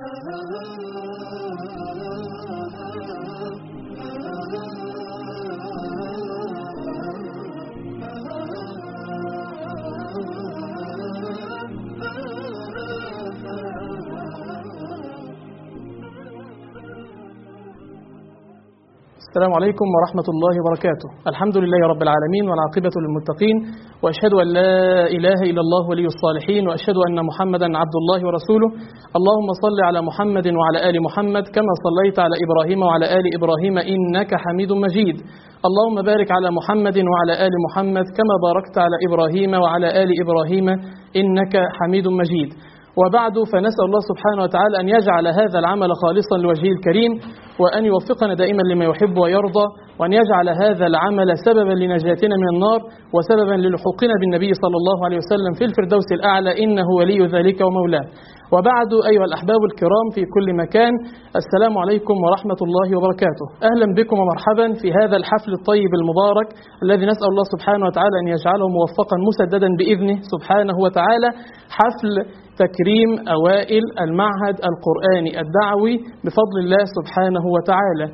Oh, السلام عليكم ورحمة الله وبركاته. الحمد لله رب العالمين والعاقبة للمتقين وأشهد أن لا إله إلا الله ولي الصالحين وأشهد أن محمدا عبد الله ورسوله. اللهم صل على محمد وعلى آل محمد كما صليت على إبراهيم وعلى آل إبراهيم إنك حميد مجيد. اللهم بارك على محمد وعلى آل محمد كما باركت على إبراهيم وعلى آل إبراهيم إنك حميد مجيد. وبعد فنسأل الله سبحانه وتعالى أن يجعل هذا العمل خالصا لوجهه الكريم وأن يوفقنا دائما لما يحب ويرضى وأن يجعل هذا العمل سببا لنجاتنا من النار وسببا للحوقنا بالنبي صلى الله عليه وسلم في الفردوس الأعلى إنه ولي ذلك ومولاه. وبعد أيها الأحباب الكرام في كل مكان السلام عليكم ورحمة الله وبركاته. أهلا بكم ومرحبا في هذا الحفل الطيب المبارك الذي نسأل الله سبحانه وتعالى أن يجعله موفقا مسددا بإذنه سبحانه وتعالى. حفل تكريم أوائل المعهد القرآني الدعوي بفضل الله سبحانه وتعالى.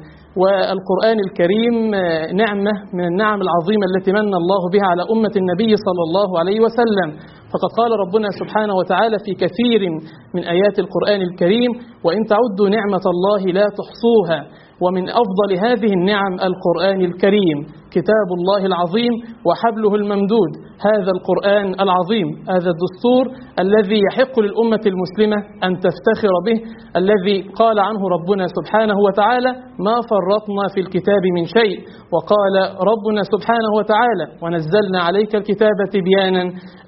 والقرآن الكريم نعمة من النعم العظيمة التي من الله بها على أمة النبي صلى الله عليه وسلم. فقد قال ربنا سبحانه وتعالى في كثير من آيات القرآن الكريم وإن تعدوا نعمة الله لا تحصوها. ومن أفضل هذه النعم القرآن الكريم. كتاب الله العظيم وحبله الممدود. هذا القرآن العظيم هذا الدستور الذي يحق للأمة المسلمة أن تفتخر به الذي قال عنه ربنا سبحانه وتعالى ما فرطنا في الكتاب من شيء وقال ربنا سبحانه وتعالى ونزلنا عليك الكتاب تبيانا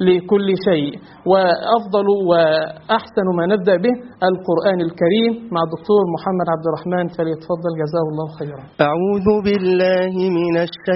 لكل شيء وأفضل وأحسن ما نبدأ به القرآن الكريم مع الدكتور محمد عبد الرحمن. فليتفضل جزاه الله خيرا. أعوذ بالله من الشيطان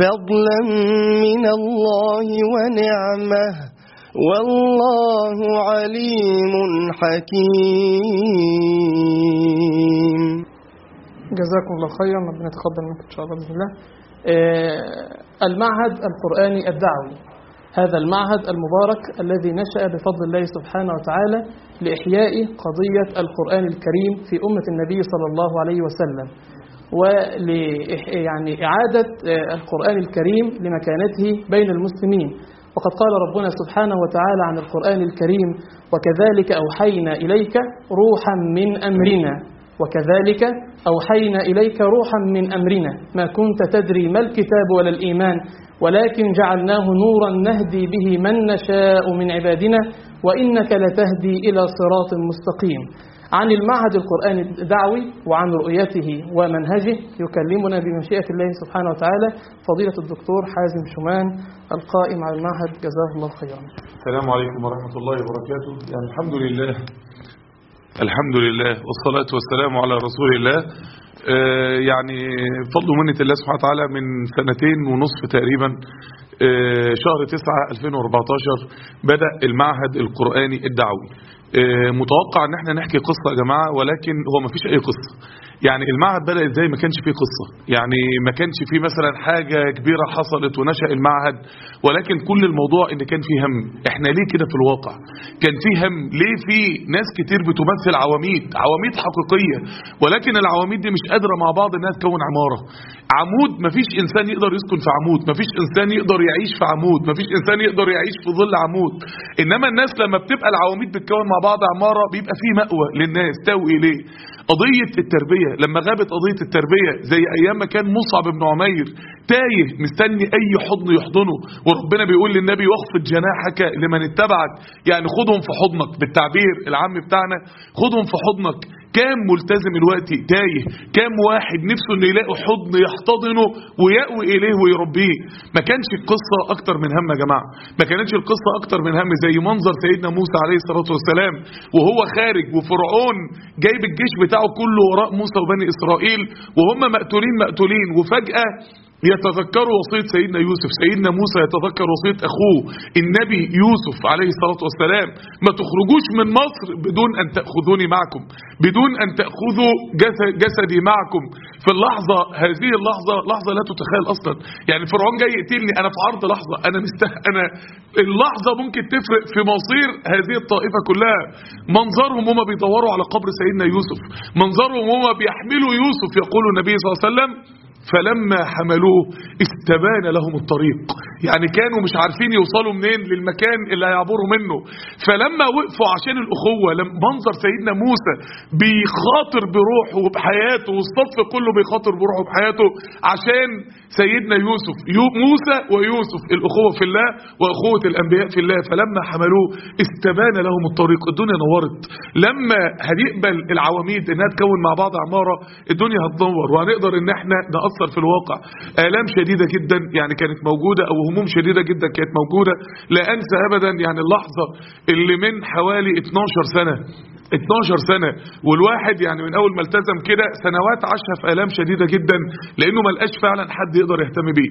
فضلا من الله ونعمة. والله عليم حكيم. جزاكم الله خيرا. ربنا يتقبل منكم إن شاء الله بإذن الله. آه، المعهد القرآني الدعوي. هذا المعهد المبارك الذي نشأ بفضل الله سبحانه وتعالى لإحياء قضية القرآن الكريم في أمة النبي صلى الله عليه وسلم. ول يعني إعادة آه، القرآن الكريم لمكانته بين المسلمين. وقد قال ربنا سبحانه وتعالى عن القرآن الكريم وكذلك أوحينا إليك روحا من أمرنا. وكذلك أوحينا إليك روحا من أمرنا. ما كنت تدري ما الكتاب ولا الإيمان ولكن جعلناه نورا نهدي به من نشاء من عبادنا وإنك لتهدي إلى صراط مستقيم. عن المعهد القرآني الدعوي وعن رؤيته ومنهجه يكلمنا بمشيئة الله سبحانه وتعالى فضيلة الدكتور حازم شومان القائم على المعهد. جزاه الله خيرا. السلام عليكم ورحمة الله وبركاته. يعني الحمد لله. الحمد لله. والصلاة والسلام على رسول الله. آه، يعني بفضل ومنة الله سبحانه وتعالى من سنتين ونصف تقريبا. آه، شهر 9 2014 بدأ المعهد القرآني الدعوي. متوقع ان إحنا نحكي قصة يا جماعة ولكن هو ما فيش أي قصة. يعني المعهد بدأ إزاي؟ ما كانش فيه قصة. يعني ما كانش فيه مثلا حاجة كبيرة حصلت ونشأ المعهد ولكن كل الموضوع إن كان فيه هم. إحنا ليه كده في الواقع؟ كان فيه هم. ليه في ناس كتير بتمثل عواميد؟ عواميد حقيقية. ولكن العواميد دي مش قادرة مع بعض إنها تكون عمارة. عمود مفيش إنسان يقدر يسكن في عمود. مفيش إنسان يقدر يعيش في عمود. مفيش إنسان يقدر يعيش في ظل عمود. إنما الناس لما بتبقى العواميد بتكون مع بعض عمارة بيبقى فيه مأوى للناس. تاوي اليه قضية التربية لما غابت قضية التربية زي أيام ما كان مصعب بن عمير تايه مستني أي حضن يحضنه وربنا بيقول للنبي واخفض جناحك لمن اتبعك يعني خدهم في حضنك بالتعبير العام بتاعنا خدهم في حضنك كام ملتزم الوقت تايه؟ كام واحد نفسه إنه يلاقي حضن يحتضنه ويأوي إليه ويربيه؟ ما كانش القصة أكتر من هم يا جماعة. ما كانتش القصة أكتر من هم زي منظر سيدنا موسى عليه الصلاة والسلام وهو خارج وفرعون جايب الجيش بتاعه كله وراء موسى وبني إسرائيل وهم مقتولين مقتولين. وفجأة يتذكروا وصية سيدنا يوسف. سيدنا موسى يتذكر وصية أخوه. النبي يوسف عليه الصلاة والسلام ما تخرجوش من مصر بدون أن تأخذوني معكم بدون أن تأخذوا جسد جسدي معكم. في اللحظة هذه اللحظة لحظة لا تتخيل أصلا. يعني فرعون جاي يقتلني أنا في عرض لحظة أنا مستح أنا اللحظة ممكن تفرق في مصير هذه الطائفة كلها. منظرهم هما بيدوروا على قبر سيدنا يوسف. منظرهم هما بيحملوا يوسف يقول النبي صلى الله عليه وسلم فلما حملوه استبان لهم الطريق. يعني كانوا مش عارفين يوصلوا منين للمكان اللي هيعبروا منه. فلما وقفوا عشان الأخوة لما منظر سيدنا موسى بيخاطر بروحه وبحياته والصف كله بيخاطر بروحه وبحياته عشان سيدنا يوسف. يو موسى ويوسف الأخوة في الله وأخوة الأنبياء في الله. فلما حملوه استبان لهم الطريق. الدنيا نورت. لما هنقبل العواميد إنها تكون مع بعض عمارة الدنيا هتنور. وهنقدر إن إحنا نأثر في الواقع. آلام شديدة جدا يعني كانت موجودة أو هموم شديدة جدا كانت موجودة لا أنسى ابدا يعني اللحظة اللي من حوالي 12 سنة 12 سنة والواحد يعني من أول ما التزم كده سنوات عاشها في آلام شديدة جدا لأنه ما لقاش فعلا حد يقدر يهتم بيه.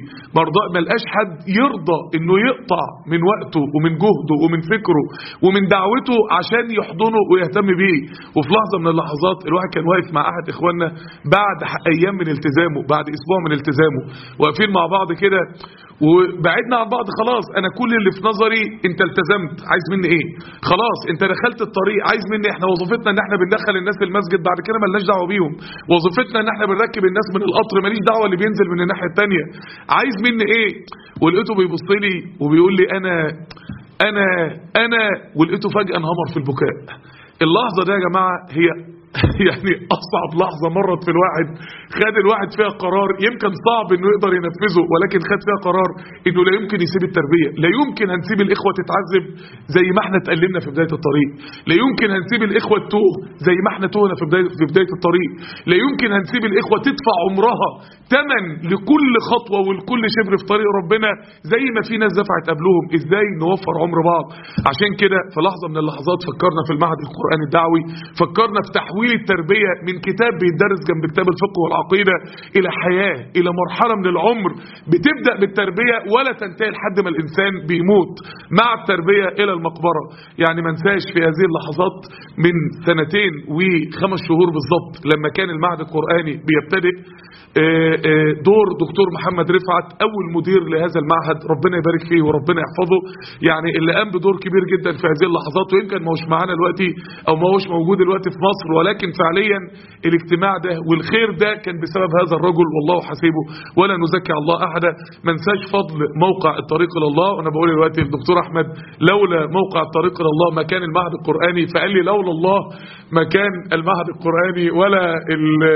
ما لقاش حد يرضى إنه يقطع من وقته ومن جهده ومن فكره ومن دعوته عشان يحضنه ويهتم بيه. وفي لحظة من اللحظات الواحد كان واقف مع أحد إخواننا بعد أيام من التزامه بعد أسبوع من التزامه. واقفين مع بعض كده وبعدنا عن بعض خلاص أنا كل اللي في نظري أنت التزمت عايز مني إيه؟ خلاص أنت دخلت الطريق عايز مني إحنا وظيفتنا ان إحنا بندخل الناس المسجد بعد كده ملناش دعوة بيهم. وظيفتنا ان إحنا بنركب الناس من القطر ماليش دعوة اللي بينزل من الناحية الثانية عايز مني إيه؟ ولقيته بيبص لي وبيقول لي أنا أنا أنا ولقيته فجأة انهمر في البكاء. اللحظة دي يا جماعة هي يعني أصعب لحظة مرت في الواحد. خد الواحد فيها قرار. يمكن صعب إنه يقدر ينفذه ولكن خد فيها قرار إنه لا يمكن يسيب التربية. لا يمكن هنسيب الإخوة تتعذب زي ما إحنا اتألمنا في بداية الطريق. لا يمكن هنسيب الإخوة تتوه زي ما إحنا توهنا في بدايه في بداية الطريق. لا يمكن هنسيب الإخوة تدفع عمرها ثمن لكل خطوة ولكل شبر في طريق ربنا زي ما في ناس دفعت قبلهم. إزاي نوفر عمر بعض؟ عشان كده في لحظة من اللحظات فكرنا في المعهد القرآني الدعوي فكرنا في تحويل تحويل التربية من كتاب بيدرس جنب كتاب الفقه والعقيدة إلى حياة إلى مرحلة من العمر بتبدأ بالتربية ولا تنتهي لحد ما الإنسان بيموت مع التربية إلى المقبرة. يعني ما انساش في هذه اللحظات من سنتين وخمس شهور بالظبط لما كان المعهد القرآني بيبتدئ دور دكتور محمد رفعت أول مدير لهذا المعهد. ربنا يبارك فيه وربنا يحفظه. يعني اللي قام بدور كبير جدا في هذه اللحظات ويمكن ما هوش معانا دلوقتي أو ما هوش موجود دلوقتي في مصر. ولكن فعليا الاجتماع ده والخير ده كان بسبب هذا الرجل والله حسيبه. ولا نزكي الله أحدا. ما انساش فضل موقع الطريق إلى الله. وأنا بقول دلوقتي الدكتور أحمد لولا موقع الطريق إلى الله ما كان المعهد القرآني. فقال لي لولا الله ما كان المعهد القرآني ولا ال-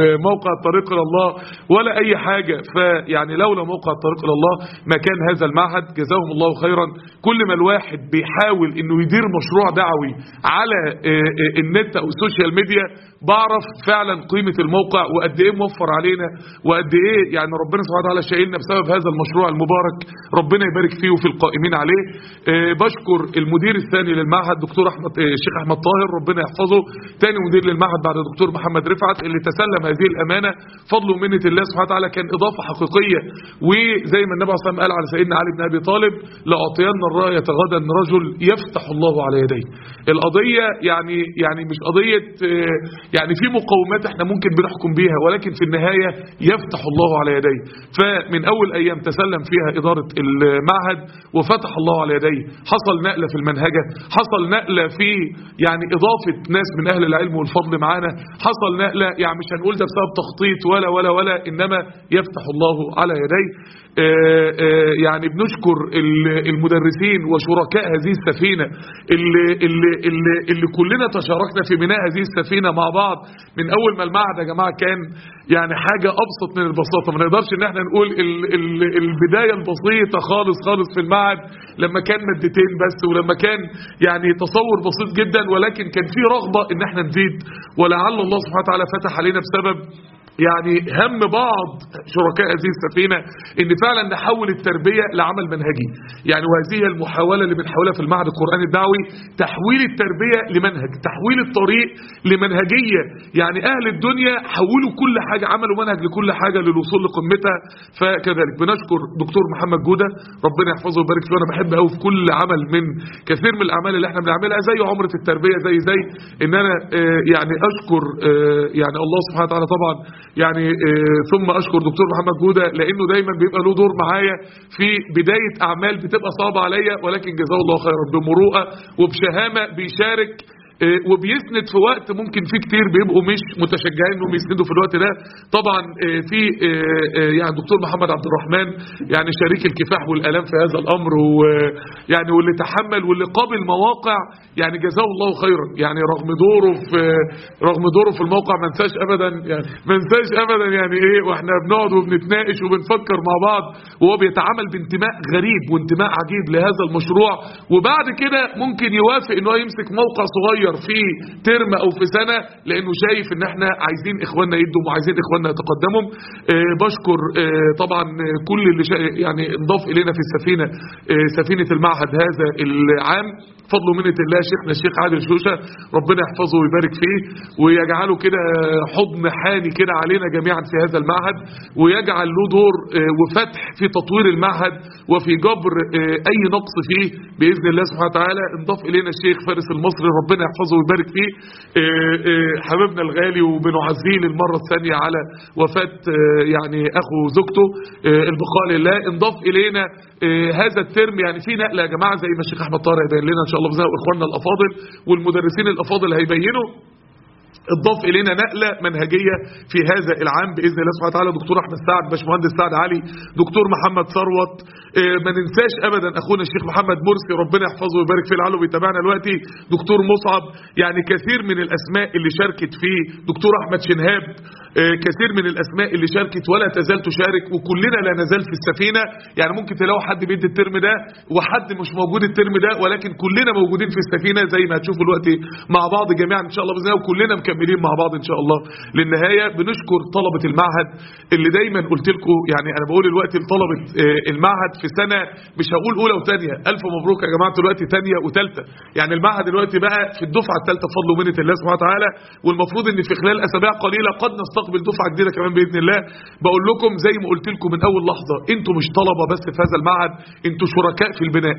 الموقع الطريق إلى الله. ولا أي حاجة. فيعني لولا موقع الطريق إلى الله ما كان هذا المعهد جزاهم الله خيرا. كل ما الواحد بيحاول إنه يدير مشروع دعوي على آه، آه، النت أو ال social media بعرف فعلا قيمة الموقع وقد إيه موفر علينا وقد إيه يعني ربنا سبحانه وتعالى شايلنا بسبب هذا المشروع المبارك ربنا يبارك فيه وفي القائمين عليه. آه، بشكر المدير الثاني للمعهد دكتور أحمد آه، الشيخ أحمد طاهر ربنا يحفظه. ثاني مدير للمعهد بعد دكتور محمد رفعت اللي تسلم هذه الأمانة. فضل ومنه الله سبحانه وتعالى كان إضافة حقيقية. وزي ما النبي عليه وسلم قال على سيدنا علي بن أبي طالب لأعطين الراية غدا رجل يفتح الله على يديه. القضية يعني يعني مش قضية آه، يعني في مقومات إحنا ممكن بنحكم بيها ولكن في النهاية يفتح الله على يديه. فمن أول أيام تسلم فيها إدارة المعهد وفتح الله على يديه. حصل نقلة في المنهجة حصل نقلة في يعني إضافة ناس من أهل العلم والفضل معانا. حصل نقلة يعني مش هنقول ده بسبب تخطيط ولا ولا ولا إنما يفتح الله على يديه. آه، آه، يعني بنشكر ال- المدرسين وشركاء هذه السفينة اللي, اللي, اللي, اللي كلنا تشاركنا في بناء هذه السفينة مع بعض. من أول ما المعهد يا جماعة كان يعني حاجة أبسط من البساطة. ما نقدرش إن إحنا نقول ال ال البداية البسيطة خالص خالص في المعهد لما كان مادتين بس ولما كان يعني تصور بسيط جدا ولكن كان في رغبة إن إحنا نزيد. ولعل الله سبحانه وتعالى فتح علينا بسبب يعني هم بعض شركاء هذه السفينة إن فعلا نحول التربية لعمل منهجي. يعني وهذه المحاولة اللي بنحاولها في المعهد القرآني الدعوي تحويل التربية لمنهج تحويل الطريق لمنهجية. يعني أهل الدنيا حولوا كل حاجة عملوا منهج لكل حاجة للوصول لقمتها فكذلك. بنشكر دكتور محمد جودة ربنا يحفظه ويبارك فيه وأنا بحب قوي في كل عمل من كثير من الأعمال اللي إحنا بنعملها زي عمرة التربية زي زي إن أنا آه، يعني أشكر آه، يعني الله سبحانه وتعالى طبعا يعني آه، ثم أشكر دكتور محمد جودة لأنه دايما بيبقى له دور معايا في بداية أعمال بتبقى صعبة عليا ولكن جزاه الله خيرا بمروءة وبشهامة بيشارك وبيسند في وقت ممكن في كتير بيبقوا مش متشجعين انهم يسندوا في الوقت ده. طبعا آه، في آه، يعني دكتور محمد عبد الرحمن يعني شريك الكفاح والألام في هذا الأمر ويعني واللي تحمل واللي قابل مواقع يعني جزاه الله خيرا. يعني رغم دوره في رغم دوره في الموقع ما انساش ابدا يعني ما انساش ابدا يعني إيه وإحنا بنقعد وبنتناقش وبنفكر مع بعض. وهو بيتعامل بانتماء غريب وانتماء عجيب لهذا المشروع. وبعد كده ممكن يوافق ان هو يمسك موقع صغير. في ترم أو في سنة لأنه شايف إن إحنا عايزين إخواننا يدوا وعايزين إخواننا يتقدموا. آه، بشكر آه، طبعا كل اللي يعني انضاف إلينا في السفينة آه، سفينة المعهد هذا العام. فضل ومنة الله شيخنا الشيخ عادل شوشة ربنا يحفظه ويبارك فيه ويجعله كده حضن حاني كده علينا جميعا في هذا المعهد ويجعل له دور آه، وفتح في تطوير المعهد وفي جبر آه، أي نقص فيه بإذن الله سبحانه وتعالى. انضاف إلينا الشيخ فارس المصري ربنا يحفظه ويبارك فيه. آه، حبيبنا الغالي وبنعزيه للمرة الثانية على وفاة يعني أخو زوجته البقاء لله. انضاف إلينا هذا الترم يعني في نقلة يا جماعة زي ما الشيخ أحمد طارق يبين لنا إن شاء الله بزي وإخواننا الأفاضل والمدرسين الأفاضل هيبينوا اضاف إلينا نقلة منهجية في هذا العام بإذن الله سبحانه وتعالى. دكتور أحمد سعد باشمهندس سعد علي دكتور محمد ثروت آه، ما ننساش ابدا أخونا الشيخ محمد مرسي ربنا يحفظه ويبارك فيه لعله بيتابعنا دلوقتي. دكتور مصعب يعني كثير من الأسماء اللي شاركت فيه. دكتور أحمد شنهاب كثير من الأسماء اللي شاركت ولا تزال تشارك وكلنا لا نزال في السفينة. يعني ممكن تلاقوا حد بيدي ال term ده وحد مش موجود ال term ده ولكن كلنا موجودين في السفينة زي ما هتشوفوا دلوقتي مع بعض جميعا إن شاء الله بإذن الله وكلنا مكملين مع بعض إن شاء الله. للنهاية بنشكر طلبة المعهد اللي دايما قلت لكم يعني أنا بقول دلوقتي لطلبة آه، المعهد في سنة مش هقول أولى وثانية. ألف مبروك يا جماعة دلوقتي ثانية وثالثة. يعني المعهد دلوقتي بقى في الدفعة الثالثة بفضل ومنة الله سبحانه وتعالى والمفروض إن في خلال أسابيع قليلة قد نستقبل دفعة جديده كمان بإذن الله. بقول لكم زي ما قلت لكم من أول لحظة أنتوا مش طلبة بس في هذا المعهد أنتوا شركاء في البناء.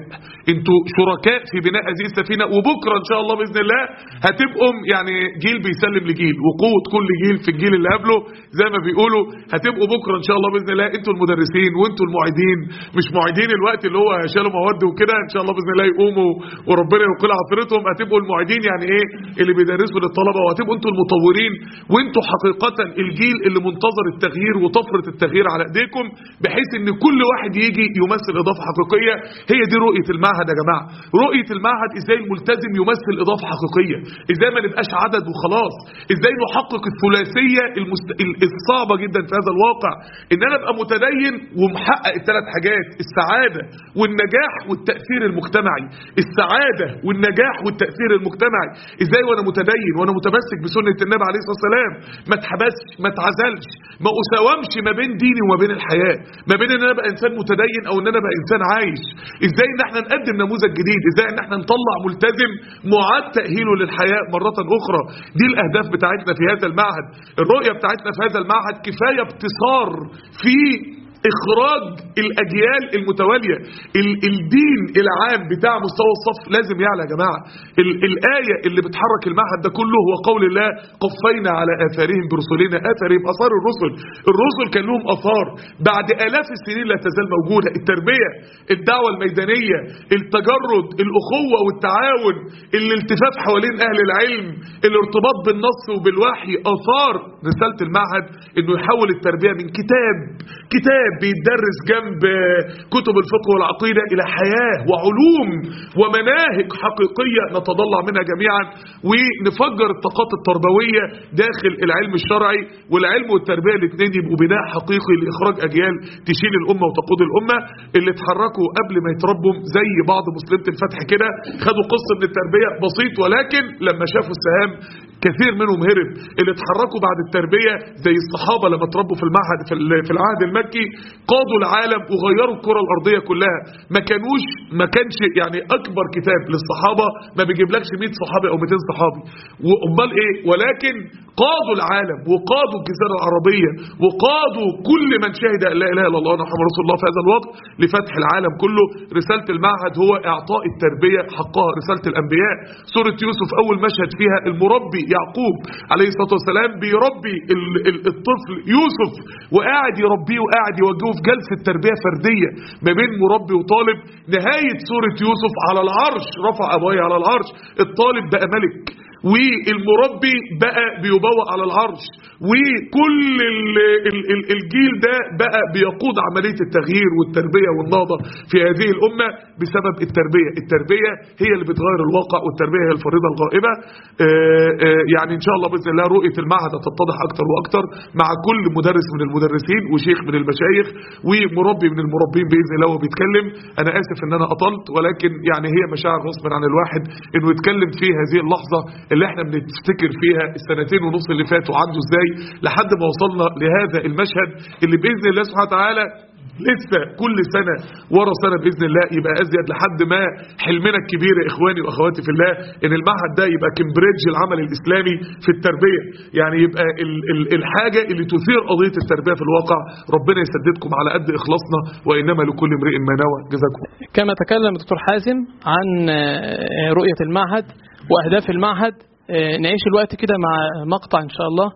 أنتوا شركاء في بناء هذه السفينة وبكرة إن شاء الله بإذن الله هتبقوا يعني جيل بيسلم لجيل وقوه كل جيل في الجيل اللي قبله. زي ما بيقولوا هتبقوا بكرة إن شاء الله بإذن الله. أنتوا المدرسين وأنتوا المعيدين مش معيدين الوقت اللي هو شالوا مواد وكده. إن شاء الله بإذن الله يقوموا وربنا يقل عثرتهم هتبقوا المعيدين يعني إيه اللي بيدرسوا للطلبة وهتبقوا أنتوا المطورين. وأنتوا حقيقة الجيل اللي منتظر التغيير وطفرة التغيير على ايديكم بحيث إن كل واحد يجي يمثل إضافة حقيقية. هي دي رؤية المعهد يا جماعة. رؤية المعهد إزاي الملتزم يمثل إضافة حقيقية؟ إزاي ما نبقاش عدد وخلاص؟ إزاي نحقق الثلاثية المست... ال- الصعبة جدا في هذا الواقع؟ إن أنا أبقى متدين ومحقق الثلاث حاجات السعادة والنجاح والتأثير المجتمعي. السعادة والنجاح والتأثير المجتمعي. إزاي وأنا متدين وأنا متمسك بسنة النبي عليه الصلاة والسلام؟ ما اتحبسش ما اتعزلش ما أساومش ما بين ديني وما بين الحياة ما بين إن أنا أبقى إنسان متدين أو إن أنا أبقى إنسان عايش. إزاي إن إحنا نقدم نموذج جديد؟ إزاي إن إحنا نطلع ملتزم معاد تأهيله للحياة مرة أخرى؟ دي الأهداف بتاعتنا في هذا المعهد. الرؤية بتاعتنا في هذا المعهد كفاية ابتصار في إخراج الأجيال المتوالية. ال- الدين العام بتاع مستوى الصف لازم يعلى يا جماعة. ال- الآية اللي بتحرك المعهد ده كله هو قول الله قفينا على آثارهم برسلنا. اثرهم آثار الرسل. الرسل كان لهم آثار. بعد آلاف السنين لا تزال موجودة. التربية الدعوة الميدانية التجرد الأخوة والتعاون الالتفاف حوالين أهل العلم الارتباط بالنص وبالوحي. آثار رسالة المعهد إنه يحول التربية من كتاب كتاب بيتدرس جنب كتب الفقه والعقيدة إلى حياة وعلوم ومناهج حقيقية نتضلع منها جميعا. ونفجر الطاقات التربوية داخل العلم الشرعي والعلم والتربية. الاثنين يبقوا بناء حقيقي لإخراج أجيال تشيل الأمة وتقود الأمة. اللي اتحركوا قبل ما يتربوا زي بعض مسلمة الفتح كده خدوا قسط من التربية بسيط ولكن لما شافوا السهام كثير منهم هرب. اللي اتحركوا بعد التربية زي الصحابة لما اتربوا في المعهد في ال- في العهد المكي قادوا العالم وغيروا الكرة الأرضية كلها. ما كانوش ما كانش يعني أكبر كتاب للصحابة ما بيجيبلكش 100 صحابي أو 200 صحابي. وأمال إيه؟ ولكن قادوا العالم وقادوا الجزيرة العربية وقادوا كل من شهد لا إله إلا الله محمد رسول الله في هذا الوقت لفتح العالم كله. رسالة المعهد هو إعطاء التربية حقها رسالة الأنبياء. سورة يوسف أول مشهد فيها المربي يعقوب عليه الصلاة والسلام بيربي ال- ال- الطفل يوسف وقاعد يربيه وقاعد يوجهه في جلسة تربية فردية ما بين مربي وطالب. نهاية سورة يوسف على العرش رفع أبويه على العرش. الطالب بقى ملك. والمربي بقى بيبوأ على العرش وكل ال ال ال الجيل ده بقى بيقود عملية التغيير والتربية والنهضة في هذه الأمة بسبب التربية. التربية هي اللي بتغير الواقع والتربية هي الفريضة الغائبة. آه، آه، يعني إن شاء الله بإذن الله رؤية المعهد هتتضح أكتر وأكتر مع كل مدرس من المدرسين وشيخ من المشايخ ومربي من المربين بإذن الله وهو بيتكلم. أنا آسف إن أنا أطلت ولكن يعني هي مشاعر غصب عن الواحد إنه يتكلم في هذه اللحظة اللي إحنا بنفتكر فيها السنتين ونص اللي فاتوا عنده إزاي لحد ما وصلنا لهذا المشهد اللي بإذن الله سبحانه وتعالى لسه كل سنة ورا سنة بإذن الله يبقى أزيد لحد ما حلمنا الكبير يا إخواني وأخواتي في الله إن المعهد ده يبقى كمبريدج العمل الإسلامي في التربية. يعني يبقى ال ال الحاجة اللي تثير قضية التربية في الواقع ربنا يسددكم على قد إخلاصنا وإنما لكل امرئ ما نوى. جزاكم كما تكلم الدكتور حازم عن رؤية المعهد وأهداف المعهد آه، نعيش الوقت كده مع مقطع إن شاء الله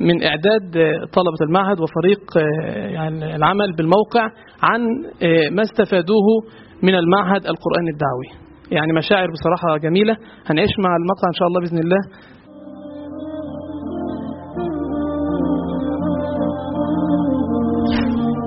من إعداد آه، طلبة المعهد وفريق آه، يعني العمل بالموقع عن ما استفادوه من المعهد القرآني الدعوي. يعني مشاعر بصراحة جميلة. هنعيش مع المقطع إن شاء الله بإذن الله.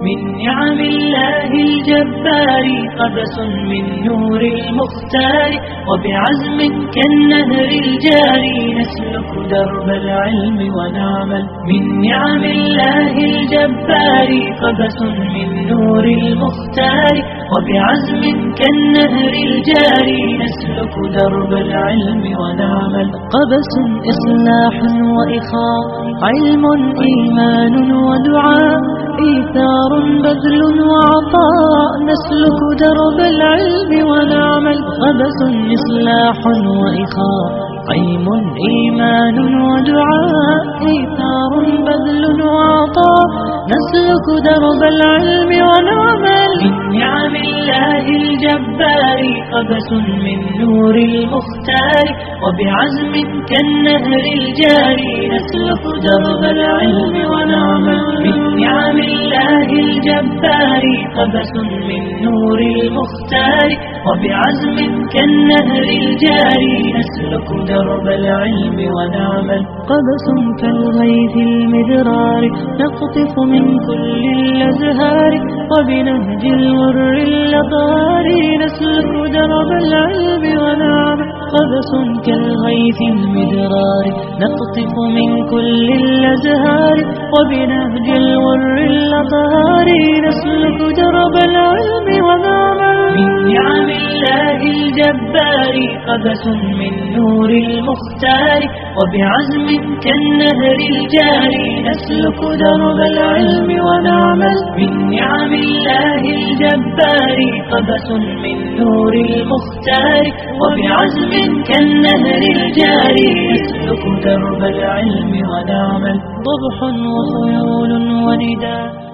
من نعم الله الجبار قبس من نور المختار وبعزم كالنهر الجاري نسلك درب العلم ونعمل من نعم الله الجبار قبس من نور المختار وبعزم كالنهر الجاري نسلك درب العلم ونعمل قبس إصلاح وإخاء علم إيمان ودعاء إيثار بذل وعطاء نسلك درب العلم ونعمل قبس إصلاح وإخاء. قيم إيمان ودعاء إيثار بذل وعطاء. نسلك درب العلم ونعمل. من نعم الله الجبار قبس من نور المختار. وبعزم كالنهر الجاري نسلك درب العلم ونعمل. من نعم الله الجبار قبس من نور المختار. وبعزم كالنهر الجاري نسلك درب العلم ونعمل. قبس كالغيث المدرار نقطف من كل الأزهار وبنهج الغر الأطهار نسلك درب العلم ونعمل. قبس كالغيث المدرار. نقطف من كل الأزهار وبنهج الغر الأطهار. نسلك درب العلم ونعمل من نعم الله الجبار قبس من نور المختار. وبعزم كالنهر الجاري نسلك درب العلم ونعمل من نعم الله الجبار قبس من نور المختار. وبعزم كالنهر الجاري. نسلك درب العلم ونعمل ضبح وخيول ونداء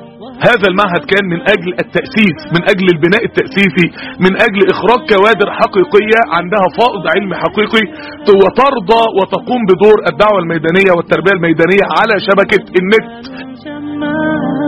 هذا المعهد كان من أجل التأسيس من أجل البناء التأسيسي من أجل إخراج كوادر حقيقية عندها فائض علم حقيقي وترضى وتقوم بدور الدعوة الميدانية والتربية الميدانية على شبكة النت.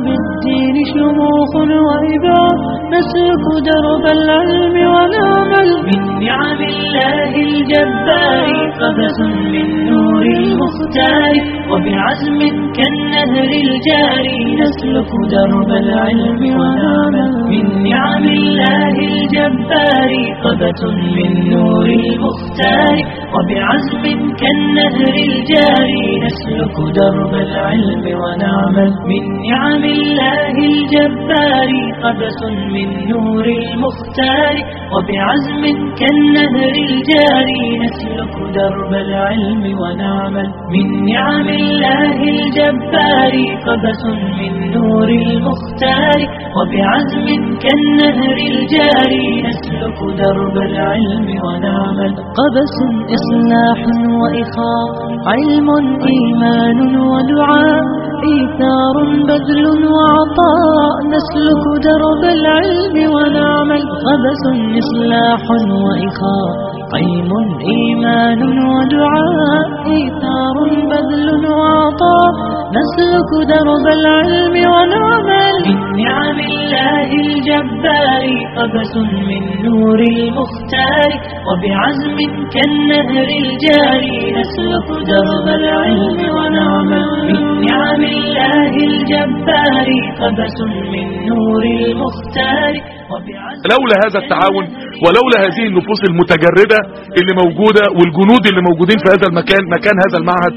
بالدين شموخ وإباء نسلك درب العلم ونعمل من نعم الله الجبار قبس من نور المختار وبعزم كالنهر الجاري نسلك درب العلم ونعمل من نعم الله الجبار قبس من نور المختار وبعزم كالنهر الجاري نسلك درب العلم ونعمل من نعم الله الجبار قبس من نور المختار وبعزم كالنهر الجاري نسلك درب العلم ونعمل من نعم الله الجبار قبس من نور المختار. وبعزم كالنهر الجاري نسلك درب العلم ونعمل قبس إصلاح وإخاء علم إيمان ودعاء إيثار بذل وعطاء نسلك درب العلم ونعمل قبس إصلاح وإخاء. قيم إيمان ودعاء إيثار بذل وعطاء. نسلك درب العلم ونعمل من نعم الله الجبار. قبس من نور المختار. وبعزم كالنهر الجاري نسلك درب العلم ونعمل من نعم الله الجبار. قبس من نور المختار. لولا هذا التعاون ولولا هذه النفوس المتجردة اللي موجودة والجنود اللي موجودين في هذا المكان مكان هذا المعهد.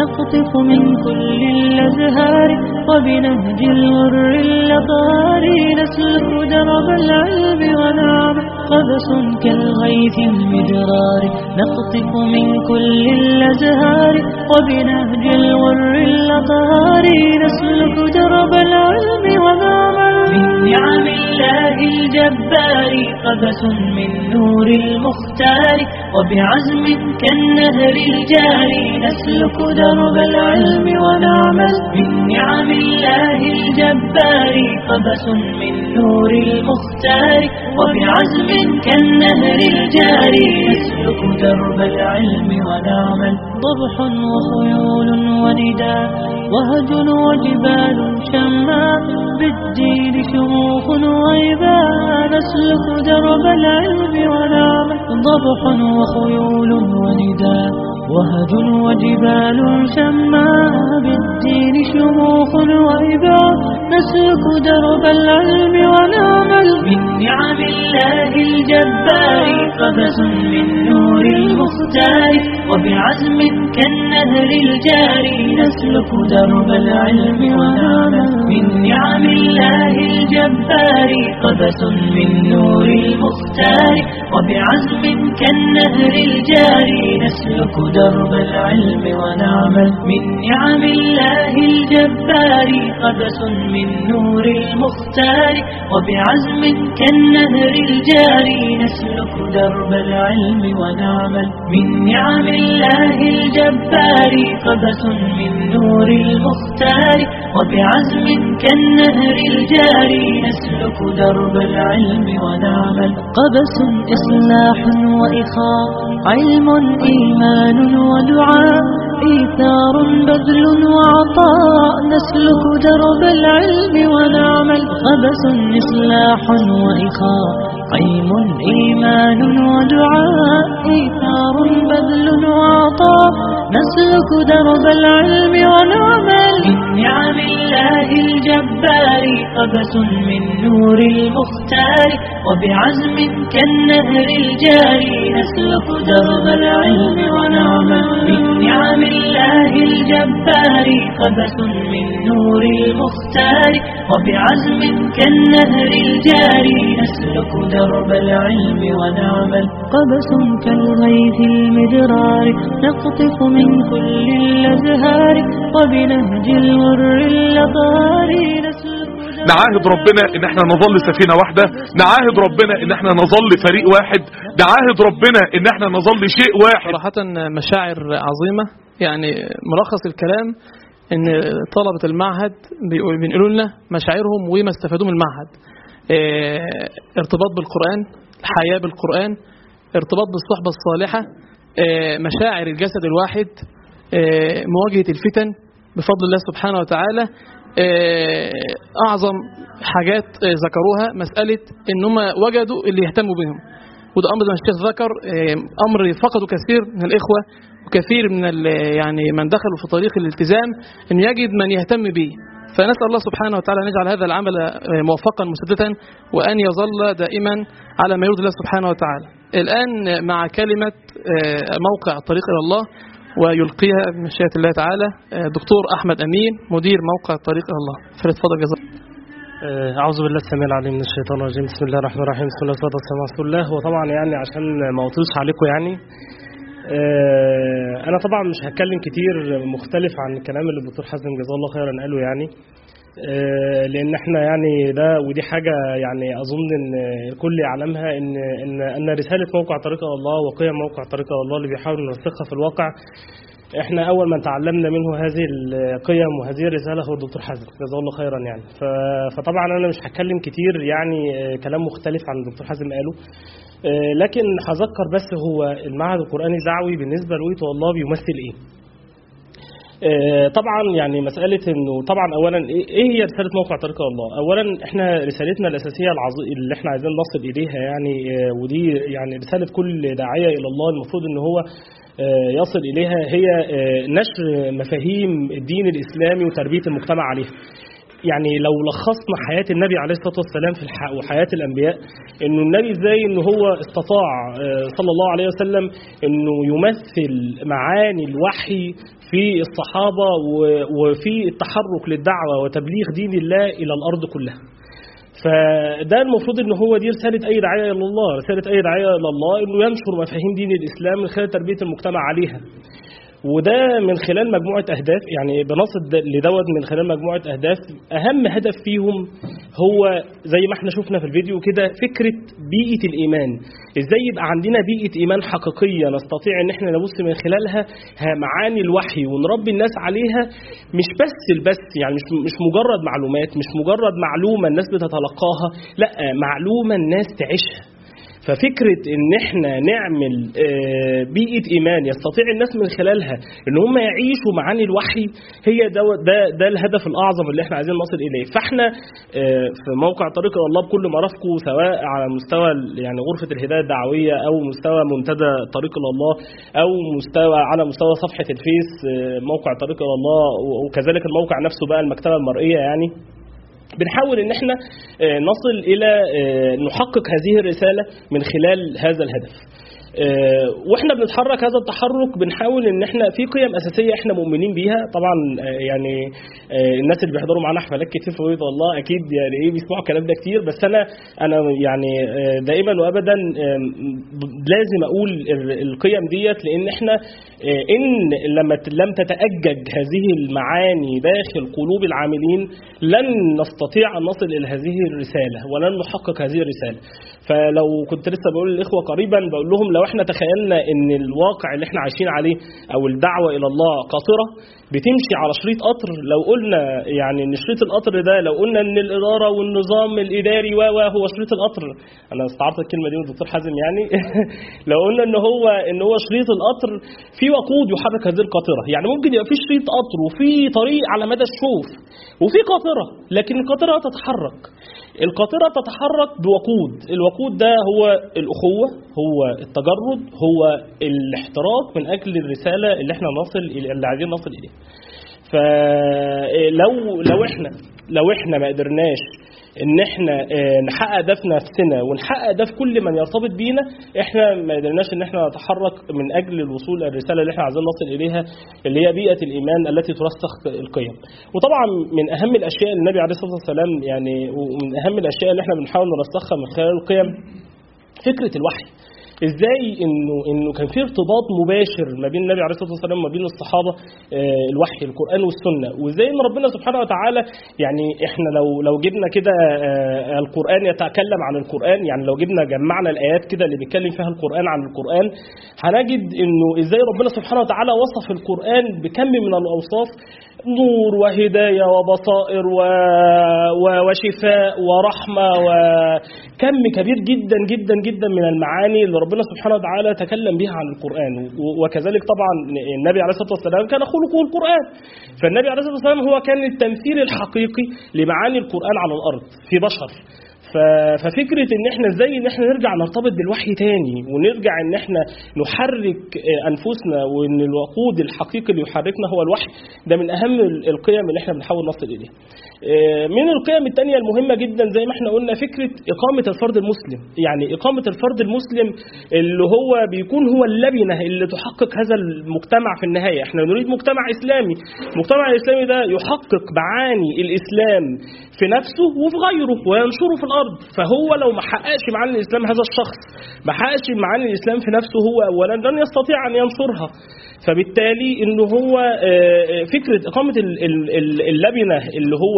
نقطف من كل الأزهار وبنهج الغر الأطهار نسلك درب العلم ونعم. قبس كالغيث المدرار. نقطف من كل الأزهار وبنهج الغر الأطهار. نسلك درب العلم ونعمل من نعم الله الجبار. قبس من نور المختار. وبعزم كالنهر الجاري نسلك درب العلم ونعمل من نعم الله الجبار. قبس من نور المختار. وبعزم كالنهر الجاري. نسلك درب العلم ونعمل ضبح وخيول ونداء وهج وجبال شماء بالدين شموخ وعباء نسلك درب العلم ونعمل ضبح وخيول ونداء وهج وجبال شماء بالدين شموخ وإباء نسلك درب العلم ونعمل من نعم الله الجبار قبس من نور المختار وبعزم كالنهر الجاري نسلك درب العلم ونعمل من نعم الله الجبار قبس من نور المختار وبعزم كالنهر الجاري نسلك درب العلم ونعمل من نعم الله الجبار قبس من نور المختار وبعزم كالنهر الجاري نسلك درب العلم ونعمل من نعم الله الجبار قبس من نور المختار وبعزم كالنهر الجاري نسلك درب العلم ونعمل قبس إصلاح وإخاء علم إيمان ودعاء إيثار بذل وعطاء نسلك درب العلم ونعمل قبس إصلاح وإخاء. علم إيمان ودعاء إيثار بذل وعطاء. نسلك درب العلم ونعمل من نعم الله الجبار. قبس من نور المختار. وبعزم كالنهر الجاري نسلك درب العلم ونعمل من نعم الله الجبار. قبس من نور المختار. وبعزم كالنهر الجاري نسلك درب العلم ونعمل. قبس كالغيث المدرار نقطف من كل الأزهار وبنهج الغر الأطهار نسلك نعاهد ربنا إن إحنا نظل سفينة واحدة نعاهد ربنا إن إحنا نظل فريق واحد نعاهد ربنا إن إحنا نظل شيء واحد. صراحة مشاعر عظيمة يعني ملخص الكلام إن طلبة المعهد بيقول- بينقلوا لنا مشاعرهم وما استفادوا من المعهد. ارتباط بالقرآن الحياة بالقرآن ارتباط بالصحبة الصالحة آه، مشاعر الجسد الواحد آه، مواجهة الفتن بفضل الله سبحانه وتعالى. أعظم حاجات ذكروها مسألة إن هم وجدوا اللي يهتموا بهم. وده زي ما الشيخ ذكر أمر فقده كثير من الإخوة وكثير من يعني من دخلوا في طريق الالتزام إن يجد من يهتم به. فنسأل الله سبحانه وتعالى أن يجعل هذا العمل آه، موفقا مسددا وأن يظل دائما على ما يرضي الله سبحانه وتعالى. الآن مع كلمة آه، موقع الطريق إلى الله ويلقيها بمشيئه الله تعالى آه، دكتور أحمد أمين مدير موقع الطريق إلى الله. فليتفضل جزاك آه، أعوذ بالله السميع العليم من الشيطان الرجيم. بسم الله الرحمن الرحيم. بسم الله والصلاة والسلام على رسول الله وطبعا يعني عشان ما أطولش عليكم يعني. آه، أنا طبعا مش هتكلم كتير مختلف عن الكلام اللي الدكتور حازم جزاه الله خيرا قاله يعني. آه، لأن إحنا يعني ده ودي حاجة يعني أظن إن الكل يعلمها إن إن أن رسالة موقع طريق إلى الله وقيم موقع طريق إلى الله اللي بيحاول نرسخها في الواقع. إحنا أول من تعلمنا منه هذه القيم وهذه الرسالة هو الدكتور حازم جزاه الله خيرا يعني. فطبعا أنا مش هتكلم كتير يعني آه، كلام مختلف عن الدكتور حازم قاله. لكن هذكر بس هو المعهد القرآني الدعوي بالنسبة لويت والله بيمثل إيه آه، طبعا يعني مسألة إنه طبعا اولا إيه إيه هي رسالة موقع طريق الله؟ اولا إحنا رسالتنا الأساسية العظيمة اللي إحنا عايزين نصل إليها يعني آه، ودي يعني رسالة كل داعية إلى الله المفروض ان هو آه، يصل إليها هي آه، نشر مفاهيم الدين الإسلامي وتربية المجتمع عليها. يعني لو لخصنا حياة النبي عليه الصلاة والسلام في الح... وحياة الأنبياء إنه النبي إزاي إنه هو استطاع آه، صلى الله عليه وسلم إنه يمثل معاني الوحي في الصحابة وفي التحرك للدعوة وتبليغ دين الله إلى الأرض كلها فده المفروض ان هو دي رسالة أي داعية إلى الله، رسالة أي داعية إلى الله إنه ينشر مفاهيم دين الإسلام من خلال تربية المجتمع عليها. وده من خلال مجموعة أهداف يعني بنصد لدوت من خلال مجموعة أهداف. أهم هدف فيهم هو زي ما إحنا شفنا في الفيديو كده فكرة بيئة الإيمان. إزاي يبقى عندنا بيئة إيمان حقيقية نستطيع إن إحنا نبص من خلالها؟ ها معاني الوحي ونربي الناس عليها. مش بس البس يعني مش مش مجرد معلومات مش مجرد معلومة الناس بتتلقاها لأ معلومة الناس تعيشها. ففكرة إن إحنا نعمل آه، بيئة إيمان يستطيع الناس من خلالها إن هم يعيشوا معاني الوحي هي ده ده, ده الهدف الأعظم اللي إحنا عايزين نصل إليه. فإحنا آه، في موقع طريق إلى الله بكل مرافقه سواء على مستوى يعني غرفة الهداية الدعوية أو مستوى منتدى طريق إلى الله أو مستوى على مستوى صفحة الفيس آه، موقع طريق إلى الله وكذلك الموقع نفسه بقى المكتبة المرئية يعني. بنحاول إن إحنا آه، نصل إلى آه، نحقق هذه الرسالة من خلال هذا الهدف. وإحنا بنتحرك هذا التحرك بنحاول إن إحنا في قيم أساسية إحنا مؤمنين بيها. طبعا آه، يعني آه، الناس اللي بيحضروا معانا حفلات كتير في بيت الله أكيد يعني إيه بيسمعوا الكلام ده كتير. بس أنا أنا يعني آه، دائما وابدا آه، لازم أقول ال- القيم ديت. لأن إحنا آه، إن لما لم تتأجج هذه المعاني داخل قلوب العاملين لن نستطيع أن نصل إلى هذه الرسالة ولن نحقق هذه الرسالة. فلو كنت لسه بقول للإخوة قريبا بقول لهم لو إحنا تخيلنا إن الواقع اللي إحنا عايشين عليه أو الدعوة إلى الله قاطره بتمشي على شريط قطر. لو قلنا يعني إن شريط القطر ده لو قلنا إن الإدارة والنظام الإداري و هو شريط القطر. أنا استعرضت الكلمة دي من الدكتور حازم يعني. لو قلنا إن هو إن هو شريط القطر في وقود يحرك هذه القاطرة. يعني ممكن يبقى في شريط قطر وفي طريق على مدى الشوف وفي قاطرة لكن القاطرة تتحرك. القاطرة تتحرك بوقود. الوقود ده هو الأخوة هو التجرد هو الاحتراق من أجل الرسالة اللي إحنا نصل اللي عايزين نصل إليها فلو لو إحنا لو إحنا ما قدرناش إن إحنا آه، نحقق ده في نفسنا ونحقق ده في كل من يرتبط بينا إحنا ما قدرناش إن إحنا نتحرك من أجل الوصول للرساله اللي إحنا عايزين نصل إليها اللي هي بيئة الإيمان التي ترسخ القيم. وطبعا من أهم الأشياء النبي عليه الصلاة والسلام يعني ومن أهم الأشياء اللي إحنا بنحاول نرسخها من خلال القيم فكرة الوحي. إزاي انه إنه كان في ارتباط مباشر ما بين النبي عليه الصلاة والسلام وما بين الصحابة آه، الوحي القرآن والسنة. وإزاي إن ربنا سبحانه وتعالى يعني إحنا لو لو جبنا كده آه، القرآن يتكلم عن القرآن يعني لو جبنا جمعنا الآيات كده اللي بيتكلم فيها القرآن عن القرآن هنجد إنه إزاي ربنا سبحانه وتعالى وصف القرآن بكم من الأوصاف نور وهداية وبصائر و... و... وشفاء ورحمة وكم كبير جدا جدا جدا من المعاني اللي سبحانه وتعالى تكلم بها عن القرآن. و- وكذلك طبعا النبي عليه الصلاة والسلام كان خلقه القرآن. فالنبي عليه الصلاة والسلام هو كان التمثيل الحقيقي لمعاني القرآن على الأرض في بشر. ففكرة إن إحنا إزاي إن إحنا نرجع نرتبط بالوحي تاني ونرجع إن إحنا نحرك أنفسنا وإن الوقود الحقيقي اللي يحركنا هو الوحي ده من أهم ال- القيم اللي إحنا بنحاول نصل اليها. آه، من القيم الثانية المهمة جدا زي ما إحنا قلنا فكرة إقامة الفرد المسلم، يعني إقامة الفرد المسلم اللي هو بيكون هو اللبنة اللي تحقق هذا المجتمع في النهاية، إحنا نريد مجتمع إسلامي، المجتمع الاسلامي ده يحقق معاني الإسلام. في نفسه وفي غيره وينشره في الأرض. فهو لو ما حققش معاني الإسلام هذا الشخص ما حققش معاني الإسلام في نفسه هو اولا لن يستطيع أن ينشرها. فبالتالي ان هو آه، آه، فكرة إقامة ال- ال- ال- اللبنة اللي هو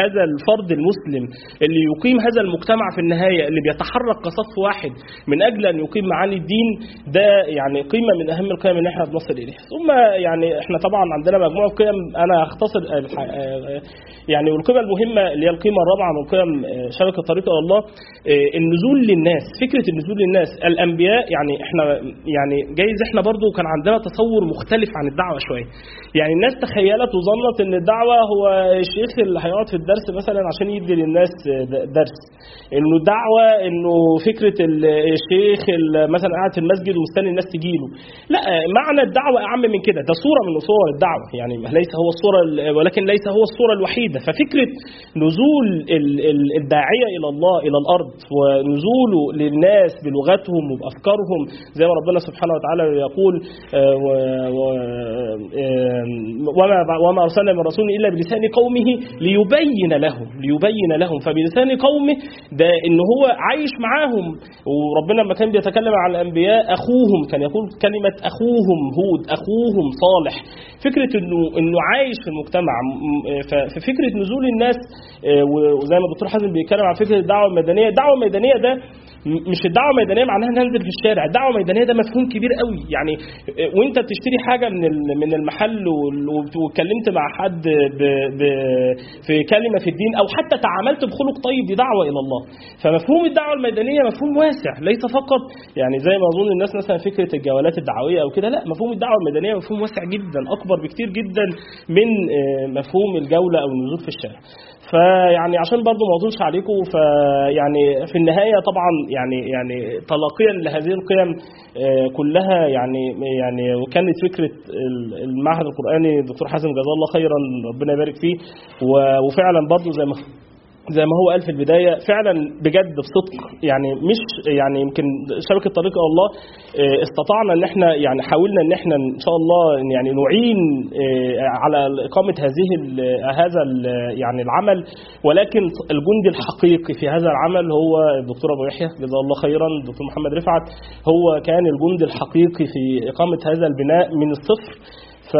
هذا الفرد المسلم اللي يقيم هذا المجتمع في النهاية اللي بيتحرك كصف واحد من أجل أن يقيم معاني الدين ده يعني قيمة من أهم القيم اللي إحنا بنصل إليها. ثم يعني إحنا طبعا عندنا مجموعة قيم أنا هختصر آه، يعني والقيمه المهمة اللي هي القيمه الرابعة من قيم آه، شبكة طريق إلى الله. آه، النزول للناس فكرة النزول للناس. الأنبياء يعني إحنا يعني جايز إحنا برضو كان عندنا تصور مختلف عن الدعوة شوية. يعني الناس تخيلت وظنت إن الدعوة هو الشيخ اللي هيقعد في الدرس مثلا عشان يدي للناس د- درس. إنه الدعوه إنه فكرة ال- الشيخ مثلا قاعد في المسجد ومستني الناس تجيله لا معنى الدعوة أعم من كده. ده صورة من صور الدعوة. يعني ليس هو الصورة ال- ولكن ليس هو الصورة الوحيدة. ففكرة نزول ال- ال- الداعية إلى الله إلى الأرض ونزوله للناس بلغتهم وبأفكارهم زي ما ربنا سبحانه وتعالى يقول آه، آه، وما وما أرسلنا من رسول إلا بلسان قومه ليبين لهم ليبين لهم. فبلسان قومه ده إن هو عايش معاهم. وربنا لما كان بيتكلم عن الأنبياء أخوهم كان يقول كلمة أخوهم هود أخوهم صالح. فكرة انه إنه عايش في المجتمع م- ف- ففكرة نزول الناس وزي ما الدكتور حازم بيتكلم عن فكرة الدعوة الميدانية. الدعوة الميدانية ده مش الدعوة الميدانية معناها إن انزل في الشارع. الدعوة الميدانية ده مفهوم كبير قوي. يعني آه، وأنت بتشتري حاجة من من المحل واتكلمت مع حد ب ب في كلمة في الدين أو حتى تعاملت بخلق طيب دي دعوه إلى الله. فمفهوم الدعوة الميدانية مفهوم واسع ليس فقط يعني زي ما أظن الناس مثلا فكرة الجولات الدعوية أو كده لا مفهوم الدعوة الميدانية مفهوم واسع جدا أكبر بكتير جدا من آه، مفهوم الجولة أو النزول في الشارع. فيعني عشان برضو ما اطولش عليكم فيعني في النهاية طبعا يعني يعني تلقيا لهذه القيم آه، كلها يعني يعني وكانت فكرة ال- المعهد القرآني الدكتور حازم جزاه الله خيرا ربنا يبارك فيه وفعلا برضو زي ما زي ما هو قال في البداية فعلا بجد بصدق. يعني مش يعني يمكن شبكة طريق الله آه، استطعنا إن إحنا يعني حاولنا إن إحنا إن شاء الله يعني نعين آه، على إقامة هذه ال- هذا يعني العمل. ولكن الجندي الحقيقي في هذا العمل هو الدكتور أبو يحيى جزاه الله خيرا الدكتور محمد رفعت. هو كان الجندي الحقيقي في إقامة هذا البناء من الصفر. ف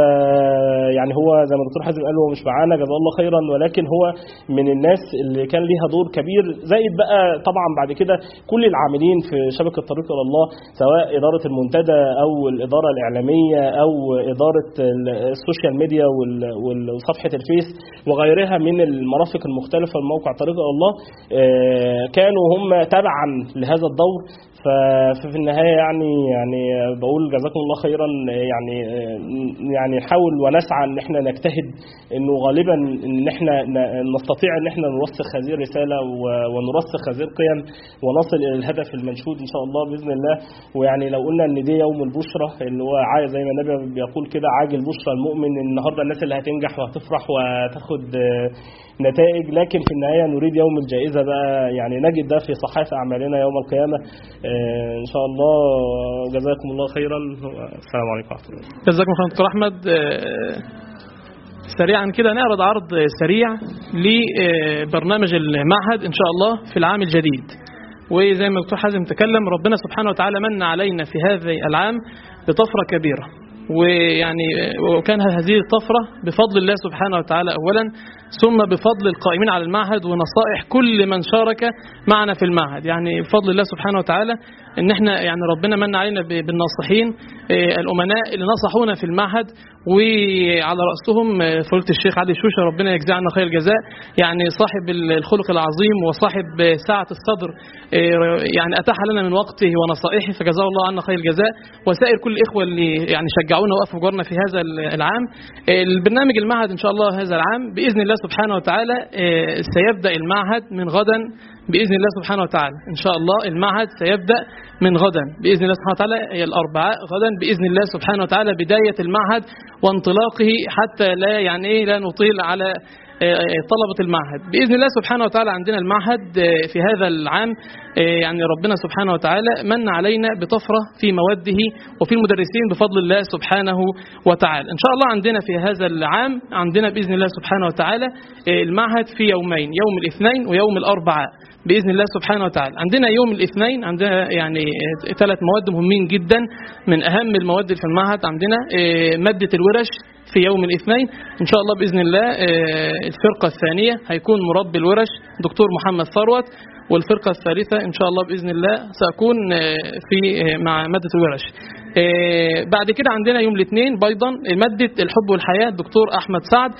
يعني هو زي ما الدكتور حازم قال هو مش معانا جزاه الله خيرا ولكن هو من الناس اللي كان ليها دور كبير. زائد بقى طبعا بعد كده كل العاملين في شبكة طريق إلى الله سواء إدارة المنتدى أو الإدارة الإعلامية أو إدارة ال- ال social media وصفحة الفيس وغيرها من المرافق المختلفة لموقع طريق إلى الله آه، كانوا هم تبعا لهذا الدور. ففي النهاية يعني يعني بقول جزاكم الله خيرا. يعني يعني نحاول ونسعى إن إحنا نجتهد إنه غالبا إن إحنا نستطيع إن إحنا نرسخ هذه الرسالة ونرسخ هذه القيم ونصل إلى الهدف المنشود إن شاء الله بإذن الله. ويعني لو قلنا إن دي يوم البشرى اللي هو زي ما النبي بيقول كده عاجل بشرى المؤمن النهارده الناس اللي هتنجح وهتفرح وهتاخد آه، نتائج لكن في النهاية نريد يوم الجائزة بقى يعني نجد ده في صحائف أعمالنا يوم القيامة. آه، إن شاء الله. جزاكم الله خيرا. السلام عليكم ورحمة الله. جزاكم الله خير دكتور أحمد. آه، سريعا كده نعرض عرض سريع لبرنامج المعهد إن شاء الله في العام الجديد. وزي ما الدكتور حازم تكلم ربنا سبحانه وتعالى من علينا في هذا العام بطفرة كبيرة. ويعني وكان هذه الطفرة بفضل الله سبحانه وتعالى اولا. ثم بفضل القائمين على المعهد ونصائح كل من شارك معنا في المعهد. يعني بفضل الله سبحانه وتعالى إن إحنا يعني ربنا من علينا بالناصحين آه، الأمناء اللي نصحونا في المعهد وعلى رأسهم آه، فضيلة الشيخ علي شوشة ربنا يجزيه عنا خير الجزاء. يعني صاحب الخلق العظيم وصاحب سعه الصدر آه، يعني أتاح لنا من وقته ونصائحه فجزاه الله عنا خير الجزاء. وسائر كل الإخوة اللي يعني شجعونا وقفوا جارنا في هذا العام البرنامج المعهد إن شاء الله هذا العام بإذن الله سبحانه وتعالى آه، سيبدأ المعهد من غدا بإذن الله سبحانه وتعالى. إن شاء الله المعهد سيبدأ من غدا بإذن الله سبحانه وتعالى هي الأربعاء غدا بإذن الله سبحانه وتعالى بداية المعهد وانطلاقه حتى لا يعني إيه لا نطيل على طلبة المعهد. بإذن الله سبحانه وتعالى عندنا المعهد آه، في هذا العام آه، يعني ربنا سبحانه وتعالى من علينا بطفرة في موده وفي المدرسين بفضل الله سبحانه وتعالى. إن شاء الله عندنا في هذا العام عندنا بإذن الله سبحانه وتعالى آه، المعهد في يومين يوم الاثنين ويوم الأربعاء بإذن الله سبحانه وتعالى. عندنا يوم الاثنين عندنا يعني ثلاث مواد مهمين جدا من أهم المواد في المعهد عندنا آه، مادة الورش في يوم الاثنين. إن شاء الله بإذن الله آه، الفرقة الثانية هيكون مربي الورش دكتور محمد ثروت والفرقة الثالثة إن شاء الله بإذن الله سأكون آه، في آه، مع مادة الورش. بعد كده عندنا يوم الاثنين أيضا مادة الحب والحياة الدكتور أحمد سعد.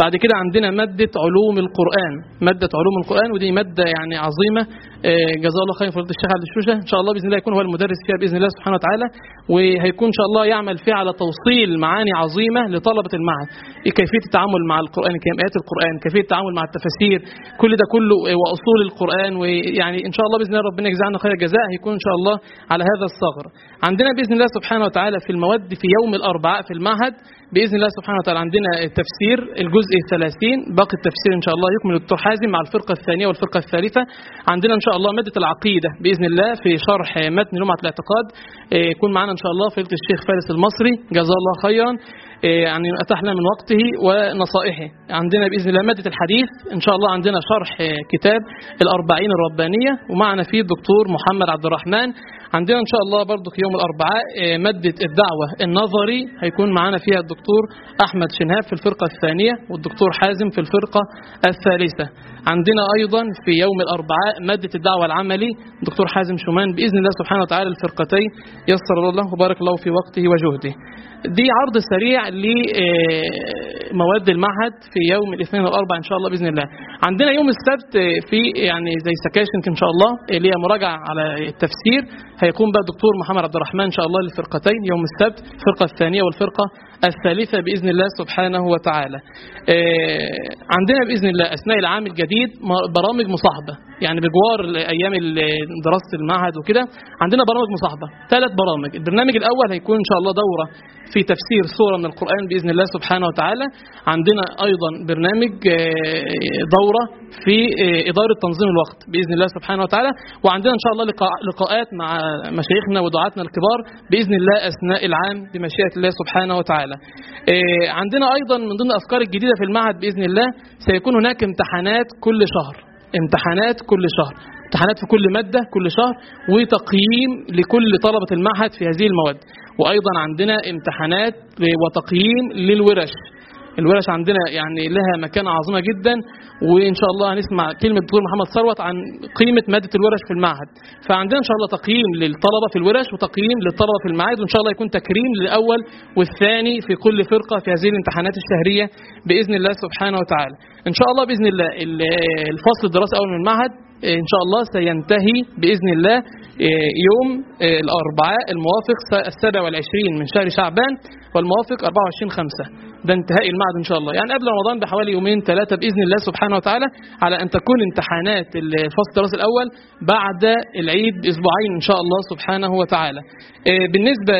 بعد كده عندنا مادة علوم القرآن. مادة علوم القرآن ودي مادة يعني عظيمة. آه، جزاه الله خير فضيلة الشيخ عبد الشوشة. إن شاء الله بإذن الله يكون هو المدرس فيها بإذن الله سبحانه وتعالى وهيكون إن شاء الله يعمل فيها على توصيل معاني عظيمة لطلبة المعهد. كيفية التعامل مع القرآن؟ كيفيه القرآن؟ كيفية التعامل مع التفاسير؟ كل ده كله آه، وأصول القرآن. ويعني إن شاء الله بإذن الله ربنا يجزانا خير الجزاء هيكون إن شاء الله على هذا الصغر. عندنا بإذن الله سبحانه وتعالى في المواد في يوم الأربعاء في المعهد بإذن الله سبحانه وتعالى عندنا التفسير الجزء الثلاثين. باقي التفسير إن شاء الله يكمل الدكتور حازم مع الفرقة الثانية والفرقة الثالثة. عندنا إن شاء الله مادة العقيدة بإذن الله في شرح متن لمعه الاعتقاد. إيه، يكون معنا إن شاء الله فضيلة الشيخ فارس المصري. جزاه الله خيرا. آه، يعني أتحنا من وقته ونصائحه. عندنا بإذن الله مادة الحديث. إن شاء الله عندنا شرح كتاب الأربعين الربانية. ومعنا فيه الدكتور محمد عبد الرحمن. عندنا إن شاء الله برضو يوم الأربعاء آه، مادة الدعوة النظري هيكون معنا فيها الدكتور أحمد شنهاب في الفرقة الثانية والدكتور حازم في الفرقة الثالثة. عندنا أيضا في يوم الأربعاء مادة الدعوة العملي دكتور حازم شومان بإذن الله سبحانه وتعالى الفرقتين يسر الله وبارك الله في وقته وجهده. دي عرض سريع لمواد المعهد في يوم الاثنين والأربعاء إن شاء الله بإذن الله. عندنا يوم السبت آه، في يعني زي سكاشن إن شاء الله اللي هي مراجعة على التفسير. هيقوم بقى الدكتور محمد عبد الرحمن إن شاء الله للفرقتين يوم السبت الفرقة الثانية والفرقة الثالثة بإذن الله سبحانه وتعالى. آه، عندنا بإذن الله أثناء العام الجديد برامج مصاحبة. يعني بجوار أيام ال- دراسة المعهد وكده عندنا برامج مصاحبة. ثلاث برامج. البرنامج الأول هيكون إن شاء الله دورة في تفسير سورة من القرآن بإذن الله سبحانه وتعالى. عندنا أيضا برنامج آه، دورة في آه، إدارة تنظيم الوقت بإذن الله سبحانه وتعالى. وعندنا إن شاء الله لقاء- لقاءات مع مشايخنا ودعاتنا الكبار بإذن الله أثناء العام بمشيئة الله سبحانه وتعالى. آه، عندنا أيضا من ضمن الأفكار الجديدة في المعهد بإذن الله سيكون هناك امتحانات كل شهر. امتحانات كل شهر. امتحانات في كل مادة كل شهر وتقييم لكل طلبة المعهد في هذه المواد. وأيضا عندنا امتحانات وتقييم للورش. الورش عندنا يعني لها مكانة عظيمة جدا وإن شاء الله هنسمع كلمة الدكتور محمد ثروت عن قيمة مادة الورش في المعهد. فعندنا إن شاء الله تقييم للطلبة في الورش وتقييم للطلبة في المعاهد وإن شاء الله يكون تكريم للأول والثاني في كل فرقة في هذه الامتحانات الشهرية بإذن الله سبحانه وتعالى. إن شاء الله بإذن الله ال- الفصل الدراسي الأول من المعهد إن شاء الله سينتهي بإذن الله يوم الأربعاء الموافق السابع والعشرين من شهر شعبان. والموافق 24 خمسة. ده انتهاء المعهد إن شاء الله. يعني قبل رمضان بحوالي يومين ثلاثة بإذن الله سبحانه وتعالى على أن تكون امتحانات الفصل الدراسي الأول بعد العيد بأسبوعين إن شاء الله سبحانه وتعالى. إيه، بالنسبة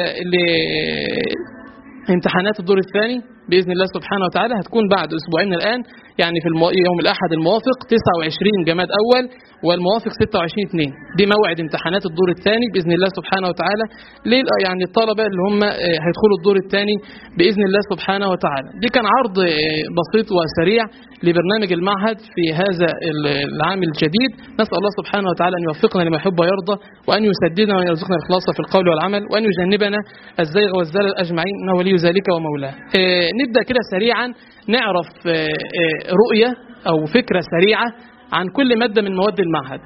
لامتحانات الدور الثاني بإذن الله سبحانه وتعالى هتكون بعد أسبوعين الآن. يعني في. يوم الأحد الموافق 29 جماد أول. والموافق 26 2 دي موعد امتحانات الدور الثاني بإذن الله سبحانه وتعالى. ليه يعني الطلبة اللي هم آه، هيدخلوا الدور الثاني بإذن الله سبحانه وتعالى. دي كان عرض آه، بسيط وسريع لبرنامج المعهد في هذا ال- العام الجديد. نسأل الله سبحانه وتعالى أن يوفقنا لما يحب ويرضى وأن يسددنا وأن يرزقنا في القول والعمل وأن يجنبنا الزيغ والزلل أجمعين. إنه ولي ذلك ومولاه. آه، نبدأ كده سريعا. نعرف آه، آه، رؤية أو فكرة سريعة عن كل مادة من مواد المعهد.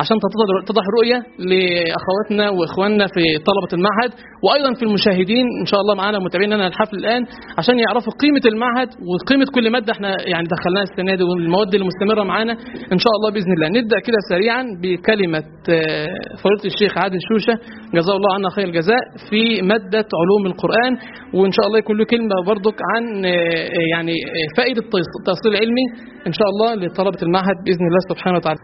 عشان تتضح- رؤية لأخواتنا وإخواننا في طلبة المعهد وأيضا في المشاهدين إن شاء الله معانا متابعين لنا الحفل الآن عشان يعرفوا قيمة المعهد وقيمة كل مادة إحنا يعني دخلناها السنة دي والمواد اللي مستمره معانا إن شاء الله بإذن الله. نبدأ كده سريعا بكلمة آه، فضيلة الشيخ عادل شوشة جزاه الله عنا خير الجزاء في مادة علوم القرآن وإن شاء الله يكون له كلمة برضك عن آه، يعني آه، فائدة التأصيل العلمي إن شاء الله لطلبة المعهد بإذن الله سبحانه وتعالى.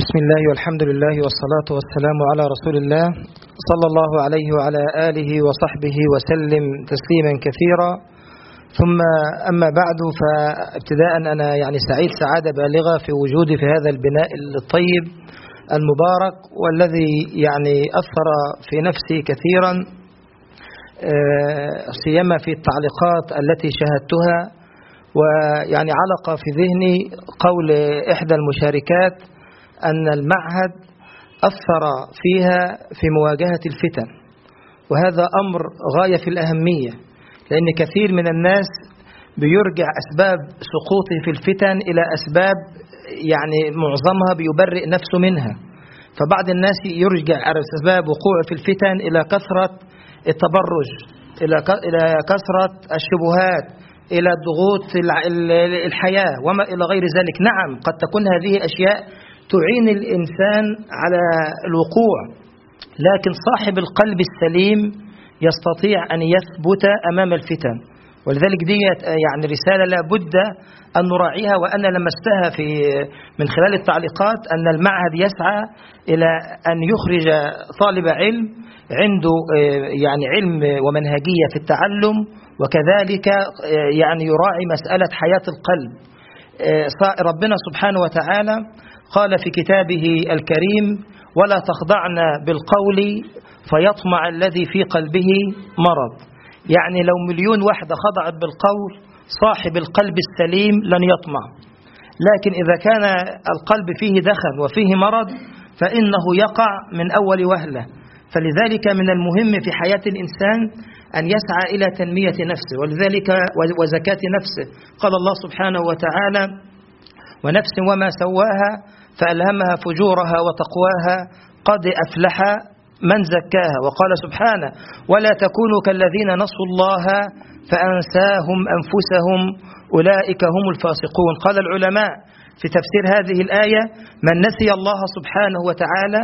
بسم الله والحمد لله والصلاة والسلام على رسول الله صلى الله عليه وعلى آله وصحبه وسلم تسليما كثيرا. ثم أما بعد فابتداء أنا يعني سعيد سعادة بالغة في وجودي في هذا البناء الطيب المبارك والذي يعني أثر في نفسي كثيرا آه، سيما في التعليقات التي شاهدتها ويعني علق في ذهني قول إحدى المشاركات أن المعهد أثر فيها في مواجهة الفتن وهذا أمر غاية في الأهمية لأن كثير من الناس بيرجع أسباب سقوطه في الفتن إلى أسباب يعني معظمها بيبرئ نفسه منها. فبعض الناس يرجع أسباب وقوعه في الفتن إلى كثرة التبرج إلى كثرة الشبهات إلى ضغوط الحياة وما إلى غير ذلك. نعم قد تكون هذه أشياء تعين الإنسان على الوقوع لكن صاحب القلب السليم يستطيع أن يثبت أمام الفتن. ولذلك دي يعني رسالة لابد أن نراعيها وأنا لمستها في من خلال التعليقات أن المعهد يسعى إلى أن يخرج طالب علم عنده يعني علم ومنهجية في التعلم وكذلك يعني يراعي مسألة حياة القلب. ربنا سبحانه وتعالى قال في كتابه الكريم ولا تخضعن بالقول فيطمع الذي في قلبه مرض. يعني لو مليون واحدة خضعت بالقول صاحب القلب السليم لن يطمع. لكن إذا كان القلب فيه دخن وفيه مرض فإنه يقع من أول وهلة. فلذلك من المهم في حياة الإنسان أن يسعى إلى تنمية نفسه. ولذلك وزكاة نفسه. قال الله سبحانه وتعالى ونفس وما سواها فألهمها فجورها وتقواها قد أفلح من زكاها. وقال سبحانه ولا تكونوا كالذين نسوا الله فأنساهم أنفسهم أولئك هم الفاسقون. قال العلماء في تفسير هذه الآية من نسي الله سبحانه وتعالى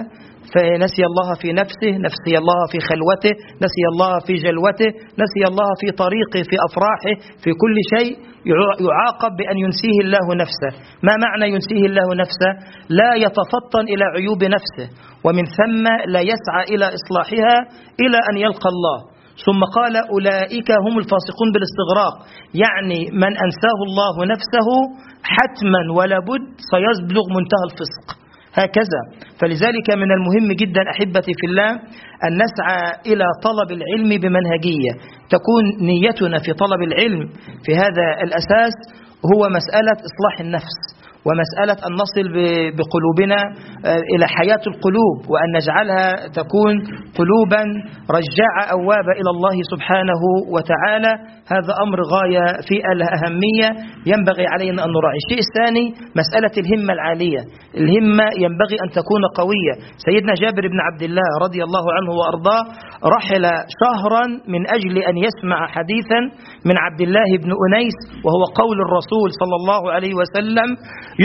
فنسي الله في نفسه نسي الله في خلوته نسي الله في جلوته نسي الله في طريقه في أفراحه في كل شيء يعاقب بأن ينسيه الله نفسه. ما معنى ينسيه الله نفسه؟ لا يتفطن إلى عيوب نفسه ومن ثم لا يسعى إلى إصلاحها إلى أن يلقى الله. ثم قال أولئك هم الفاسقون بالاستغراق. يعني من أنساه الله نفسه حتما ولا بد سيبلغ منتهى الفسق. هكذا. فلذلك من المهم جدا أحبتي في الله أن نسعى إلى طلب العلم بمنهجية. تكون نيتنا في طلب العلم في هذا الأساس هو مسألة إصلاح النفس. ومسألة أن نصل بقلوبنا إلى حياة القلوب وأن نجعلها تكون قلوبا رجاعة أوابة إلى الله سبحانه وتعالى. هذا أمر غاية في الأهمية. ينبغي علينا أن نراعي. الشيء الثاني مسألة الهمة العالية. الهمة ينبغي أن تكون قوية. سيدنا جابر بن عبد الله رضي الله عنه وأرضاه رحل شهرا من أجل أن يسمع حديثا من عبد الله بن أنيس وهو قول الرسول صلى الله عليه وسلم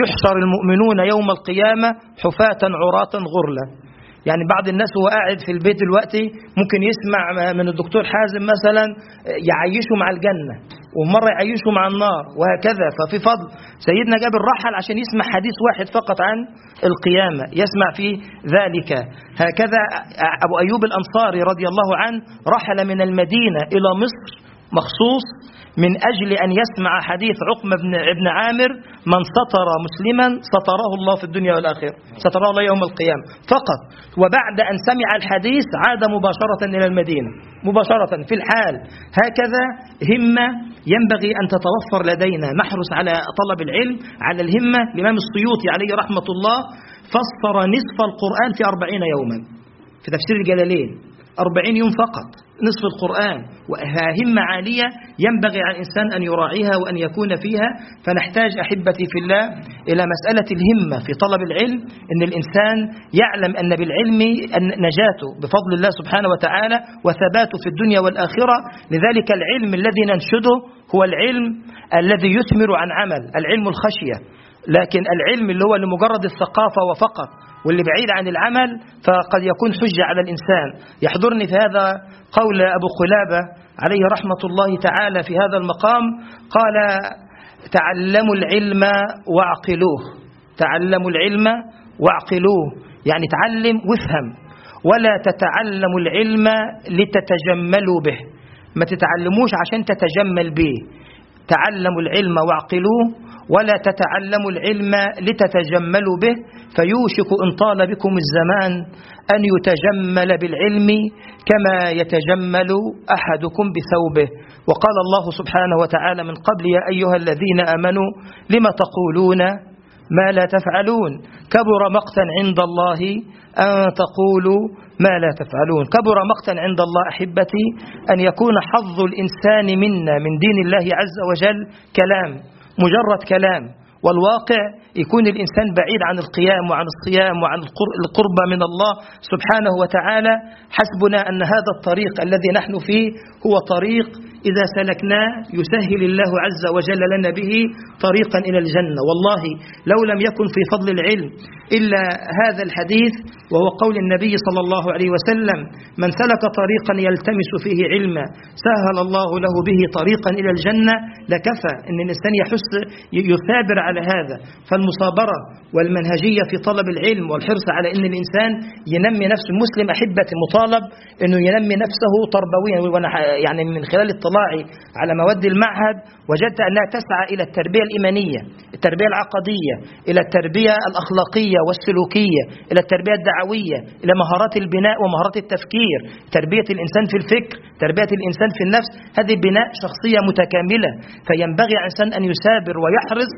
يحشر المؤمنون يوم القيامة حفاة عراة غرلا. يعني بعض الناس وهو قاعد في البيت دلوقتي ممكن يسمع من الدكتور حازم مثلا يعيشه مع الجنة ومرة يعيشه مع النار وهكذا. ففي فضل سيدنا جابر رحل عشان يسمع حديث واحد فقط عن القيامة يسمع في ذلك. هكذا أبو أيوب الأنصاري رضي الله عنه رحل من المدينة إلى مصر مخصوص من أجل أن يسمع حديث عقمة بن, عامر من سطر مسلما سطره الله في الدنيا والآخرة سطره الله يوم القيامة. فقط. وبعد أن سمع الحديث عاد مباشرة إلى المدينة. مباشرة في الحال. هكذا همة ينبغي أن تتوفر لدينا. نحرص على طلب العلم على الهمة. الإمام السيوطي عليه رحمة الله فسر نصف القرآن في أربعين يوما. في تفسير الجلالين. أربعين يوم فقط نصف القرآن. وها همة عالية ينبغي على الإنسان أن يراعيها وأن يكون فيها. فنحتاج أحبتي في الله إلى مسألة الهمة في طلب العلم أن الإنسان يعلم أن بالعلم نجاته بفضل الله سبحانه وتعالى وثباته في الدنيا والآخرة. لذلك العلم الذي ننشده هو العلم الذي يثمر عن عمل العلم الخشية. لكن العلم اللي هو لمجرد الثقافة وفقط واللي بعيد عن العمل فقد يكون حجة على الإنسان. يحضرني في هذا قول أبو قلابة عليه رحمة الله تعالى في هذا المقام قال تعلموا العلم واعقلوه. تعلموا العلم واعقلوه يعني تعلم وافهم. ولا تتعلموا العلم لتتجملوا به. ما تتعلموش عشان تتجمل به. تعلموا العلم واعقلوه ولا تتعلموا العلم لتتجملوا به فيوشك إن طال بكم الزمان أن يتجمل بالعلم كما يتجمل أحدكم بثوبه. وقال الله سبحانه وتعالى من قبل يا أيها الذين آمنوا لم تقولون ما لا تفعلون؟ كبر مقتا عند الله أن تقولوا ما لا تفعلون. كبر مقتا عند الله أحبتي أن يكون حظ الإنسان منا من دين الله عز وجل كلام مجرد كلام والواقع يكون الإنسان بعيد عن القيام وعن الصيام وعن القرب من الله سبحانه وتعالى. حسبنا أن هذا الطريق الذي نحن فيه هو طريق إذا سلكناه يسهل الله عز وجل لنا به طريقا إلى الجنة. والله لو لم يكن في فضل العلم إلا هذا الحديث وهو قول النبي صلى الله عليه وسلم من سلك طريقا يلتمس فيه علما سهل الله له به طريقا إلى الجنة لكفى أن الإنسان يحس يثابر على هذا. فالمصابرة والمنهجية في طلب العلم والحرص على أن الإنسان ينمي نفسه المسلم أحبة مطالب أنه ينمي نفسه تربويا يعني من خلال الطلاب باطلاعي على مواد المعهد وجدت أنها تسعى إلى التربية الإيمانية التربية العقدية إلى التربية الأخلاقية والسلوكية إلى التربية الدعوية إلى مهارات البناء ومهارات التفكير تربية الإنسان في الفكر تربية الإنسان في النفس هذه بناء شخصية متكاملة. فينبغي على الإنسان أن يثابر ويحرص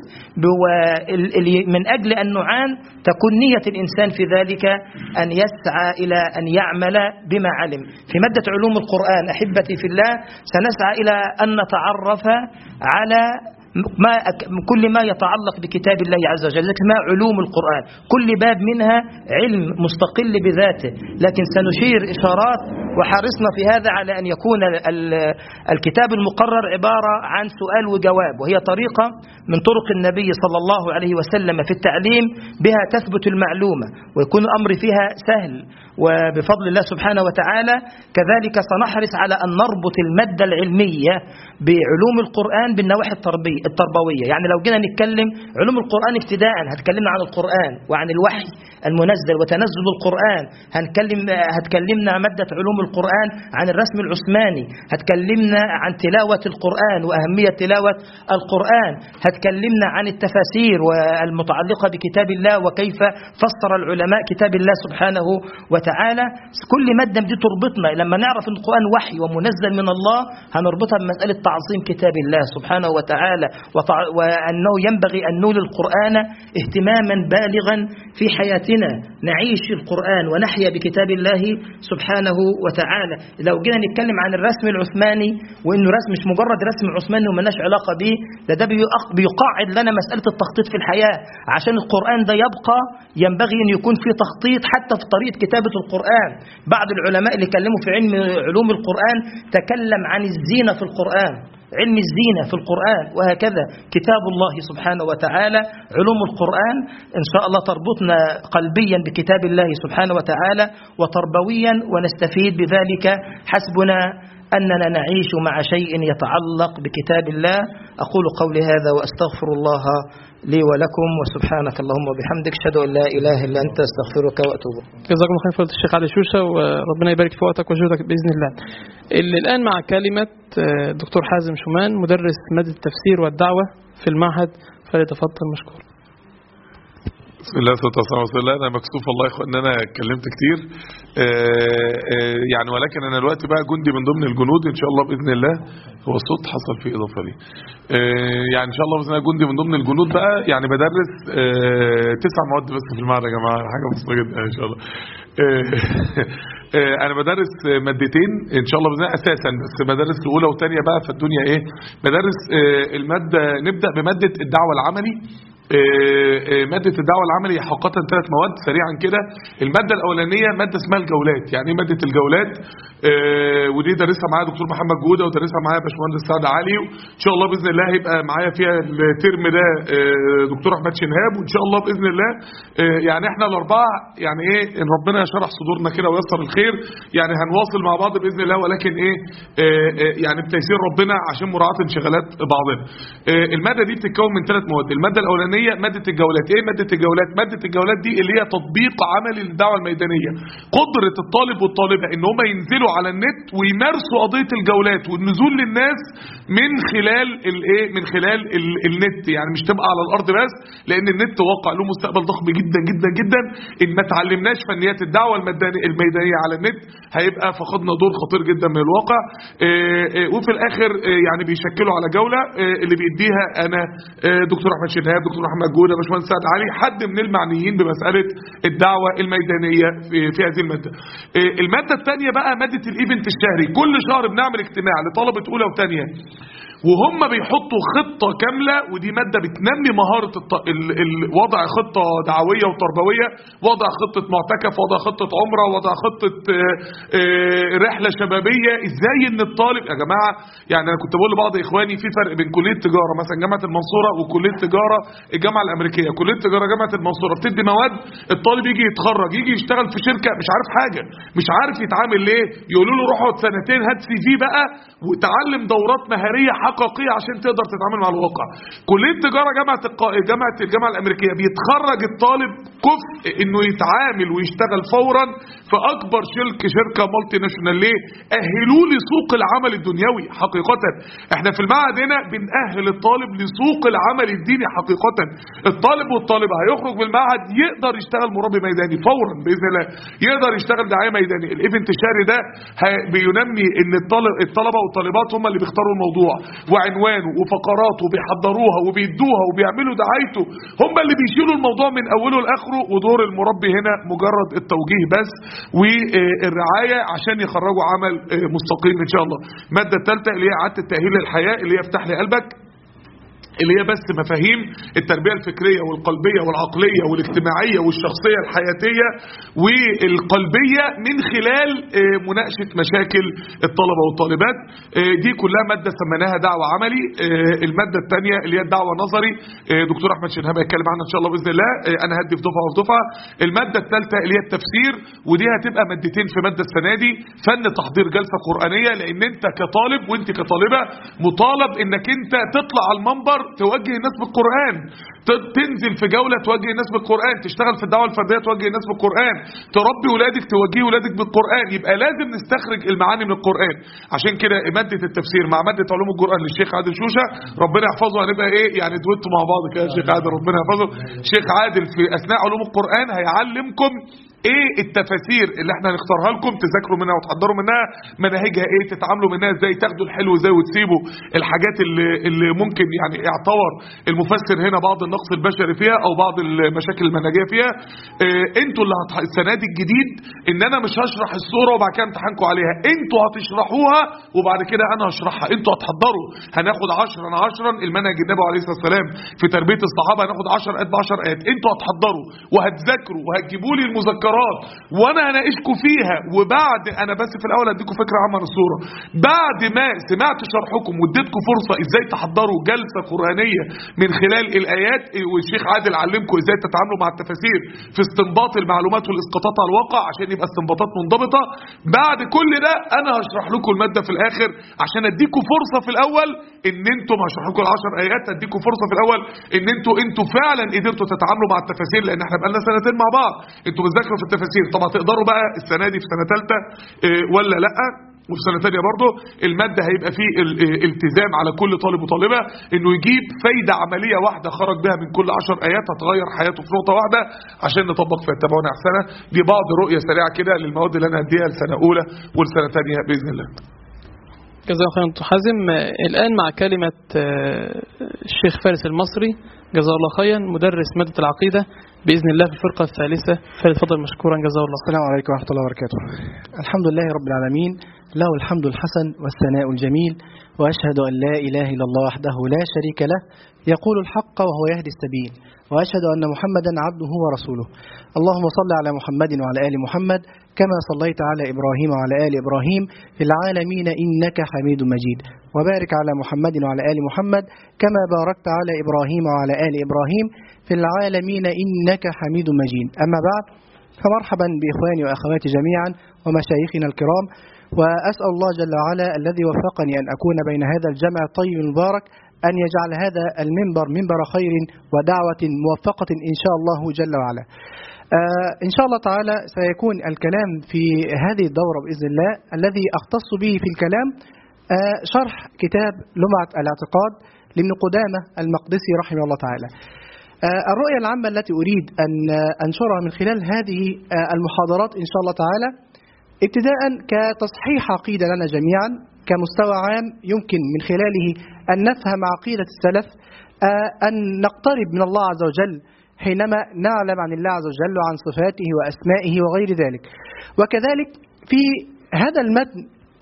من أجل أن نعان تكون نية الإنسان في ذلك أن يسعى إلى أن يعمل بما علم. في مادة علوم القرآن أحبتي في الله سنسعى إلى أن نتعرف على ما كل ما يتعلق بكتاب الله عز وجل ذلك اسمها علوم القرآن. كل باب منها علم مستقل بذاته. لكن سنشير إشارات وحرصنا في هذا على أن يكون ال- ال- الكتاب المقرر عبارة عن سؤال وجواب وهي طريقة من طرق النبي صلى الله عليه وسلم في التعليم بها تثبت المعلومة ويكون الأمر فيها سهل. وبفضل الله سبحانه وتعالى كذلك سنحرص على أن نربط المادة العلمية بعلوم القرآن بالنواحي التربية التربوية. يعني لو جينا نتكلم علوم القرآن ابتداء هتكلمنا عن القرآن وعن الوحي المنزل وتنزل القرآن. هنكلم هتكلمنا مادة علوم القرآن عن الرسم العثماني. هتكلمنا عن تلاوة القرآن وأهمية تلاوة القرآن. هتكلمنا عن التفاسير والمتعلقة بكتاب الله وكيف فسر العلماء كتاب الله سبحانه وتعالى. كل مادة دي تربطنا. لما نعرف إن القرآن وحي ومنزل من الله هنربطها بمسألة تعظيم كتاب الله سبحانه وتعالى وتع- وأنه ينبغي أن نولي القرآن اهتماما بالغا في حياتنا. نعيش القرآن ونحيا بكتاب الله سبحانه وتعالى. لو جينا نتكلم عن الرسم العثماني وانه رسم مش مجرد رسم عثماني وملناش علاقة به ده ده بيق- بيقاعد لنا مسألة التخطيط في الحياة. عشان القرآن ده يبقى ينبغي أن يكون في تخطيط حتى في طريقة كتابة القرآن. بعض العلماء اللي كلموا في علم علوم القرآن تكلم عن الزينة في القرآن. علم الزينة في القرآن وهكذا كتاب الله سبحانه وتعالى علوم القرآن. إن شاء الله تربطنا قلبيا بكتاب الله سبحانه وتعالى وتربويا ونستفيد بذلك. حسبنا أننا نعيش مع شيء يتعلق بكتاب الله. أقول قولي هذا وأستغفر الله لي ولكم وسبحانك اللهم وبحمدك أشهد أن لا إله إلا أنت أستغفرك وأتوب إليك. جزاكم الله خير فضيلة الشيخ علي شوشة وربنا يبارك في وقتك وجهدك بإذن الله. اللي الآن مع كلمة آه، دكتور حازم شومان مدرس مادة التفسير والدعوة في المعهد فليتفضل مشكور بسم الله والصلاه والسلام على الله أنا مكسوف والله إن أنا اتكلمت كتير. آه، آه، يعني ولكن أنا دلوقتي بقى جندي من ضمن الجنود إن شاء الله بإذن الله هو الصوت حصل فيه إضافة ليه. آه، يعني إن شاء الله بإذن الله جندي من ضمن الجنود بقى يعني بدرس تسع مواد بس في المعهد يا جماعة حاجة بسيطة جدا إن شاء الله. أنا بدرس مادتين إن شاء الله بإذن الله أساسا بس بدرس الأولى والثانيه بقى فالدنيا إيه؟ بدرس المادة نبدأ بمادة الدعوة العملي. آه، آه، مادة الدعوة العملي حقيقة ثلاث مواد سريعا كده. المادة الأولانية مادة اسمها الجولات. يعني إيه مادة الجولات؟ آه، ودي درسها معايا دكتور محمد جودة ودرسها معايا باشمهندس سعد علي. وإن شاء الله بإذن الله هيبقى معايا فيها الترم ده دكتور أحمد شنهاب. وإن شاء الله بإذن الله يعني إحنا الأربعة يعني إيه إن ربنا شرح صدورنا كده ويسر الخير يعني هنواصل مع بعض بإذن الله. ولكن إيه يعني بتيسير ربنا عشان مراعاة انشغالات بعضنا. المادة دي بتتكون من ثلاث مواد. المادة الأولانية مادة الجولات. إيه مادة الجولات؟ مادة الجولات دي اللي هي تطبيق عملي للدعوة الميدانية. قدرة الطالب والطالبة إن هم ينزلوا على النت ويمارسوا قضية الجولات والنزول للناس من خلال الايه من خلال ال- النت. يعني مش تبقى على الأرض بس لأن النت واقع له مستقبل ضخم جدا جدا جدا. إن ما تعلمناش فنيات الدعوة الميدانية الميدانية على النت هيبقى فقدنا دور خطير جدا من الواقع. آه، آه، وفي الآخر آه، يعني بيشكلوا على جولة اللي بيديها أنا دكتور أحمد شهاب دكتور محمد جودة باشمهندس سعد علي حد من المعنيين بمسألة الدعوة الميدانية في, في هذه المادة. آه، المادة الثانية بقى مادة الإيفنت الشهري كل شهر بنعمل اجتماع لطلبة أولى وثانية وهم بيحطوا خطة كاملة ودي مادة بتنمي مهارة الط... ال... ال... وضع خطة دعوية وتربوية وضع خطة معتكف وضع خطة عمرة وضع خطة آه، آه، رحلة شبابية. إزاي إن الطالب يا جماعة يعني أنا كنت بقول لبعض إخواني في فرق بين كلية تجارة مثلا جامعة المنصورة وكلية تجارة الجامعة الأمريكية. كلية تجارة جامعة المنصورة بتدي مواد الطالب يجي يتخرج يجي يشتغل في شركة مش عارف حاجة مش عارف يتعامل ليه. يقولوا له روح اقعد سنتين هات سي في بقى وتعلم دورات مهارية حقيقيه عشان تقدر تتعامل مع الواقع. كلية تجارة جامعة الق- جامعة الجامعة الأمريكية بيتخرج الطالب كفء إنه يتعامل ويشتغل فورا في أكبر شركة شركة multinational ليه؟ أهلوه لسوق العمل الدنيوي حقيقه. إحنا في المعهد هنا بنأهل الطالب لسوق العمل الديني حقيقه. الطالب والطالبه هيخرج من المعهد يقدر يشتغل مربي ميداني فورا بإذن الله. يقدر يشتغل داعيه ميداني ال event الشهري ده بينمي إن الطلبة والطالبات هم اللي بيختاروا الموضوع. وعنوانه وفقراته وبيحضروها وبيدوها وبيعملوا دعايته هم اللي بيشيلوا الموضوع من أوله لآخره ودور المربي هنا مجرد التوجيه بس والرعاية عشان يخرجوا عمل آه، مستقيم إن شاء الله. الماده الثالثه اللي هي إعادة التاهيل للحياه اللي هي افتح لي قلبك. اللي هي بس مفاهيم التربية الفكرية والقلبية والعقلية والاجتماعية والشخصية الحياتية والقلبية من خلال آه، مناقشة مشاكل الطلبة والطالبات. آه، دي كلها مادة سميناها دعوة عملي. آه، المادة الثانية اللي هي الدعوة نظري آه، دكتور أحمد شنهاب هيتكلم عنها إن شاء الله بإذن الله. أنا هدي في دفعة وفي دفعة. المادة الثالثة اللي هي التفسير ودي هتبقى مادتين في مادة السنة دي. فن تحضير جلسة قرآنية لأن أنت كطالب وأنت كطالبة مطالب إنك أنت تطلع على المنبر توجه الناس بالقرآن. تنزل في جولة توجه الناس بالقرآن تشتغل في الدعوة الفردية توجه الناس بالقرآن تربي ولادك توجهي ولادك بالقرآن يبقى لازم نستخرج المعاني من القرآن. عشان كده مادة التفسير مع مادة علوم القرآن للشيخ عادل شوشة ربنا يحفظه هنبقى إيه؟ يعني دويتوا مع بعض كده شيخ عادل ربنا يحفظه. شيخ عادل في أثناء علوم القرآن هيعلمكم إيه التفاسير اللي إحنا هنختارها لكم تذاكروا منها وتحضروا منها مناهجها إيه تتعاملوا منها إزاي تاخدوا الحلو إزاي وتسيبوا الحاجات اللي, اللي ممكن يعني اعتبر المفسر هنا بعض النقص البشري فيها أو بعض المشاكل المنهجية فيها. آه أنتوا اللي هتح... السنة دي الجديد إن أنا مش هشرح الصورة وبعد كده امتحانكم عليها. أنتوا هتشرحوها وبعد كده أنا هشرحها. أنتوا هتحضروا. هناخد 10 10 المنهج النبي عليه الصلاة والسلام في تربية الصحابة هناخد 10 ايات ب 10 ايات أنتوا هتحضروا وهتذاكروا وهتجيبوا لي المذكرات وأنا هناقشكم فيها. وبعد أنا بس في الأول اديكم فكرة عامة عن الصورة. بعد ما سمعت شرحكم واديتكم فرصة إزاي تحضروا جلسة قرآنية من خلال الآيات والشيخ عادل علمكم إزاي تتعاملوا مع التفاسير في استنباط المعلومات والاسقاطات على الواقع عشان يبقى استنباطات منضبطة. بعد كل ده أنا هشرح لكم المادة في الآخر عشان اديكم فرصة في الأول ان أنتم هشرح لكم ال10 آيات اديكم فرصة في الأول ان أنتوا أنتوا فعلا قدرتوا تتعاملوا مع التفاسير لأن إحنا بقالنا سنتين مع بعض. أنتوا بتذاكروا في التفاسير. طب هتقدروا بقى السنة دي في سنة ثالثه ولا لأ؟ وفي سنة ثانية برضه المادة هيبقى فيه ال- ال- التزام على كل طالب وطالبة إنه يجيب فايدة عملية واحدة خرج بها من كل 10 آيات هتغير حياته في نقطة واحدة عشان نطبق فيها تابعونا احسنه دي بعض رؤية سريعة كده للمواد اللي أنا هديها لسنة أولى ولسنة ثانية بإذن الله. جزاك دكتور حازم الآن مع كلمة آه، الشيخ فارس المصري جزاه الله خيرا مدرس مادة العقيدة بإذن الله في الفرقة الثالثة. فليتفضل مشكورا جزاه الله السلام عليكم ورحمة الله وبركاته. الحمد لله رب العالمين له الحمد الحسن والثناء الجميل وأشهد أن لا إله إلا الله وحده لا شريك له يقول الحق وهو يهدي السبيل وأشهد أن محمدا عبده ورسوله. اللهم صل على محمد وعلى آل محمد كما صليت على إبراهيم وعلى آل إبراهيم في العالمين إنك حميد مجيد. وبارك على محمد وعلى آل محمد كما باركت على إبراهيم وعلى آل إبراهيم في العالمين إنك حميد مجيد. أما بعد فمرحبا بإخواني وأخواتي جميعا ومشايخنا الكرام وأسأل الله جل وعلا الذي وفقني أن أكون بين هذا الجمع الطيب المبارك أن يجعل هذا المنبر منبر خير ودعوة موفقة إن شاء الله جل وعلا. آه إن شاء الله تعالى سيكون الكلام في هذه الدورة بإذن الله. الذي أختص به في الكلام آه شرح كتاب لمعة الاعتقاد لابن قدامة المقدسي رحمه الله تعالى. آه الرؤية العامة التي أريد أن آه أنشرها من خلال هذه آه المحاضرات إن شاء الله تعالى ابتداء كتصحيح عقيدة لنا جميعا. كمستوى عام يمكن من خلاله أن نفهم عقيدة السلف آه أن نقترب من الله عز وجل حينما نعلم عن الله عز وجل وعن صفاته وأسمائه وغير ذلك. وكذلك في هذا المتن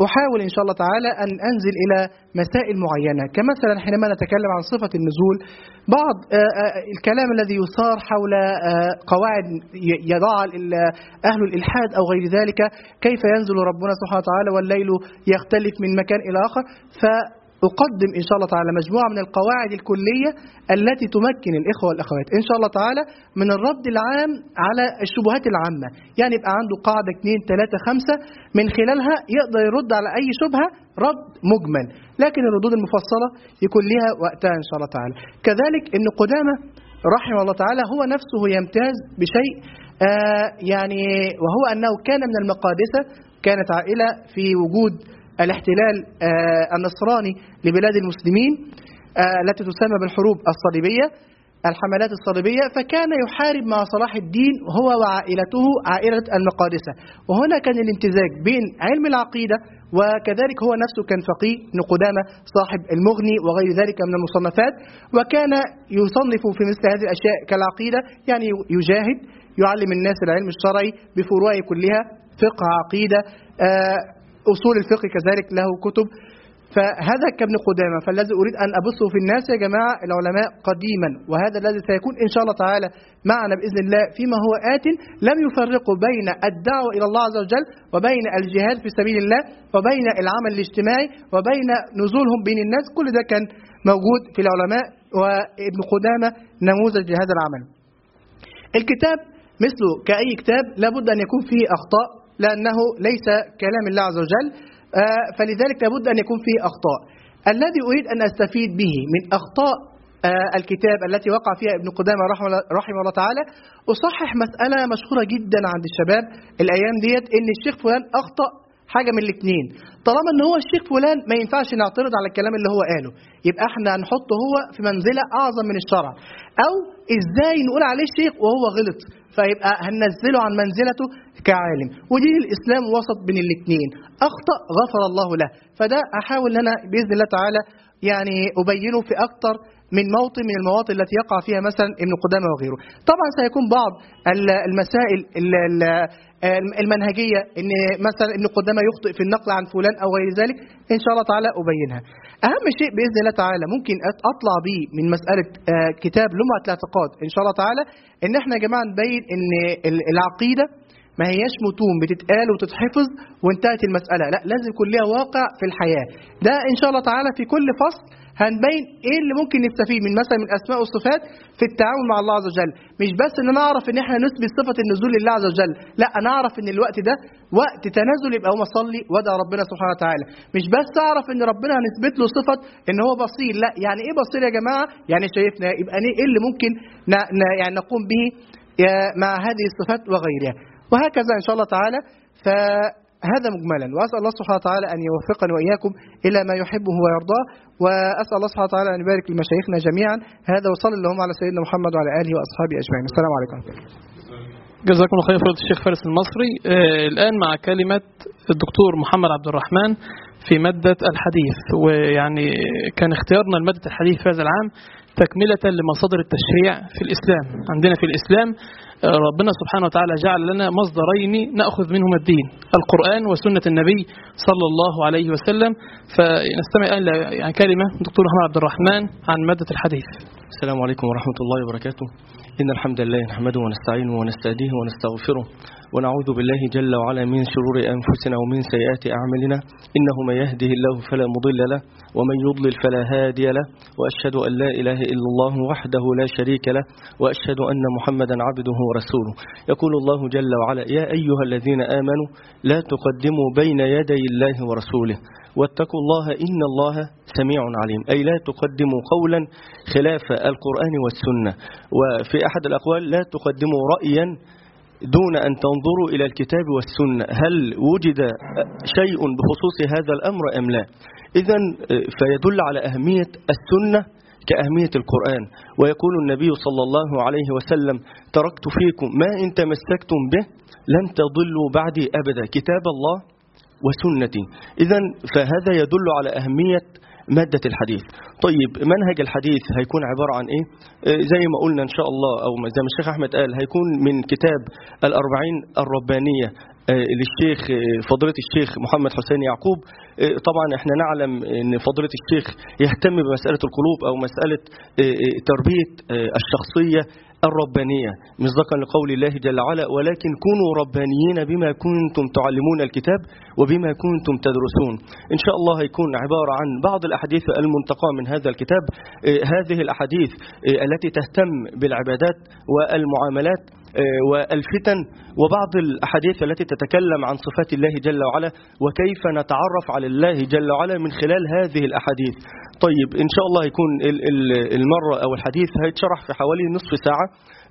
أحاول إن شاء الله تعالى أن أنزل إلى مسائل معينة. كمثلا حينما نتكلم عن صفة النزول بعض آه، آه، الكلام الذي يثار حول آه، قواعد ي- يضعها ال- أهل الإلحاد أو غير ذلك كيف ينزل ربنا سبحانه وتعالى والليل يختلف من مكان إلى آخر؟ ف أقدم إن شاء الله تعالى مجموعة من القواعد الكلية التي تمكن الإخوة والأخوات. إن شاء الله تعالى من الرد العام على الشبهات العامة. يعني يبقى عنده قاعدة 2 3 5 من خلالها يقدر يرد على أي شبهة رد مجمل. لكن الردود المفصلة يكون لها وقتها إن شاء الله تعالى. كذلك إن قدامة رحمه الله تعالى هو نفسه يمتاز بشيء آه يعني وهو أنه كان من المقادسة كانت عائلة في وجود الاحتلال آه النصراني لبلاد المسلمين آه التي تسمى بالحروب الصليبية الحملات الصليبية فكان يحارب مع صلاح الدين هو وعائلته عائلة المقادسة. وهنا كان الامتزاج بين علم العقيدة وكذلك هو نفسه كان فقيه ابن قدامة صاحب المغني وغير ذلك من المصنفات. وكان يصنف في مثل هذه الأشياء كالعقيدة يعني يجاهد يعلم الناس العلم الشرعي بفروعه كلها فقه عقيدة آه أصول الفقه كذلك له كتب. فهذا كابن قدامة فالذي أريد أن أبثه في الناس يا جماعة العلماء قديما وهذا الذي سيكون إن شاء الله تعالى معنا بإذن الله فيما هو آت لم يفرقوا بين الدعوة إلى الله عز وجل وبين الجهاد في سبيل الله وبين العمل الاجتماعي وبين نزولهم بين الناس. كل ده كان موجود في العلماء وابن قدامة نموذج لهذا العمل. الكتاب مثله كأي كتاب لابد أن يكون فيه أخطاء لأنه ليس كلام الله عز وجل فلذلك لابد أن يكون فيه أخطاء. الذي أريد أن أستفيد به من أخطاء الكتاب التي وقع فيها ابن قدامة رحمه الله تعالى أصحح مسألة مشهورة جدا عند الشباب الأيام ديت إن الشيخ فلان أخطأ حاجة من الاثنين طالما إن هو الشيخ فلان ما ينفعش نعترض على الكلام اللي هو قاله. يبقى إحنا هنحطه هو في منزلة أعظم من الشرع. أو إزاي نقول عليه شيخ وهو غلط؟ فيبقى هننزله عن منزلته كعالم. ودين الإسلام وسط بين الاثنين أخطأ غفر الله له. فده أحاول إن أنا بإذن الله تعالى يعني أبينه في أكتر من موطن من المواطن التي يقع فيها مثلا ابن قدامة وغيره. طبعا سيكون بعض المسائل المنهجية إن مثلا ابن قدامه يخطئ في النقل عن فلان أو غير ذلك إن شاء الله تعالى أبينها. أهم شيء بإذن الله تعالى ممكن أطلع به من مسألة كتاب لمعه الاعتقاد. إن شاء الله تعالى إن إحنا يا جماعة نبين إن العقيدة ما هياش متون بتتقال وتتحفظ وانتهت المسألة. لا لازم يكون ليها واقع في الحياة. ده إن شاء الله تعالى في كل فصل هنبين إيه اللي ممكن نستفيد من مثلا من الأسماء والصفات في التعامل مع الله عز وجل. مش بس إن أنا أعرف إن إحنا نثبت صفة النزول لله عز وجل. لا أنا أعرف إن الوقت ده وقت تنازل يبقى هو مصلي وادعى ربنا سبحانه وتعالى. مش بس أعرف إن ربنا هنثبت له صفة إن هو بصير. لا يعني إيه بصير يا جماعة؟ يعني شايفنا يبقى إيه اللي ممكن ن... ن... يعني نقوم به مع هذه الصفات وغيرها. وهكذا إن شاء الله تعالى. فهذا مجملا. وأسأل الله سبحانه وتعالى أن يوفقني وإياكم إلى ما يحبه ويرضاه. وأسأل الله سبحانه وتعالى أن يبارك لمشايخنا جميعا. هذا وصلى اللهم على سيدنا محمد وعلى آله وأصحابه أجمعين. السلام عليكم. جزاكم الله خير فضيلة الشيخ فارس المصري. آه الآن مع كلمة الدكتور محمد عبد الرحمن في مادة الحديث. ويعني كان اختيارنا لمادة الحديث في هذا العام تكملة لمصادر التشريع في الإسلام. عندنا في الإسلام ربنا سبحانه وتعالى جعل لنا مصدرين نأخذ منهما الدين القرآن وسنة النبي صلى الله عليه وسلم. فنستمع الآن يعني كلمة دكتور محمد عبد الرحمن عن مادة الحديث. السلام عليكم ورحمة الله وبركاته. إن الحمد لله نحمده ونستعينه ونستهديه ونستغفره. ونعوذ بالله جل وعلا من شرور أنفسنا ومن سيئات أعمالنا. إنه من يهده الله فلا مضل له ومن يضلل فلا هادي له. وأشهد أن لا إله إلا الله وحده لا شريك له وأشهد أن محمدا عبده ورسوله. يقول الله جل وعلا يا أيها الذين آمنوا لا تقدموا بين يدي الله ورسوله واتقوا الله إن الله سميع عليم. أي لا تقدموا قولا خلاف القرآن والسنة. وفي أحد الأقوال لا تقدموا رأيا دون أن تنظروا إلى الكتاب والسنة هل وجد شيء بخصوص هذا الأمر أم لا؟ إذا فيدل على أهمية السنة كأهمية القرآن. ويقول النبي صلى الله عليه وسلم تركت فيكم ما إن تمسكتم به لن تضلوا بعدي أبدا كتاب الله وسنتي. إذا فهذا يدل على أهمية مادة الحديث. طيب منهج الحديث هيكون عبارة عن إيه؟ زي ما قلنا إن شاء الله أو زي ما الشيخ أحمد قال هيكون من كتاب الأربعين الربانية للشيخ فضيلة الشيخ محمد حسين يعقوب. طبعا إحنا نعلم إن فضيلة الشيخ يهتم بمسألة القلوب أو مسألة تربية الشخصية الربانية مصداقا لقول الله جل وعلا ولكن كونوا ربانيين بما كنتم تعلمون الكتاب وبما كنتم تدرسون. إن شاء الله هيكون عبارة عن بعض الأحاديث المنتقى من هذا الكتاب. آه، هذه الأحاديث آه، التي تهتم بالعبادات والمعاملات. والفتن وبعض الأحاديث التي تتكلم عن صفات الله جل وعلا وكيف نتعرف على الله جل وعلا من خلال هذه الأحاديث. طيب إن شاء الله يكون ال- ال- المرة أو الحديث هيتشرح في حوالي نصف ساعة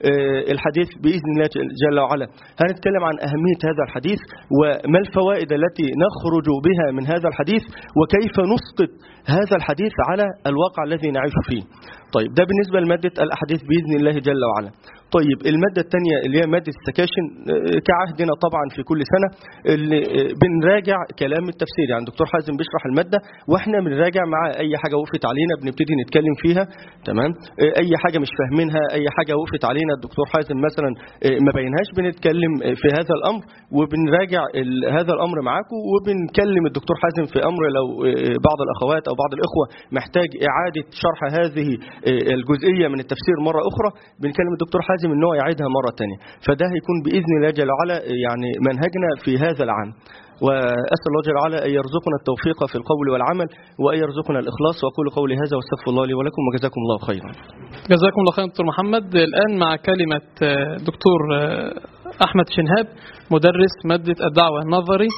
آه، الحديث بإذن الله جل وعلا. هنتكلم عن أهمية هذا الحديث وما الفوائد التي نخرج بها من هذا الحديث وكيف نسقط هذا الحديث على الواقع الذي نعيش فيه. طيب ده بالنسبة لمادة الأحاديث بإذن الله جل وعلا. طيب المادة الثانية اللي هي مادة السكاشن آه، كعهدنا طبعا في كل سنة اللي آه، بنراجع كلام التفسير. يعني دكتور حازم بيشرح المادة وإحنا بنراجع مع أي حاجة وقفت علينا بنبتدي نتكلم فيها. تمام؟ آه، أي حاجة مش فاهمينها أي حاجة وقفت علينا الدكتور حازم مثلا ما بينهاش بنتكلم في هذا الأمر وبنراجع هذا الأمر معاكم وبنكلم الدكتور حازم في أمر لو بعض الأخوات أو بعض الإخوة محتاج إعادة شرح هذه آه، الجزئية من التفسير مرة أخرى بنكلم الدكتور حازم إن هو يعيدها مرة تانية. فده هيكون بإذن الله جل وعلا يعني منهجنا في هذا العام. وأسأل الله جل وعلا أن يرزقنا التوفيق في القول والعمل وأن يرزقنا الإخلاص وأقول قولي هذا واستغفر الله لي ولكم وجزاكم الله خيرا. جزاكم الله خيرا دكتور محمد. الآن مع كلمة آه، دكتور آه، أحمد شنهاب مدرس مادة الدعوة النظري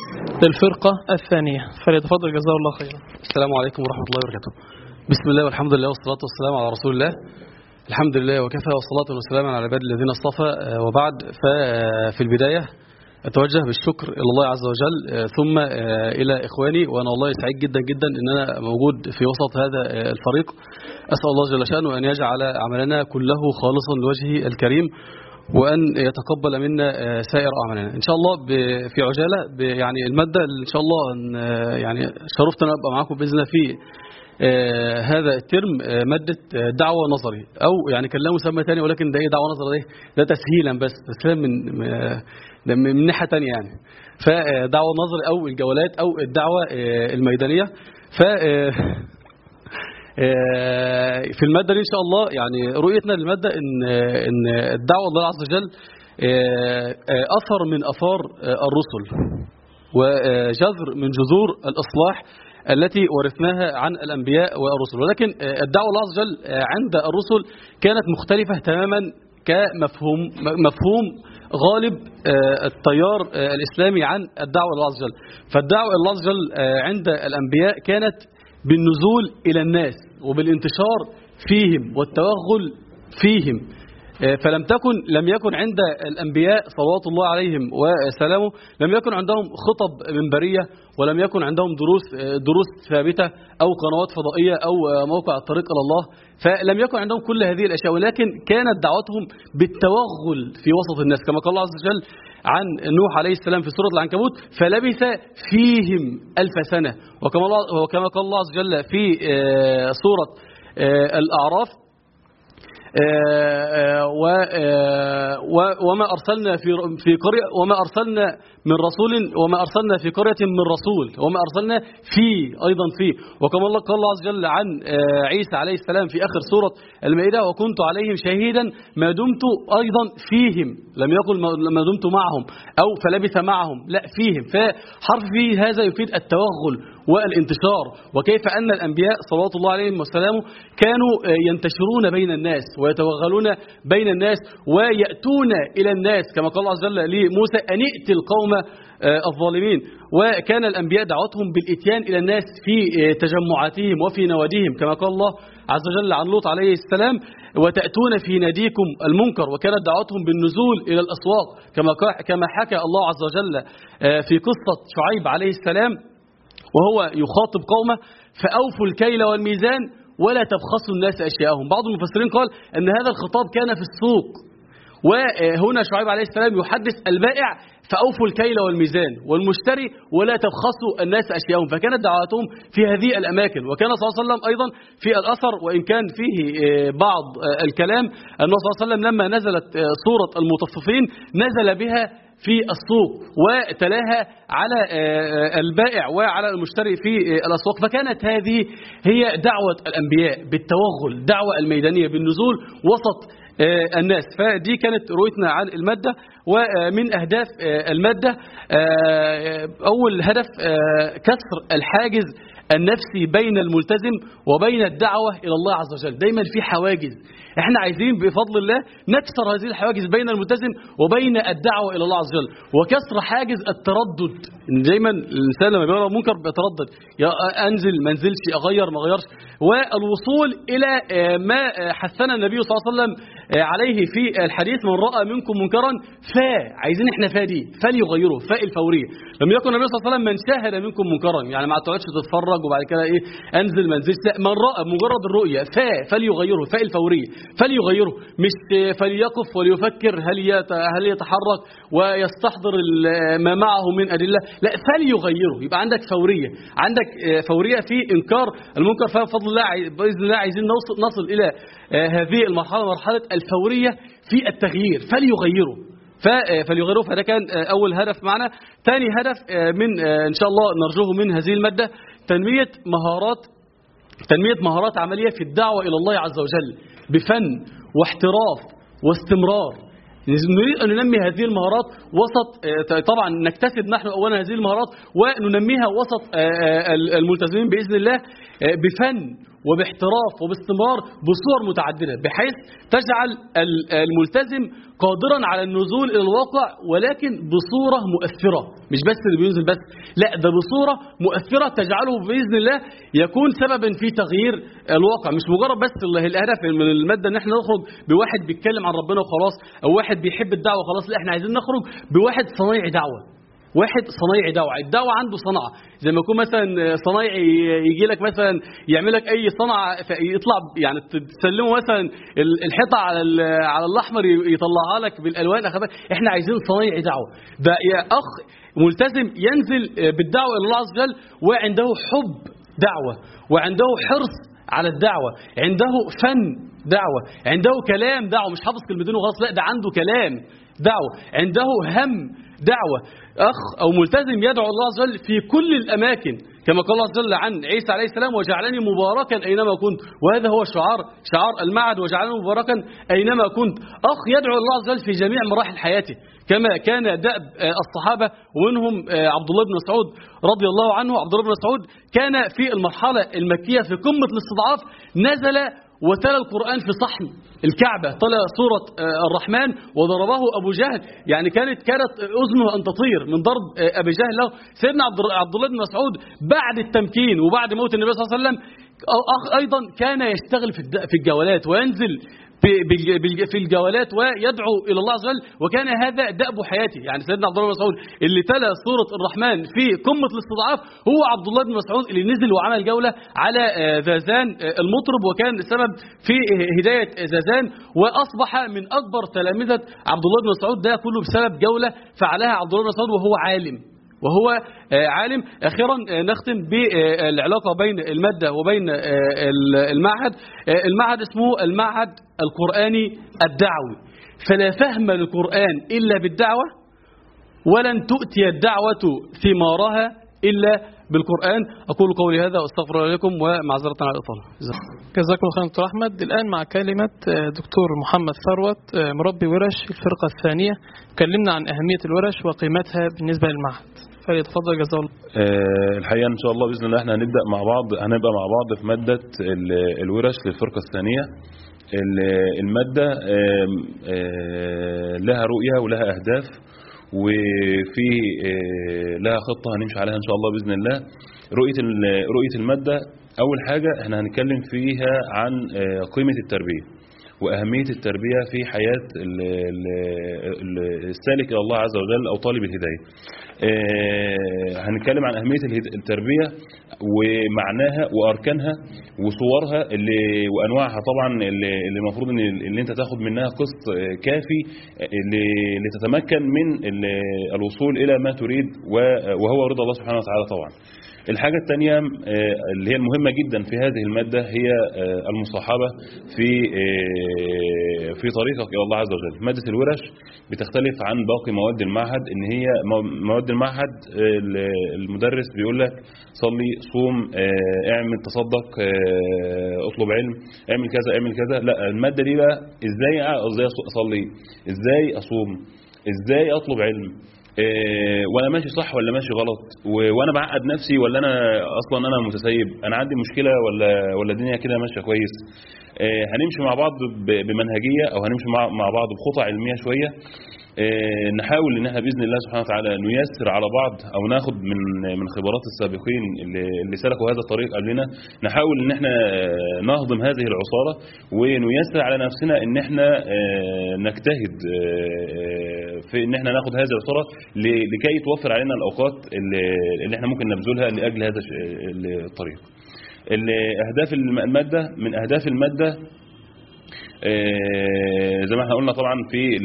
للفرقة الثانية. فليتفضل جزاه الله خيرا. السلام عليكم ورحمة الله وبركاته. بسم الله والحمد لله والصلاة والسلام على رسول الله. الحمد لله وكفى والصلاة والسلام على عباد الذين اصطفى. آه، وبعد ففي البداية أتوجه بالشكر إلى الله عز وجل. آه، ثم آه، إلى إخواني وأنا والله سعيد جدا جدا أن أنا موجود في وسط هذا آه، الفريق. أسأل الله جل شأنه أن يجعل عملنا كله خالصا لوجهه الكريم وأن يتقبل منا آه، سائر أعمالنا. إن شاء الله في عجالة يعني المادة إن شاء الله آه، يعني شرفت أن أبقى معاكم بإذن الله في آه، هذا الترم آه، مادة آه، دعوة نظري. أو يعني كان لها مسمى تاني ولكن ده إيه دعوة نظري ده ده تسهيلا بس تسهيلا من من- ناحية تانية يعني. فدعوة نظري أو الجولات أو الدعوة آه، الميدانية. ف آه، آه، في المادة دي إن شاء الله يعني رؤيتنا للمادة إن إن الدعوة الله عز وجل آه، آه، أثر من أثار آه، الرسل وجذر من جذور الإصلاح. التي ورثناها عن الأنبياء والرسل. ولكن آه، الدعوة الله عز وجل آه، عند الرسل كانت مختلفة تماما كمفهوم مفهوم غالب آه، التيار الإسلامي عن الدعوة الله عز وجل. فالدعوة الله عز وجل عند الأنبياء كانت بالنزول إلى الناس وبالانتشار فيهم والتوغل فيهم. فلم تكن لم يكن عند الأنبياء صلوات الله عليهم وسلامه لم يكن عندهم خطب منبرية ولم يكن عندهم دروس آه، دروس ثابتة أو قنوات فضائية أو آه، موقع الطريق إلى الله. فلم يكن عندهم كل هذه الأشياء ولكن كانت دعوتهم بالتوغل في وسط الناس. كما قال الله عز وجل عن نوح عليه السلام في سورة العنكبوت فلبث فيهم ألف سنة. وكما, وكما قال الله عز وجل في آه، سورة آه، الأعراف آه، آه، وما أرسلنا في في قرية وما أرسلنا من رسول وما أرسلنا في قرية من رسول وما أرسلنا في أيضا في. وكما الله قال الله عز وجل عن آه، عيسى عليه السلام في آخر سورة المائدة وكنت عليهم شهيدا ما دمت أيضا فيهم. لم يقل ما دمت معهم أو فلبث معهم. لا فيهم. فحرف في هذا يفيد التوغل والانتشار. وكيف أن الأنبياء صلوات الله عليهم وسلامه كانوا آه، ينتشرون بين الناس ويتوغلون بين الناس ويأتون إلى الناس. كما قال الله عز وجل لموسى أن ائت القوم الظالمين. وكان الأنبياء دعوتهم بالإتيان إلى الناس في آه، تجمعاتهم وفي نواديهم كما قال الله عز وجل عن لوط عليه السلام وتأتون في ناديكم المنكر وكانت دعوتهم بالنزول إلى الأسواق كما كما حكى الله عز وجل آه، في قصة شعيب عليه السلام وهو يخاطب قومه فأوفوا الكيل والميزان ولا تبخسوا الناس أشياءهم بعض المفسرين قال أن هذا الخطاب كان في السوق. وهنا شعيب عليه السلام يحدث البائع فأوفوا الكيل والميزان والمشتري ولا تبخسوا الناس أشياءهم. فكانت دعواتهم في هذه الأماكن. وكان صلى الله عليه وسلم أيضا في الأثر وإن كان فيه آه، بعض آه، الكلام أنه صلى الله عليه وسلم لما نزلت آه، سورة المطففين نزل بها في السوق وتلاها على البائع وعلى المشتري في الأسواق. فكانت هذه هي دعوة الأنبياء بالتوغل دعوة الميدانية بالنزول وسط الناس. فدي كانت رؤيتنا عن المادة ومن أهداف آه، المادة. آه، أول هدف آه، كسر الحاجز النفسي بين الملتزم وبين الدعوة إلى الله عز وجل. دايما في حواجز. إحنا عايزين بفضل الله نكسر هذه الحواجز بين الملتزم وبين الدعوة إلى الله عز وجل. وكسر حاجز التردد. دايما الإنسان لما بيرى منكر بيتردد. يا أنزل ما أنزلش أغير ما أغيرش. والوصول إلى آه، ما آه، حثنا النبي صلى الله عليه وسلم آه، عليه في الحديث من رأى منكم منكرا فا عايزين إحنا فا دي. فليغيره فاء الفورية. لم يكن النبي صلى الله عليه وسلم من شاهد منكم منكرا. يعني ما تقعدش تتفرج وبعد كده إيه أنزل ما أنزلش. لا من رأى مجرد الرؤية فا فليغيره فاء الفورية. فليغيره مش فليقف وليفكر هل هل يتحرك ويستحضر ما معه من أدلة لا فليغيره. يبقى عندك فورية عندك فورية في إنكار المنكر فبفضل الله بإذن الله عايزين نوصل, نصل إلى هذه المرحلة مرحلة الفورية في التغيير. فليغيره. فليغيره فده كان أول هدف معنا. ثاني هدف من إن شاء الله نرجوه من هذه المادة تنمية مهارات تنمية مهارات عملية في الدعوة إلى الله عز وجل. بفن واحتراف واستمرار. نريد أن ننمي هذه المهارات وسط آه، طبعا نكتسب نحن أولا هذه المهارات وننميها وسط آه، آه، الملتزمين بإذن الله بفن وباحتراف وباستمرار بصور متعددة بحيث تجعل ال- الملتزم قادرا على النزول إلى الواقع ولكن بصورة مؤثرة. مش بس اللي بينزل بس لا ده بصورة مؤثرة تجعله بإذن الله يكون سببا في تغيير الواقع. مش مجرد بس ال- الهدف من المادة إن إحنا نخرج بواحد بيتكلم عن ربنا وخلاص أو واحد بيحب الدعوة خلاص لا إحنا عايزين نخرج بواحد صنايعي دعوة. واحد صنايعي دعوة الدعوة عنده صنعة. زي ما يكون مثلا صنايعي يجي لك مثلا يعمل لك أي صنعة يطلع يعني تسلمه مثلا ال- الحيطة على على الأحمر يطلعها لك بالألوان. أخذ بالك؟ إحنا عايزين صنايعي دعوة. ده يا أخ ملتزم ينزل بالدعوة إلى الله عز وجل وعنده حب دعوة وعنده حرص على الدعوة عنده فن دعوة عنده كلام دعوة. مش حافظ كلمتين وخلاص لا ده عنده كلام دعوة عنده هم دعوة. أخ أو ملتزم يدعو الله عز وجل في كل الأماكن كما قال الله عز وجل عن عيسى عليه السلام وجعلني مباركا أينما كنت. وهذا هو شعار شعار المعد وجعلني مباركا أينما كنت. أخ يدعو الله عز وجل في جميع مراحل حياته كما كان دأب آه، الصحابة ومنهم آه، عبد الله بن مسعود رضي الله عنه. عبد الله بن مسعود كان في المرحلة المكية في قمة الاستضعاف نزل وتلا القرآن في صحن الكعبة. طلع سورة آه، الرحمن وضربه أبو جهل. يعني كانت كانت أذنه أن تطير من ضرب آه، أبي جهل له. سيدنا عبد الله بن مسعود بعد التمكين وبعد موت النبي صلى الله عليه وسلم أيضا كان يشتغل في الجولات وينزل في الجولات ويدعو إلى الله عز وجل. وكان هذا دأب حياته. يعني سيدنا عبد الله بن مسعود اللي تلا سورة الرحمن في قمة الاستضعاف هو عبد الله بن مسعود اللي نزل وعمل جولة على آه، ذازان آه، المطرب. وكان سبب في هداية زازان. وأصبح من أكبر تلامذة عبد الله بن مسعود. ده كله بسبب جولة فعلها عبد الله بن مسعود وهو عالم. وهو آه، عالم. أخيرا آه، نختم بالعلاقة بين المادة وبين آه، المعهد. المعهد اسمه المعهد القرآني الدعوي. فلا فهم للقرآن إلا بالدعوة ولن تؤتي الدعوة ثمارها إلا بالقرآن. أقول قولي هذا وأستغفر لكم ومعذرة على الإطالة. جزاكم الله خير. دكتور أحمد. الآن مع كلمة آه، دكتور محمد ثروت مربي ورش الفرقة الثانية. كلمنا عن أهمية الورش وقيمتها بالنسبة للمعهد. فليتفضل جزاه الله الحقيقة إن شاء الله بإذن الله إحنا هنبدأ مع بعض هنبقى مع بعض في مادة ال- الورش للفرقة الثانية. ال- المادة آم، آه، لها رؤية ولها أهداف وفي آه، لها خطة هنمشي عليها إن شاء الله بإذن الله. رؤية ال- رؤية المادة أول حاجة إحنا هنتكلم فيها عن آه، قيمة التربية. وأهمية التربية في حياة ال- ال- ال- السالك إلى الله عز وجل أو طالب الهداية. آه، هنتكلم عن أهمية التربية ومعناها وأركانها وصورها اللي وأنواعها. طبعا اللي المفروض إن اللي أنت تاخد منها قسط كافي لتتمكن من ال- الوصول إلى ما تريد وهو رضا الله سبحانه وتعالى طبعا. الحاجة الثانية اللي هي المهمة جدا في هذه المادة هي آه، المصاحبة في آه، في طريقك إلى الله عز وجل. مادة الورش بتختلف عن باقي مواد المعهد إن هي مو- مواد المعهد آه، المدرس بيقول لك صلي صوم آه، اعمل تصدق آه، اطلب علم اعمل كذا اعمل كذا. لا المادة دي بقى إزاي إزاي أصلي؟ إزاي أصوم؟ إزاي أطلب علم؟ وأنا ماشي صح ولا ماشي غلط. وأنا بعقد نفسي ولا أنا أصلا أنا متسيب. أنا عندي مشكلة ولا ولا الدنيا كده ماشية كويس. إيه، هنمشي مع بعض بمنهجية أو هنمشي مع بعض بخطى علمية شوية. إيه، نحاول ان إحنا بإذن الله سبحانه وتعالى نيسر على بعض أو ناخد من من خبرات السابقين اللي اللي سلكوا هذا الطريق قبلنا نحاول إن إحنا آه، نهضم هذه العصارة ونيسر على نفسنا إن إحنا آه، نجتهد آه، في إن إحنا ناخد هذه العصارة لكي توفر علينا الأوقات اللي إحنا ممكن نبذلها لأجل هذا الطريق. أهداف المادة من أهداف المادة زي ما إحنا قلنا طبعا في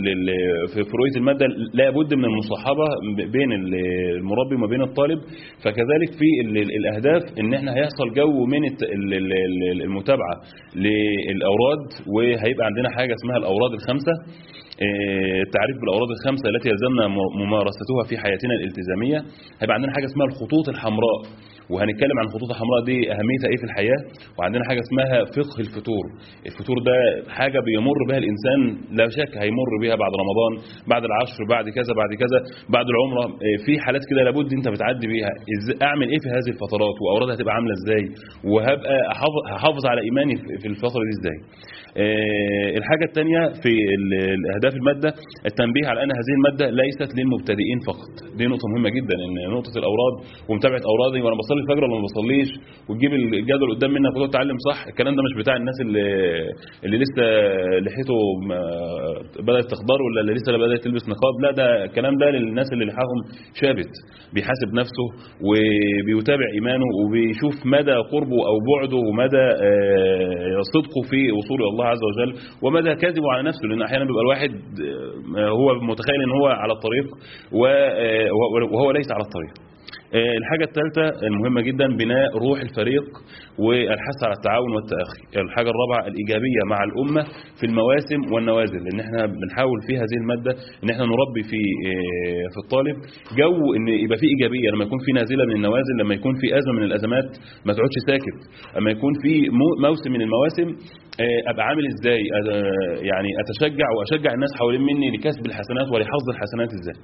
في رؤيه المادة لا بد من المصاحبة بين ال- المربي وما بين الطالب. فكذلك في ال- ال- الأهداف إن إحنا هيحصل جو من المتابعة للأوراد وهيبقى عندنا حاجة اسمها الأوراد الخمسة. آه، التعريف بالاوراد الخمسة التي يلزمنا ممارستها في حياتنا الالتزامية. هيبقى عندنا حاجة اسمها الخطوط الحمراء. وهنتكلم عن الخطوط الحمراء دي أهميتها إيه في الحياة؟ وعندنا حاجة اسمها فقه الفطور. الفطور ده حاجة بيمر بها الإنسان لا شك هيمر بها بعد رمضان بعد العشر بعد كذا بعد كذا بعد العمرة. إيه، في حالات كده لابد أنت بتعدي بيها. أعمل إيه في هذه الفترات؟ واوردها هتبقى عاملة إزاي؟ وهبقى هحافظ على إيماني في الفترة دي إزاي؟ آه، الحاجة الثانية في ال- الاهداف المادة التنبيه على أن هذه المادة ليست للمبتدئين فقط. دي نقطة مهمة جدا إن نقطة الأوراد ومتابعة اورادي وأنا بصلي الفجر ولا ما بصليش؟ وتجيب الجدول قدام منك وتقعد تتعلم صح؟ الكلام ده مش بتاع الناس اللي اللي لسه لحيته بدأت تخضر ولا اللي لسه بدأت تلبس نقاب. لا ده الكلام ده للناس اللي لحاهم شابت بيحاسب نفسه وبيتابع إيمانه وبيشوف مدى قربه أو بعده ومدى آه، صدقه في وصوله إلى الله عز وجل. ومدى كذبه على نفسه؟ لأن أحيانا بيبقى الواحد آه، هو متخيل إن هو على الطريق آه، وهو ليس على الطريق. الحاجة الثالثة المهمة جدا بناء روح الفريق والحث على التعاون والتأخي. الحاجة الرابعة الإيجابية مع الأمة في المواسم والنوازل لأن إحنا بنحاول في هذه المادة إن إحنا نربي في آه، في الطالب جو إن يبقى في إيجابية. لما يكون في نازلة من النوازل لما يكون في أزمة من الأزمات ما تقعدش ساكت. لما يكون في مو- موسم من المواسم آه، أبقى عامل إزاي؟ آه، يعني أتشجع وأشجع الناس حوالين مني لكسب الحسنات ولحظ الحسنات إزاي؟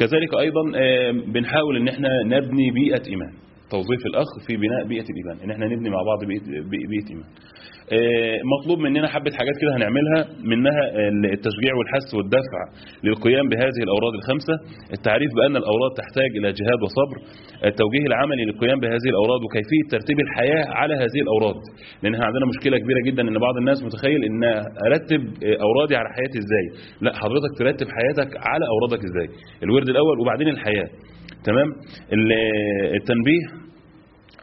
كذلك أيضا آه، بنحاول إن إحنا نبني بيئة إيمان. توظيف الأخ في بناء بيئة الإيمان إن إحنا نبني مع بعض بيئة- آه، مطلوب مننا حبة حاجات كده هنعملها منها التشجيع والحث والدفع للقيام بهذه الاوراد الخمسة. التعريف بأن الاوراد تحتاج إلى جهاد وصبر. التوجيه العملي للقيام بهذه الاوراد وكيفية ترتيب الحياة على هذه الاوراد لأن إحنا عندنا مشكلة كبيرة جدا إن بعض الناس متخيل إن أرتب اورادي على حياتي إزاي. لا حضرتك ترتب حياتك على اورادك إزاي. الورد الأول وبعدين الحياة. تمام؟ ال- التنبيه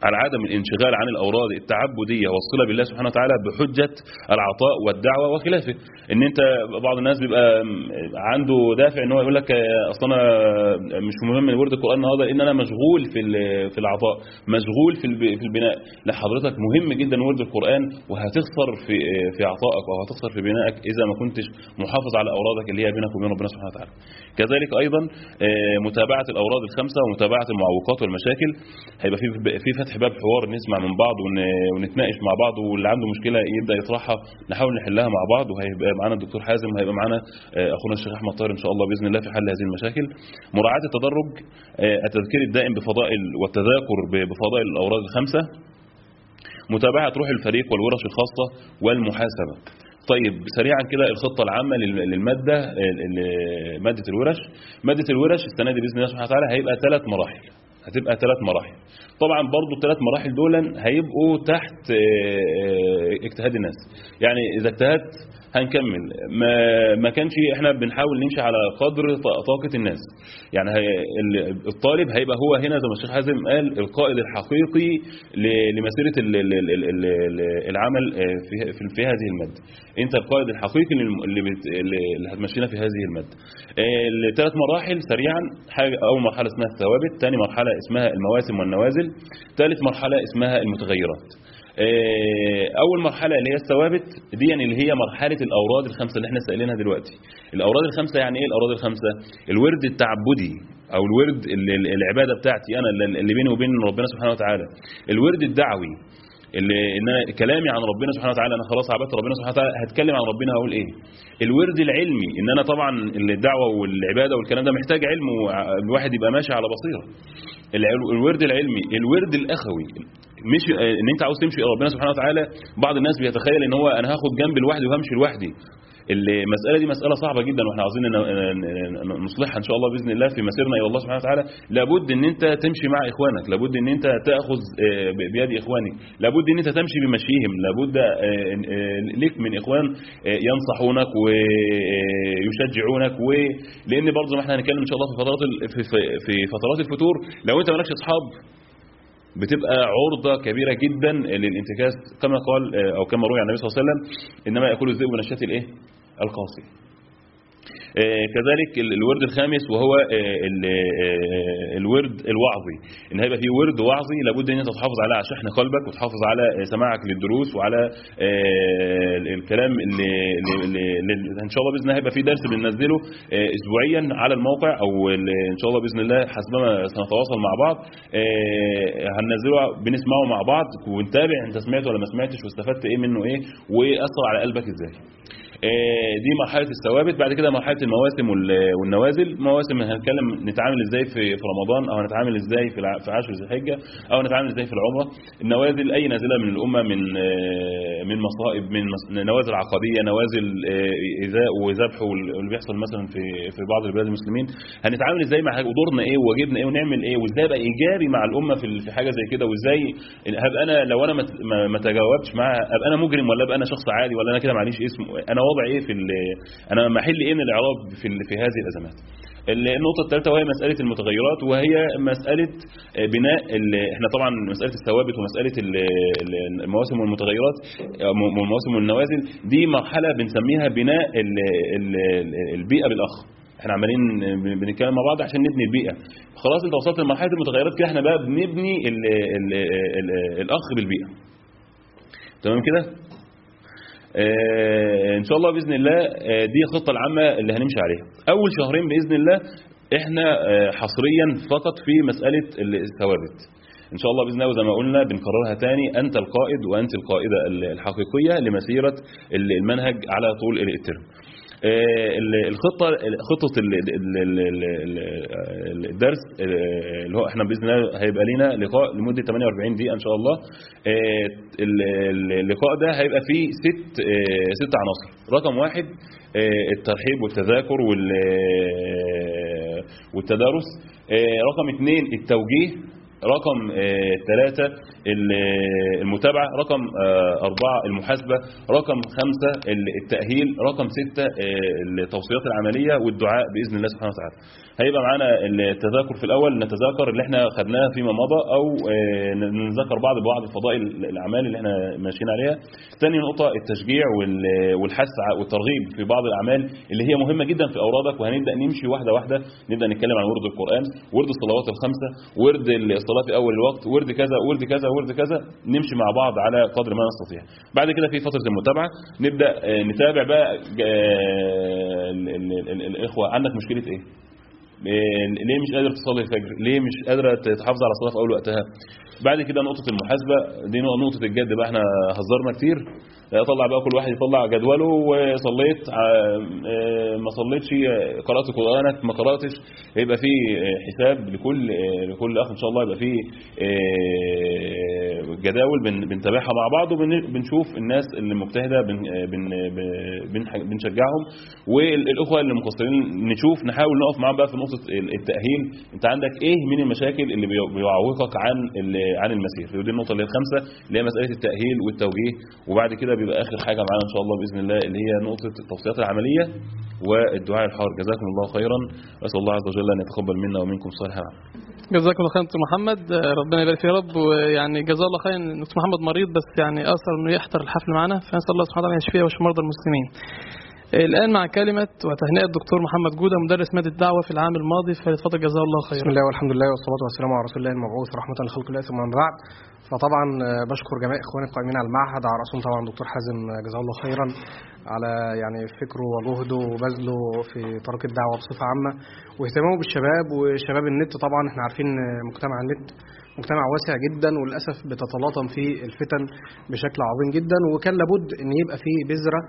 على عدم الانشغال عن الأوراد التعبدية والصلة بالله سبحانه وتعالى بحجة العطاء والدعوة وخلافه. إن أنت بعض الناس بيبقى عنده دافع إن هو يقول لك أصل أنا مش مهم ورد القرآن النهارده إن أنا مشغول في في العطاء مشغول في في البناء. لا حضرتك مهم جدا ورد القرآن وهتخسر في في عطائك أو هتخسر في بنائك إذا ما كنتش محافظ على أورادك اللي هي بينك وبين ربنا سبحانه وتعالى. كذلك أيضا آه، متابعة الأوراد الخمسة ومتابعة المعوقات والمشاكل. هيبقى في في فتح باب حوار نسمع من بعض ون- ونتناقش مع بعض واللي عنده مشكلة يبدأ يطرحها نحاول نحلها مع بعض وهيبقى معانا الدكتور حازم وهيبقى معانا آه، أخونا الشيخ أحمد طاهر إن شاء الله بإذن الله في حل هذه المشاكل. مراعاة التدرج آه، التذكير الدائم بفضائل والتذاكر بفضائل الاوراد الخمسة. متابعة روح الفريق والورش الخاصة والمحاسبة. طيب سريعا كده الخطة العامة لل- للمادة ال- ماده الورش. مادة الورش السنة دي بإذن الله سبحانه وتعالى هيبقى ثلاث مراحل. هتبقى ثلاث مراحل. طبعا برضو الثلاث مراحل دول هيبقوا تحت آه، آه، اجتهاد الناس. يعني إذا اجتهدت هنكمل. ما ما كانش إحنا بنحاول نمشي على قدر ط- طاقة الناس. يعني الطالب هيبقى هو هنا زي ما الشيخ حازم قال القائد الحقيقي ل- لمسيرة ال- ال- ال- ال- ال- العمل آه، في في, هذه المادة. انت القائد الحقيقي اللي هتمشينا في هذه المادة. الثلاث مراحل سريعا. أول مرحلة اسمها الثوابت ثاني مرحلة اسمها المواسم والنوازل ثالث مرحلة اسمها المتغيرات. آه، أول مرحلة اللي هي الثوابت دي يعني اللي هي مرحلة الأوراد الخمسة اللي إحنا سائلينها دلوقتي. الأوراد الخمسة يعني إيه الأوراد الخمسة؟ الورد التعبدي أو الورد العبادة بتاعتي أنا اللي بيني وبين ربنا سبحانه وتعالى. الورد الدعوي. اللي إن أنا كلامي عن ربنا سبحانه وتعالى أنا خلاص عبدت ربنا سبحانه وتعالى هتكلم عن ربنا هقول إيه؟ الورد العلمي إن أنا طبعا الدعوة والعبادة والكلام ده محتاج علم والواحد يبقى ماشي على بصيرة. الورد العلمي الورد الأخوي مش إن أنت عاوز تمشي ربنا سبحانه وتعالى بعض الناس بيتخيل إن هو أنا هاخد جنب لوحدي وهمشي لوحدي. المسألة دي مسألة صعبة جدا وإحنا عاوزين نصلحها إن شاء الله بإذن الله في مسيرنا إلى الله سبحانه وتعالى. لابد إن أنت تمشي مع إخوانك لابد إن أنت تأخذ آه، بيد اخوانك لابد إن أنت تمشي بمشيهم لابد آه، آه، لك من إخوان ينصحونك ويشجعونك و لأن برضه ما إحنا هنتكلم إن شاء الله في فترات في فترات الفتور. لو أنت مالكش أصحاب بتبقى عرضة كبيرة جدا للانتكاس. كما قال أو كما روي عن النبي صلى الله عليه وسلم إنما يأكل الذئب من الشاة الإيه؟ القاصي آه، كذلك ال- الورد الخامس وهو آه، آه، الورد الوعظي. إن هيبقى فيه ورد وعظي لابد إن أنت تحافظ على شحن قلبك وتحافظ على سماعك للدروس وعلى ال- الكلام اللي, اللي, إن شاء الله بإذن الله هيبقى فيه درس بننزله اسبوعيا على الموقع أو إن شاء الله بإذن الله حسبما سنتواصل مع بعض. هننزله بنسمعه مع بعض ونتابع أنت سمعت ولا ما سمعتش واستفدت إيه منه إيه وأثر على قلبك إزاي. دي مرحلة الثوابت. بعد كده مرحلة المواسم وال- والنوازل. مواسم هنتكلم نتعامل إزاي في في رمضان أو نتعامل إزاي في في عشر ذي الحجة أو نتعامل إزاي في العمرة. النوازل أي نازلة من الأمة من آه، من مصائب من نوازل عقديه نوازل آه، إيذاء وذبح وال- واللي بيحصل مثلا في في بعض البلاد المسلمين. هنتعامل إزاي مع حاجة- ودورنا إيه؟ وواجبنا إيه؟ ونعمل إيه؟ وإزاي أبقى إيجابي مع الأمة في في حاجة زي كده؟ وإزاي هبقى أنا لو أنا ما تجاوبتش معاها أبقى أنا مجرم ولا أبقى أنا شخص عادي ولا أنا كده معليش اسم؟ أنا وضعي إيه في أنا محل إيه من الاعراب في في هذه الأزمات؟ النقطة الثالثة وهي مسألة المتغيرات وهي مسألة بناء ال- إحنا طبعا مسألة الثوابت ال- المواسم والمتغيرات المواسم والنوازل دي مرحلة بنسميها بناء ال- ال- البيئة بالأخ. إحنا عمالين بن- بنتكلم مع بعض عشان نبني البيئة خلاص أنت وصلت لمرحلة المتغيرات كده إحنا بقى بنبني ال ال ال الأخ بالبيئة. تمام كده؟ آه، إن شاء الله بإذن الله آه، دي الخطة العامة اللي هنمشي عليها. أول شهرين بإذن الله إحنا آه، حصريا فقط في مسألة الثوابت. إن شاء الله بإذن الله وزي ما قلنا بنكررها تاني أنت القائد وأنت القائدة الحقيقية لمسيرة المنهج على طول الترم. آه، ال- الخطة خطة ال- ال- ال- ال- ال- الدرس آه، اللي هو إحنا بإذن الله هيبقى لينا لقاء لمدة 48 دقيقة إن شاء الله. آه، ال- ال- اللقاء ده هيبقى فيه ست آه، ست عناصر. رقم واحد آه، الترحيب والتذاكر وال- آه، والتدارس آه، رقم اثنين التوجيه. رقم آه، ثلاثة ال- آه، المتابعة رقم آه، أربعة المحاسبة رقم خمسة ال- التأهيل رقم ستة آه، التوصيات العملية والدعاء بإذن الله سبحانه وتعالى. هيبقى معانا التذاكر في الأول نتذاكر اللي إحنا خدناه فيما مضى أو آه، نتذكر بعض بعض الفضائل الأعمال اللي إحنا ماشيين عليها. ثاني نقطة التشجيع وال- والحث والترغيب في بعض الأعمال اللي هي مهمة جدا في أورادك وهنبدأ نمشي واحدة واحدة. نبدأ نتكلم عن ورد القرآن ورد الصلوات الخمسة ورد الصلاة في أول الوقت ورد كذا ورد كذا ورد كذا. نمشي مع بعض على قدر ما نستطيع. بعد كده في فترة المتابعة نبدأ آه، نتابع بقى آه، ال- ال- ال- الإخوة عندك مشكلة إيه، ليه مش قادر تصلي الفجر؟ ليه مش قادرة تحافظ على الصلاه في أول وقتها؟ بعد كده نقطة المحاسبة دي نقطه الجد بقى إحنا هزرنا كتير. طلع بقى كل واحد يطلع جدوله وصليت ع- آه، ما صليتش آه، قرأت قرآنك ما قرأتش. يبقى في آه، حساب لكل آه، لكل أخ إن شاء الله يبقى في آه، جداول بن- بنتابعها مع بعض وبنشوف الناس اللي مجتهدة بن بن بن- بنشجعهم والأخوة اللي مقصرين نشوف نحاول نقف معاهم بقى في نقطة التأهيل. أنت عندك إيه من المشاكل اللي بي- بيعوقك عن عن المسير ودي النقطة اللي هي الخامسة اللي هي مسألة التأهيل والتوجيه. وبعد كده بيبقى آخر حاجة معانا إن شاء الله بإذن الله اللي هي نقطة التوصيات العملية والدعاء الحار جزاكم الله خيرا. أسأل الله عز وجل أن يتقبل منا ومنكم صالح العمل جزاكم الله خير دكتور محمد. آه، ربنا يبارك فيه يا رب. ويعني جزاه الله خير دكتور محمد مريض بس يعني أثر إنه يحضر الحفل معنا. فنسأل الله سبحانه وتعالى يشفيه ويشفي مرضى المسلمين. الآن مع كلمة وتهنئة الدكتور محمد جودة مدرس مادة الدعوة في العام الماضي. فليتفضل جزاه الله بسم خيرا. الله والحمد لله والصلاة والسلام على رسول الله المبعوث رحمة لخلق الله ثم بعد. فطبعا آه، بشكر جميع إخواني القائمين على المعهد. على رأسهم طبعا دكتور حازم آه، جزاه الله خيرا. على يعني فكره وجهده وبذله في طريق الدعوه بصفة عامة. واهتمامه بالشباب وشباب النت طبعا إحنا عارفين مجتمع النت مجتمع واسع جدا وللأسف بتتلاطم فيه الفتن بشكل عظيم جدا. وكان لابد إن يبقى فيه بذرة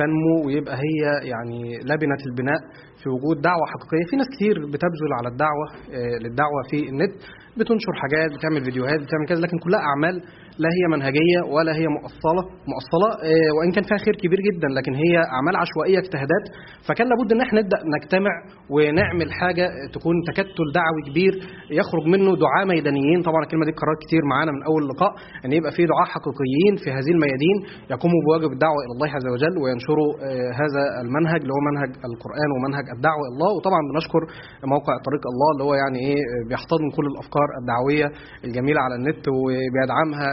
تنمو ويبقى هي يعني لبنة البناء في وجود دعوة حقيقية. في ناس كتير بتبذل على الدعوة آه، للدعوة في النت. بتنشر حاجات بتعمل فيديوهات بتعمل كذا لكن كلها أعمال لا هي منهجية ولا هي مؤصلة. مؤصلة آه، وإن كان فيها خير كبير جدا لكن هي أعمال عشوائية اجتهادات. فكان لابد إن إحنا نبدأ نجتمع ونعمل حاجة تكون تكتل دعوي كبير يخرج منه دعاة ميدانيين. طبعا الكلمة دي اتكررت كتير معانا من أول لقاء إن يبقى في دعاة حقيقيين في هذه الميادين يقوموا بواجب الدعوة إلى الله عز وجل وينشروا آه، هذا المنهج اللي هو منهج القرآن ومنهج الدعوة إلى الله. وطبعا بنشكر موقع طريق الله اللي هو يعني إيه بيحتضن كل الأفكار الدعوية الجميلة على النت وبيدعمها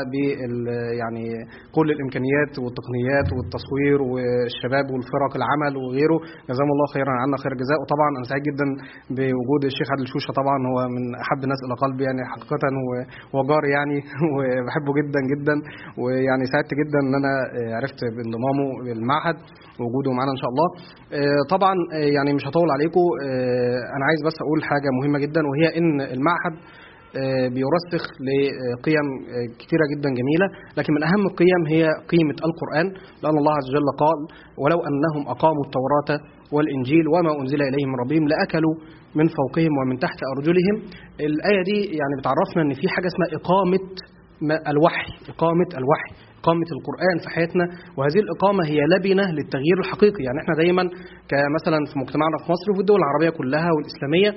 يعني كل الإمكانيات والتقنيات والتصوير والشباب والفرق العمل وغيره. جزاهم الله خيرا عنا خير الجزاء. وطبعا أنا سعيد جدا بوجود الشيخ عادل شوشة. طبعا هو من أحب الناس إلى قلبي يعني حقيقه وجار يعني. وبحبه جدا جدا. ويعني سعدت جدا إن أنا آه، عرفت بانضمامه للمعهد ووجوده معانا إن شاء الله. آه، طبعا آه، يعني مش هطول عليكم. أنا عايز بس أقول حاجة مهمة جدا. وهي إن المعهد بيرسخ لقيم آه، كثيرة جدا جميلة. لكن من أهم القيم هي قيمة القرآن لأن الله عز وجل قال ولو أنهم أقاموا التوراة والإنجيل وما أنزل إليهم من ربهم لأكلوا من فوقهم ومن تحت أرجلهم. الآية دي يعني بتعرفنا أن في حاجة اسمها إقامة الوحي إقامة الوحي. إقامة القرآن في حياتنا وهذه الإقامة هي لبنة للتغيير الحقيقي. يعني إحنا دايما كمثلا في مجتمعنا في مصر وفي الدول العربية كلها والإسلامية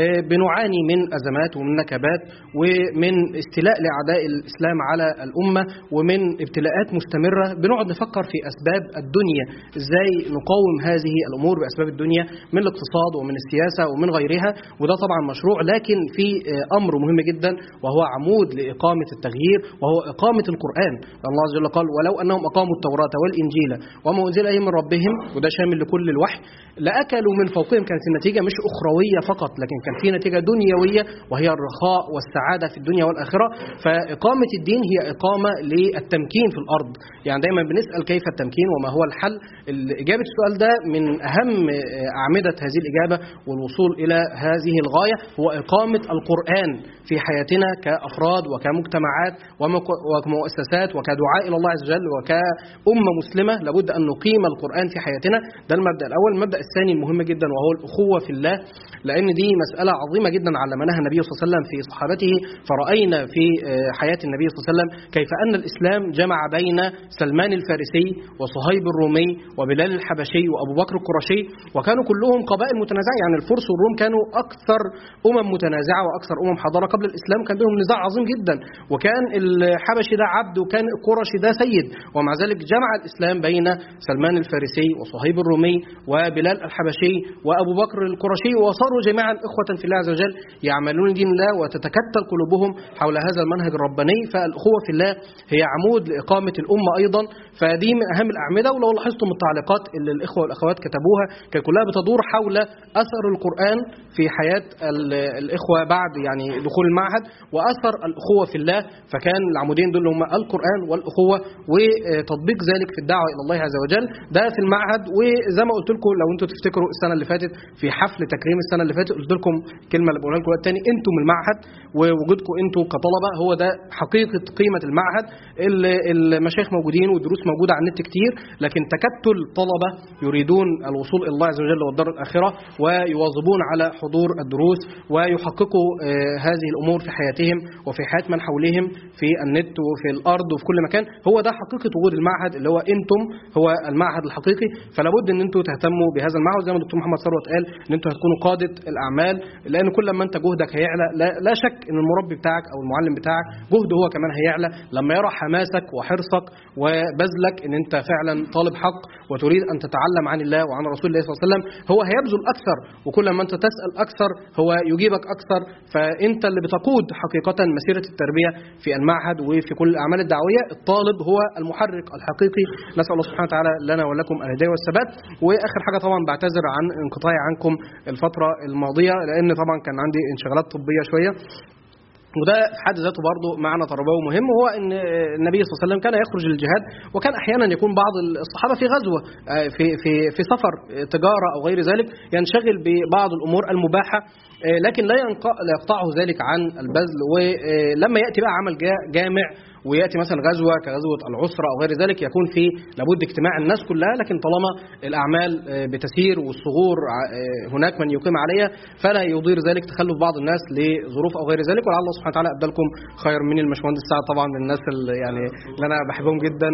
آه، بنعاني من أزمات ومن نكبات ومن استيلاء لأعداء الإسلام على الأمة ومن ابتلاءات مستمرة. بنقعد نفكر في أسباب الدنيا إزاي نقاوم هذه الأمور بأسباب الدنيا من الاقتصاد ومن السياسة ومن غيرها. وده طبعا مشروع لكن في آه، أمر مهم جدا وهو عمود لإقامة التغيير وهو إقامة القرآن. الله عز وجل قال ولو أنهم أقاموا التوراة والإنجيل وما أنزل إليهم من ربهم وده شامل لكل الوحي لأكلوا من فوقهم. كانت النتيجة مش أخروية فقط لكن كان في نتيجة دنيوية وهي الرخاء والسعادة في الدنيا والآخرة. فإقامة الدين هي إقامة للتمكين في الأرض. يعني دايما بنسأل كيف التمكين وما هو الحل؟ إجابة السؤال ده من أهم أعمدة هذه الإجابة والوصول إلى هذه الغاية هو إقامة القرآن في حياتنا كأفراد وكمجتمعات ومك- وكمؤسسات إلى الله عز وجل وكأمة مسلمة لابد أن نقيم القرآن في حياتنا. ده المبدأ الأول. المبدأ الثاني المهم جدا وهو الأخوة في الله لأن دي مسألة عظيمة جدا علمناها النبي صلى الله عليه وسلم في صحابته. فرأينا في آه، حياة النبي صلى الله عليه وسلم كيف أن الإسلام جمع بين سلمان الفارسي وصهيب الرومي وبلال الحبشي وأبو بكر القرشي وكانوا كلهم قبائل متنازعة. يعني الفرس والروم كانوا أكثر أمم متنازعة وأكثر أمم حضارة. قبل الإسلام كان بينهم نزاع عظيم جدا. وكان الحبشي ده عبد وكان القرشي ده سيد. ومع ذلك جمع الإسلام بين سلمان الفارسي وصهيب الرومي وبلال الحبشي وأبو بكر القرشي وصاروا جميعا إخوة في الله عز وجل يعملون دين الله وتتكتل قلوبهم حول هذا المنهج الرباني. فالأخوة في الله هي عمود لإقامة الأمة أيضا. فدي من أهم الأعمدة ولو لاحظتم التعليقات اللي الإخوة والأخوات كتبوها كانت كلها بتدور حول أثر القرآن في حياة ال- الإخوة بعد يعني دخول المعهد وأثر الأخوة في الله. فكان العمودين دول هم القرآن والأخوة. وقوه وتطبيق ذلك في الدعوة إلى الله عز وجل. ده في المعهد وزي ما قلت لكم لو أنتم تفتكروا السنة اللي فاتت في حفل تكريم السنة اللي فاتت قلت لكم الكلمة اللي بقولها لكم الثاني أنتم المعهد ووجودكم أنتم كطلبة هو ده حقيقة قيمة المعهد. ال- المشايخ موجودين والدروس موجودة على النت كتير لكن تكتل طلبة يريدون الوصول إلى الله عز وجل والدار الآخرة ويواظبون على حضور الدروس ويحققوا آه، هذه الأمور في حياتهم وفي حياة من حولهم في النت وفي الأرض وفي كل مكان. هو ده حقيقة وجود المعهد اللي هو أنتم هو المعهد الحقيقي. فلا بد إن أنتم تهتموا بهذا المعهد زي ما الدكتور محمد ثروت قال إن أنتم هتكونوا قادة الأعمال لأن كل ما أنت جهدك هيعلى. لا, لا شك إن المربي بتاعك أو المعلم بتاعك جهده هو كمان هيعلى. لما يرى حماسك وحرصك وبذلك إن أنت فعلا طالب حق وتريد أن تتعلم عن الله وعن رسول الله صلى الله عليه وسلم هو هيبذل أكثر. وكل ما أنت تسأل أكثر هو يجيبك أكثر. فأنت اللي بتقود حقيقة مسيرة التربية في المعهد وفي كل الأعمال الدعوية. الطالب هو المحرك الحقيقي. نسأل الله سبحانه وتعالى لنا ولكم الهداية والثبات. وآخر حاجة طبعا بعتذر عن انقطاعي عنكم الفترة الماضية لأن طبعا كان عندي انشغالات طبية شوية. وده في حد ذاته برضه معنى تربوي مهم وهو إن النبي صلى الله عليه وسلم كان يخرج للجهاد وكان أحيانا يكون بعض الصحابة في غزوة آه، في في في سفر آه، تجارة أو غير ذلك ينشغل ببعض الأمور المباحة آه، لكن لا يقطعه ذلك عن البذل. ولما يأتي بقى عمل جا- جامع ويأتي مثلا غزوة كغزوة العسرة أو غير ذلك يكون في لابد اجتماع الناس كلها لكن طالما الأعمال آه، بتسير والثغور ع- آه، هناك من يقيم عليها فلا يضير ذلك تخلف بعض الناس لظروف أو غير ذلك. ولعل الله سبحانه وتعالى أبدلكم خير من المشمهندس سعد طبعا من الناس اللي يعني اللي أنا بحبهم جدا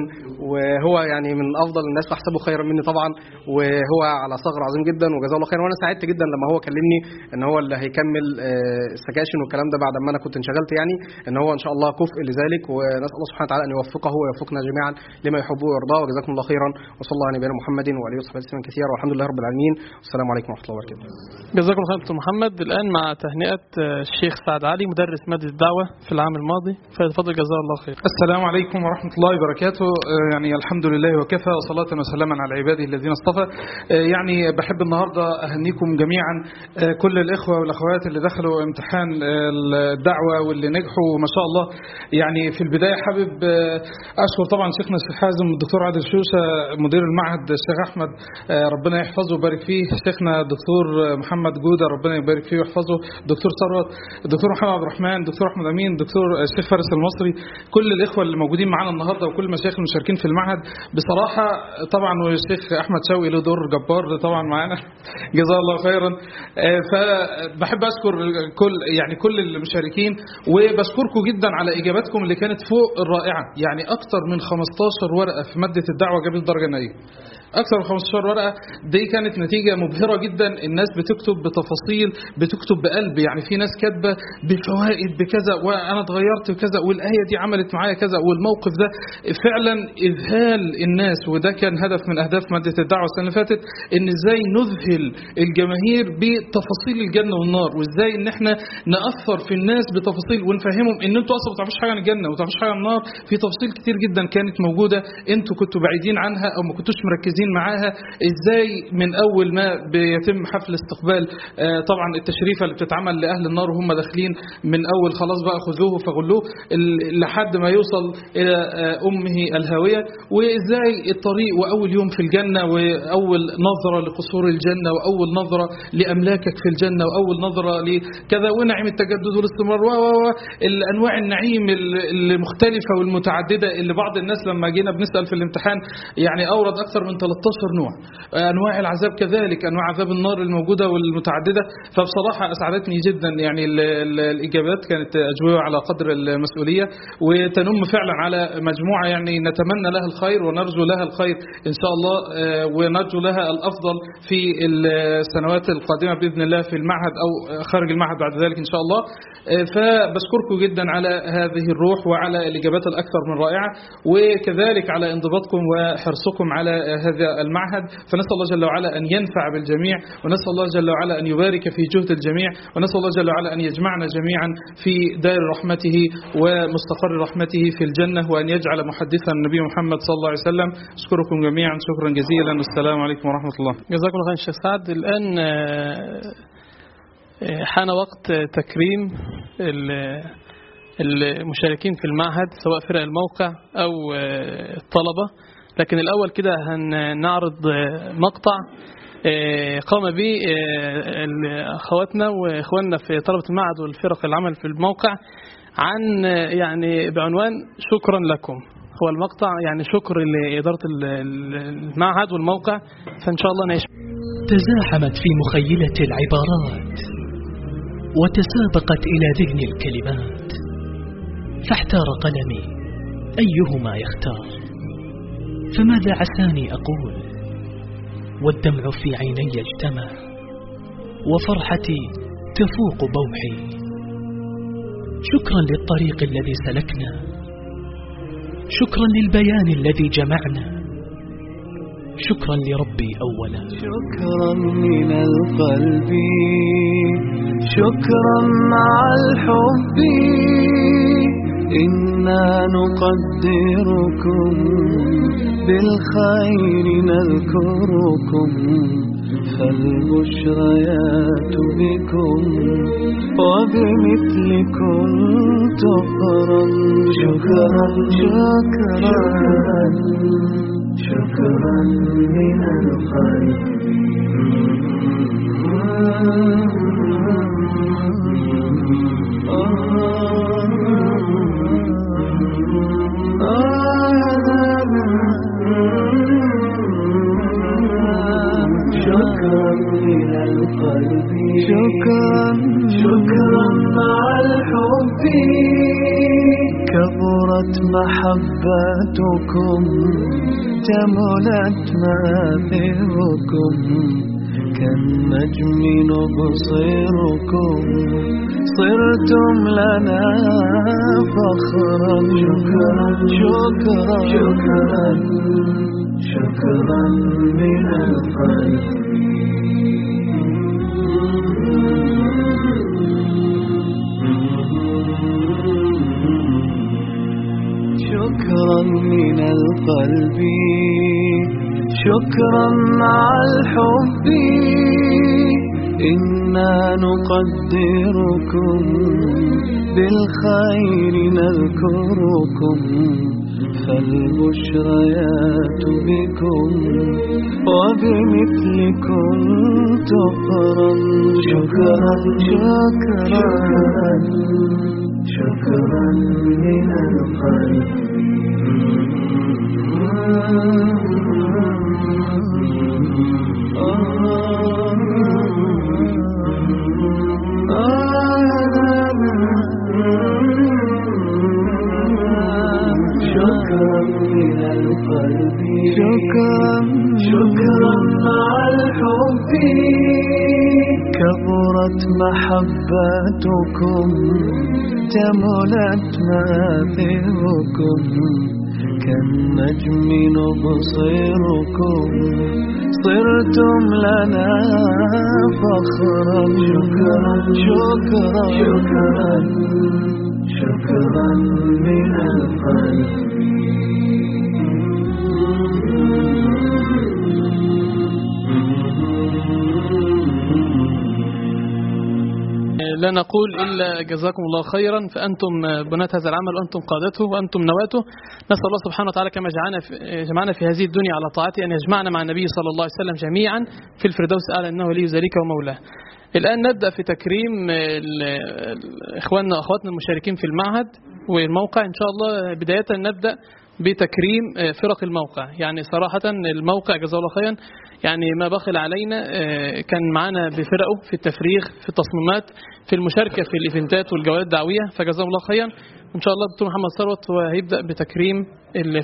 وهو يعني من أفضل الناس وأحسبه خيرا مني طبعا وهو على ثغر عظيم جدا وجزاه الله خير وأنا سعدت جدا لما هو كلمني إن هو اللي هيكمل آه، السكاشن والكلام ده بعد ما أنا كنت انشغلت يعني إن هو إن شاء الله كفء لذلك ونسال الله سبحانه وتعالى أن يوفقه ويوفقنا جميعا لما يحبه ويرضاه وجزاكم الله خيرا. وصلى الله على نبينا محمد وعلى آله وصحبه وسلم كثيرا. والحمد لله رب العالمين. والسلام عليكم ورحمة الله وبركاته. جزاكم الله خير دكتور محمد. الآن مع تهنئة آه، الشيخ سعد علي مدرس مادة الدعوة في العام الماضي. فليتفضل جزاه الله خير. السلام عليكم ورحمة الله وبركاته. آه، يعني الحمد لله وكفى وصلاة وسلاما على عباده الذين اصطفى. آه، يعني بحب النهاردة أهنيكم جميعا. كل الإخوة والأخوات اللي دخلوا امتحان الدعوة واللي نجحوا ما شاء الله. يعني في البداية حابب آه، أشكر طبعا شيخنا الشيخ حازم الدكتور عادل شوشة مدير المعهد الشيخ أحمد آه، ربنا يحفظه ويبارك فيه. شيخنا الدكتور محمد جودة ربنا يبارك فيه ويحفظه. دكتور ثروت الدكتور محمد عبد الرحمن دكتور أحمد أمين دكتور الشيخ فارس المصري كل الإخوة اللي موجودين معانا النهاردة وكل المشايخ المشاركين في المعهد. بصراحة طبعا والشيخ أحمد شوقي له دور جبار طبعا معانا. جزاه الله خيرا. آه، فبحب أشكر كل يعني كل المشاركين وبشكركم جدا على إجاباتكم اللي كانت فوق الرائعة. يعني أكتر من 15 ورقة في مادة الدعوة جابت درجة نهائية أكثر من 15 ورقة. دي كانت نتيجة مبهرة جدا. الناس بتكتب بتفاصيل بتكتب بقلب. يعني في ناس كاتبة بفوائد بكذا وأنا اتغيرت بكذا والآية دي عملت معايا كذا والموقف ده. فعلا إذهال الناس. وده كان هدف من أهداف مادة الدعوة السنة اللي فاتت إن إزاي نذهل الجماهير بتفاصيل الجنة والنار وإزاي إن إحنا نأثر في الناس بتفاصيل ونفهمهم إن أنتوا أصلا ما تعرفوش حاجة عن الجنة وما تعرفوش عن النار في تفاصيل كتير جدا كانت موجودة أنتوا كنتوا بعيدين عنها أو ما كنتوش مركزين معاها. إزاي من أول ما بيتم حفل استقبال آه، طبعا التشريفة اللي بتتعمل لأهل النار وهم داخلين من أول خلاص بقى خذوه فغلوه لحد ما يوصل إلى آه، أمه الهاوية. وإزاي الطريق وأول يوم في الجنة وأول نظرة لقصور الجنة وأول نظرة لأملاكك في الجنة وأول نظرة لكذا ونعيم التجدد والاستمرار و الأنواع النعيم ال- المختلفة والمتعددة اللي بعض الناس لما جينا بنسأل في الامتحان يعني أورد أكثر من 13 نوع. أنواع العذاب كذلك أنواع عذاب النار الموجودة والمتعددة. فبصراحة أسعدتني جدا يعني ال- ال- الإجابات كانت أجوبة على قدر المسؤولية. وتنم فعلا على مجموعة يعني نتمنى لها الخير ونرجو لها الخير إن شاء الله آه، ونرجو لها الأفضل في السنوات القادمة بإذن الله في المعهد أو خارج المعهد بعد ذلك إن شاء الله. آه، فبشكركم جدا على هذه الروح وعلى الإجابات الأكثر من رائعة. وكذلك على انضباطكم وحرصكم على هذا المعهد. فنسأل الله جل وعلا أن ينفع بالجميع ونسأل الله جل وعلا أن يبارك في جهد الجميع ونسأل الله جل وعلا أن يجمعنا جميعا في دار رحمته ومستقر رحمته في الجنة وأن يجعل محدثا النبي محمد صلى الله عليه وسلم. أشكركم جميعا. شكرا جزيلا. والسلام عليكم ورحمة الله. جزاكم الله خير شيخ سعد. الآن آه، آه، حان وقت تكريم المشاركين في المعهد سواء فرق الموقع أو آه، الطلبة. لكن الأول كده هنعرض آه، مقطع آه، قام به أخواتنا وإخواننا في طلبة المعهد والفرق العمل في الموقع عن يعني بعنوان شكرا لكم هو المقطع يعني شكر لإدارة ال- ال- المعهد والموقع. فإن شاء الله نعيش. تزاحمت في مخيلة العبارات وتسابقت إلى ذهن الكلمات. فاحتار قلمي. أيهما يختار؟ فماذا عساني أقول؟ والدمع في عيني اجتمع وفرحتي تفوق بوحي. شكرا للطريق الذي سلكنا. شكرا للبيان الذي جمعنا. شكرا لربي أولا. شكرا من القلب. شكرا مع الحب. إنا نقدركم بالخير نذكركم فالبشريات بكم. وبمثلكم تقرا شكرا شكرا شكرا من القلب شكرا محبتكم جملت مآثركم كالنجم نبصركم صرتم لنا فخرا. شكرا شكرا. شكرا شكرا من القلب القلب شكرا مع الحب. إنا نقدركم بالخير نذكركم. فالبشريات بكم وبمثلكم تقرا شكرا شكرا شكرا من القلب شكرا شكرا مع الحب كبرت محبتكم جملت مآثركم كالنجم نبصركم. صرتم لنا فخرا. شكرا شكرا. شكرا شكرا من القلب. لا نقول إلا جزاكم الله خيرا فأنتم بناة هذا العمل وأنتم قادته وأنتم نواته. نسأل الله سبحانه وتعالى كما جعلنا في, جمعنا في هذه الدنيا على طاعته أن يجمعنا مع النبي صلى الله عليه وسلم جميعا في الفردوس أعلى أنه ولي ذلك ومولاه. الآن نبدأ في تكريم إخواننا وأخواتنا المشاركين في المعهد والموقع. إن شاء الله بداية نبدأ بتكريم فرق الموقع. يعني صراحة الموقع جزاه الله خيرا يعني ما بخل علينا آه، كان معانا بفرقه في التفريغ في التصميمات في المشاركة في الإيفنتات والجولات الدعوية فجزاهم الله خيرا. وإن شاء الله الدكتور محمد ثروت هو هيبدأ بتكريم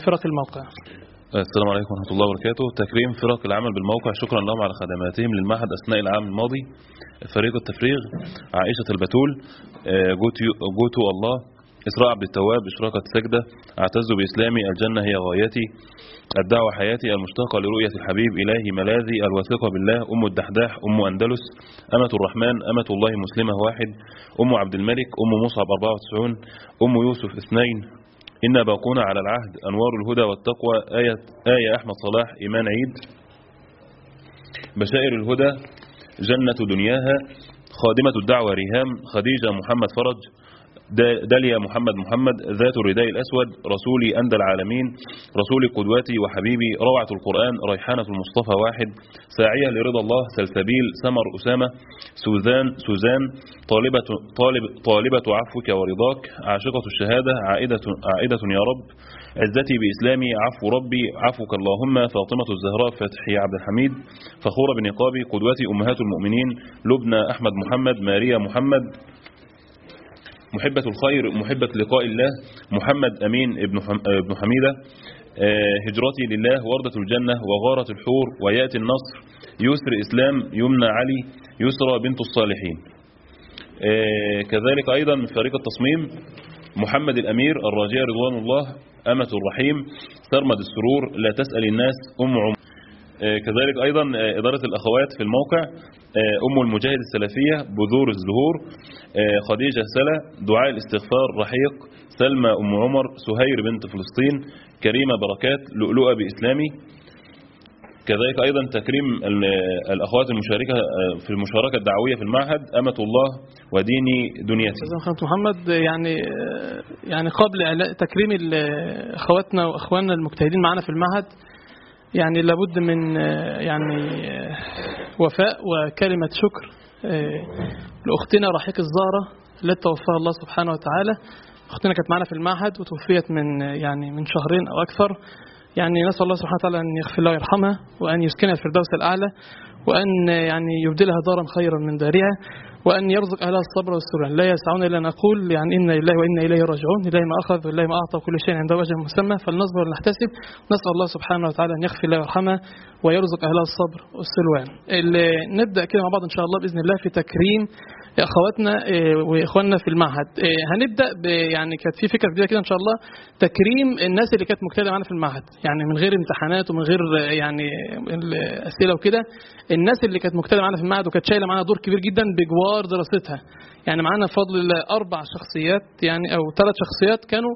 فرق الموقع. السلام عليكم ورحمة الله وبركاته. تكريم فرق العمل بالموقع. شكرا لهم على خدماتهم للمعهد أثناء العام الماضي. فريق التفريغ عائشة البتول آه، جوتو, جوتو الله. إسراء عبد التواب إشراقة سجدة أعتز بإسلامي الجنة هي غايتي. الدعوة حياتي المشتاقة لرؤية الحبيب إلهي ملاذي الواثقة بالله أم الدحداح أم أندلس أمة الرحمن أمة الله مسلمة واحد أم عبد الملك أم مصعب 94 أم يوسف اثنين. إنا باقون على العهد أنوار الهدى والتقوى آية, آية أحمد صلاح إيمان عيد. بشائر الهدى جنة دنياها خادمة الدعوة ريهام خديجة محمد فرج داليا محمد محمد ذات الرداء الأسود رسولي أندى العالمين رسولي قدوتي وحبيبي روعة القرآن ريحانة المصطفى واحد ساعية لرضا الله سلسبيل سمر أسامة سوزان سوزان طالبة, طالب طالبة عفوك ورضاك عاشقة الشهادة عائدة, عائدة يا رب عزتي بإسلامي عفو ربي عفوك اللهم فاطمة الزهراء فتحي عبد الحميد فخورة بنقابي قدوتي أمهات المؤمنين لبنى أحمد محمد ماريا محمد محبة الخير محبة لقاء الله. محمد أمين ابن حم- ابن حميدة. آه، هجرتي لله وردة الجنة وغارة الحور ويأتي النصر. يسر إسلام يمنى علي. يسرى بنت الصالحين. آه، كذلك أيضا من فريق التصميم محمد الأمير الراجية رضوان الله أمة الرحيم سرمد السرور لا تسأل الناس أم عم آه، كذلك أيضا آه، إدارة الأخوات في الموقع آه، أم المجاهد السلفية بذور الزهور آه، خديجة سلا دعاء الاستغفار رحيق سلمى أم عمر سهير بنت فلسطين كريمة بركات لؤلؤة بإسلامي. كذلك أيضا تكريم ال- الأخوات المشاركة آه، في المشاركة الدعوية في المعهد أمة الله وديني دنيتي. خالد محمد يعني يعني قبل تكريم أخواتنا وأخواننا المجتهدين معنا في المعهد يعني لابد من يعني وفاء وكلمة شكر لأختنا رحيق الزهرة التي توفاها الله سبحانه وتعالى. أختنا كانت معنا في المعهد وتوفيت من يعني من شهرين أو أكثر. يعني نسأل الله سبحانه وتعالى أن يغفر لها ويرحمها وأن يسكنها الفردوس الأعلى وأن يعني يبدلها دارا خيرا من دارها. وأن يرزق أهلها الصبر والسرور. لا يسعون إلا أن نقول يعني إنا لله وإنا إليه راجعون. لله ما أخذ ولله ما أعطى كل شيء عنده وجه مسمى. فلنصبر ونحتسب. نسأل الله سبحانه وتعالى أن يغفر لها ويرحمها ويرزق أهلها الصبر والسلوان. نبدأ كده مع بعض إن شاء الله بإذن الله في تكريم إخواتنا وإخواننا في المعهد. هنبدأ يعني كانت في فكرة جديده كده إن شاء الله تكريم الناس اللي كانت مجتهدة معانا في المعهد. يعني من غير امتحانات ومن غير يعني الاسئله وكده الناس اللي كانت مجتهدة معانا في المعهد وكانت شايلة معانا دور كبير جدا بجوار دراستها. يعني معانا بفضل الله أربع شخصيات يعني أو ثلاث شخصيات كانوا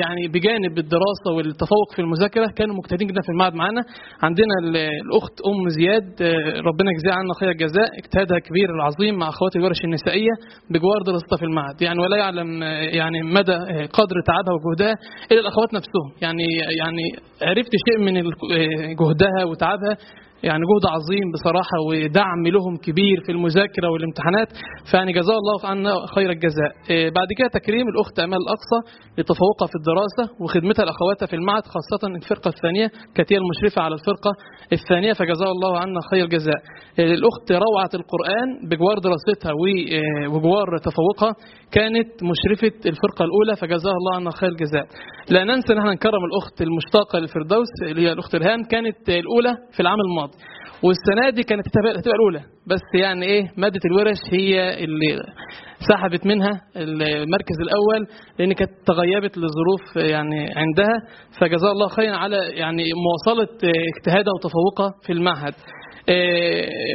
يعني بجانب الدراسة والتفوق في المذاكرة كانوا مجتهدين جدا في المعهد معانا. عندنا الأخت أم زياد ربنا يجزيها عنا خير الجزاء اجتهادها كبير العظيم مع اخوات الورش النسائية بجوار دراستها في المعهد. يعني ولا يعلم يعني مدى قدر تعبها وجهدها إلا الأخوات نفسهم. يعني يعني عرفت شيء من جهدها وتعبها. يعني جهد عظيم بصراحة ودعم لهم كبير في المذاكرة والامتحانات. فيعني جزاه الله عنا خير الجزاء. بعد كده تكريم الأخت أمال الأقصى لتفوقها في الدراسة وخدمتها لأخواتها في المعهد خاصة الفرقة الثانية كانت هي المشرفة على الفرقة الثانية فجزاه الله عنا خير الجزاء. الأخت روعة القرآن بجوار دراستها وجوار تفوقها. كانت مشرفة الفرقة الأولى فجزاها الله عنا خير الجزاء لا ننسى ان إحنا نكرم الأخت المشتاقة للفردوس اللي هي الأخت رهان كانت الأولى في العام الماضي. والسنة دي كانت هتبقى الأولى. بس يعني إيه مادة الورش هي اللي سحبت منها المركز الأول لأن كانت تغيبت لظروف يعني عندها. فجزاها الله خيرا على يعني مواصلة اجتهادها وتفوقها في المعهد.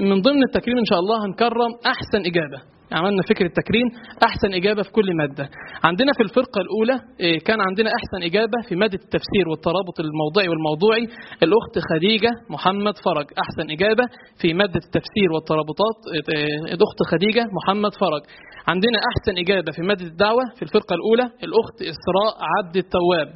من ضمن التكريم إن شاء الله هنكرم أحسن إجابة. عملنا فكرة تكريم أحسن إجابة في كل مادة. عندنا في الفرقة الأولى كان عندنا أحسن إجابة في مادة التفسير والترابط الموضعي والموضوعي. الأخت خديجة محمد فرج أحسن إجابة في مادة التفسير والترابطات الأخت خديجة محمد فرج. عندنا أحسن إجابة في مادة الدعوة في الفرقة الأولى الأخت إسراء عبد التواب.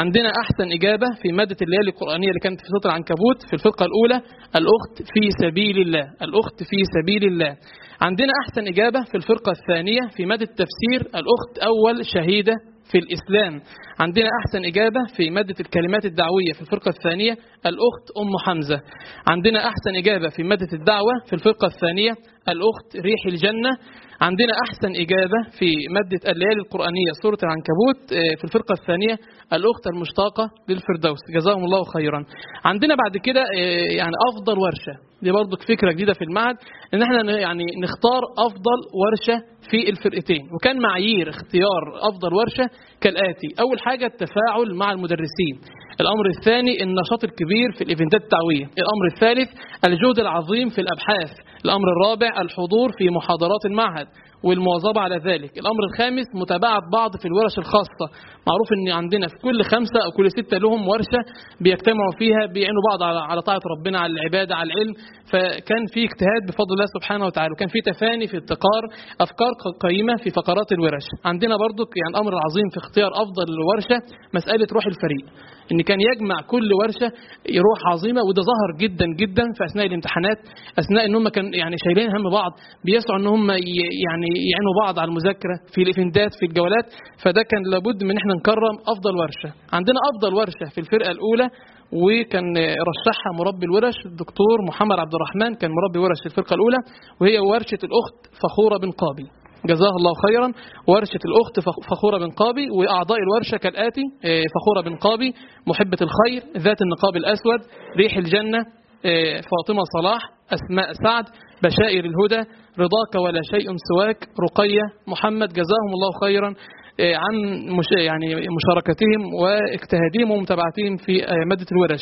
عندنا أحسن إجابة في مادة الليالي القرآنية اللي كانت في سورة العنكبوت في الفرقة الأولى الأخت في سبيل الله الأخت في سبيل الله. عندنا أحسن إجابة في الفرقة الثانية في مادة التفسير الأخت أول شهيدة في الإسلام. عندنا أحسن إجابة في مادة الكلمات الدعوية في الفرقة الثانية الأخت أم حمزة. عندنا أحسن إجابة في مادة الدعوة في الفرقة الثانية الأخت ريح الجنة. عندنا أحسن إجابة في مادة الليالي القرآنية سورة العنكبوت في الفرقة الثانية الأخت المشتاقة للفردوس. جزاهم الله خيرا. عندنا بعد كده يعني أفضل ورشة. دي برضو فكرة جديدة في المعهد. إن إحنا يعني نختار أفضل ورشة في الفرقتين. وكان معايير اختيار أفضل ورشة كالآتي. أول حاجة التفاعل مع المدرسين. الأمر الثاني النشاط الكبير في الإيفنتات التعوية الأمر الثالث الجهد العظيم في الأبحاث. الأمر الرابع الحضور في محاضرات المعهد. والمواظبة على ذلك. الأمر الخامس متابعة بعض في الورش الخاصة. معروف أن عندنا في كل خمسة أو كل ستة لهم ورشة بيجتمعوا فيها بيعينوا بعض على طاعة ربنا على العبادة على العلم. فكان في اجتهاد بفضل الله سبحانه وتعالى وكان في تفاني في ابتكار أفكار قيمة في فقرات الورش. عندنا برضو يعني الأمر العظيم في اختيار أفضل ورشة مسألة روح الفريق. إن كان يجمع كل ورشة روح عظيمة وده ظهر جدا جدا في أثناء الامتحانات أثناء إن هم كان يعني شايلين هم بعض بيسعوا إن هم يعني يعينوا بعض على المذاكرة في الإيفنتات في الجولات فده كان لابد من إحنا نكرم أفضل ورشة. عندنا أفضل ورشة في الفرقة الأولى وكان رشحها مربي الورش الدكتور محمد عبد الرحمن كان مربي ورش الفرقة الأولى وهي ورشة الأخت فخورة بن قابي جزاه الله خيرا. ورشة الأخت فخ- فخورة بن قابي وأعضاء الورشة كالآتي آه، فخورة بن قابي محبة الخير ذات النقاب الأسود ريح الجنة آه، فاطمة صلاح أسماء سعد بشائر الهدى رضاك ولا شيء سواك رقية محمد جزاهم الله خيرا آه، عن يعني مشاركتهم واجتهادهم ومتابعتهم في مادة الورش.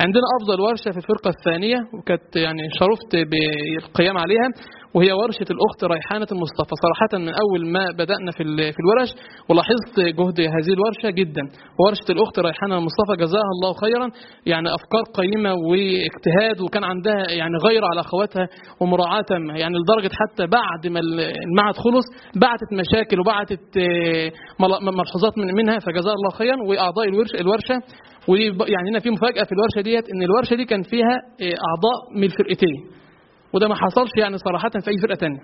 عندنا أفضل ورشة في الفرقة الثانية وكانت يعني شرفت بالقيام عليها. وهي ورشة الأخت ريحانة المصطفى صراحة من أول ما بدأنا في في الورش ولاحظت جهد هذه الورشة جدا. ورشة الأخت ريحانة المصطفى جزاها الله خيرا. يعني أفكار قيمة واجتهاد وكان عندها يعني غير على أخواتها ومراعاة. تامة يعني لدرجة حتى بعد ما المعهد خلص بعتت مشاكل وبعتت آه، مل- ملحوظات من منها فجزاها الله خيرا. وأعضاء الورش الورشة ويعني هنا في مفاجأة في الورشة ديت إن الورشة دي كان فيها آه، أعضاء من الفرقتين. وده ما حصلش يعني صراحة في أي فرقة تانية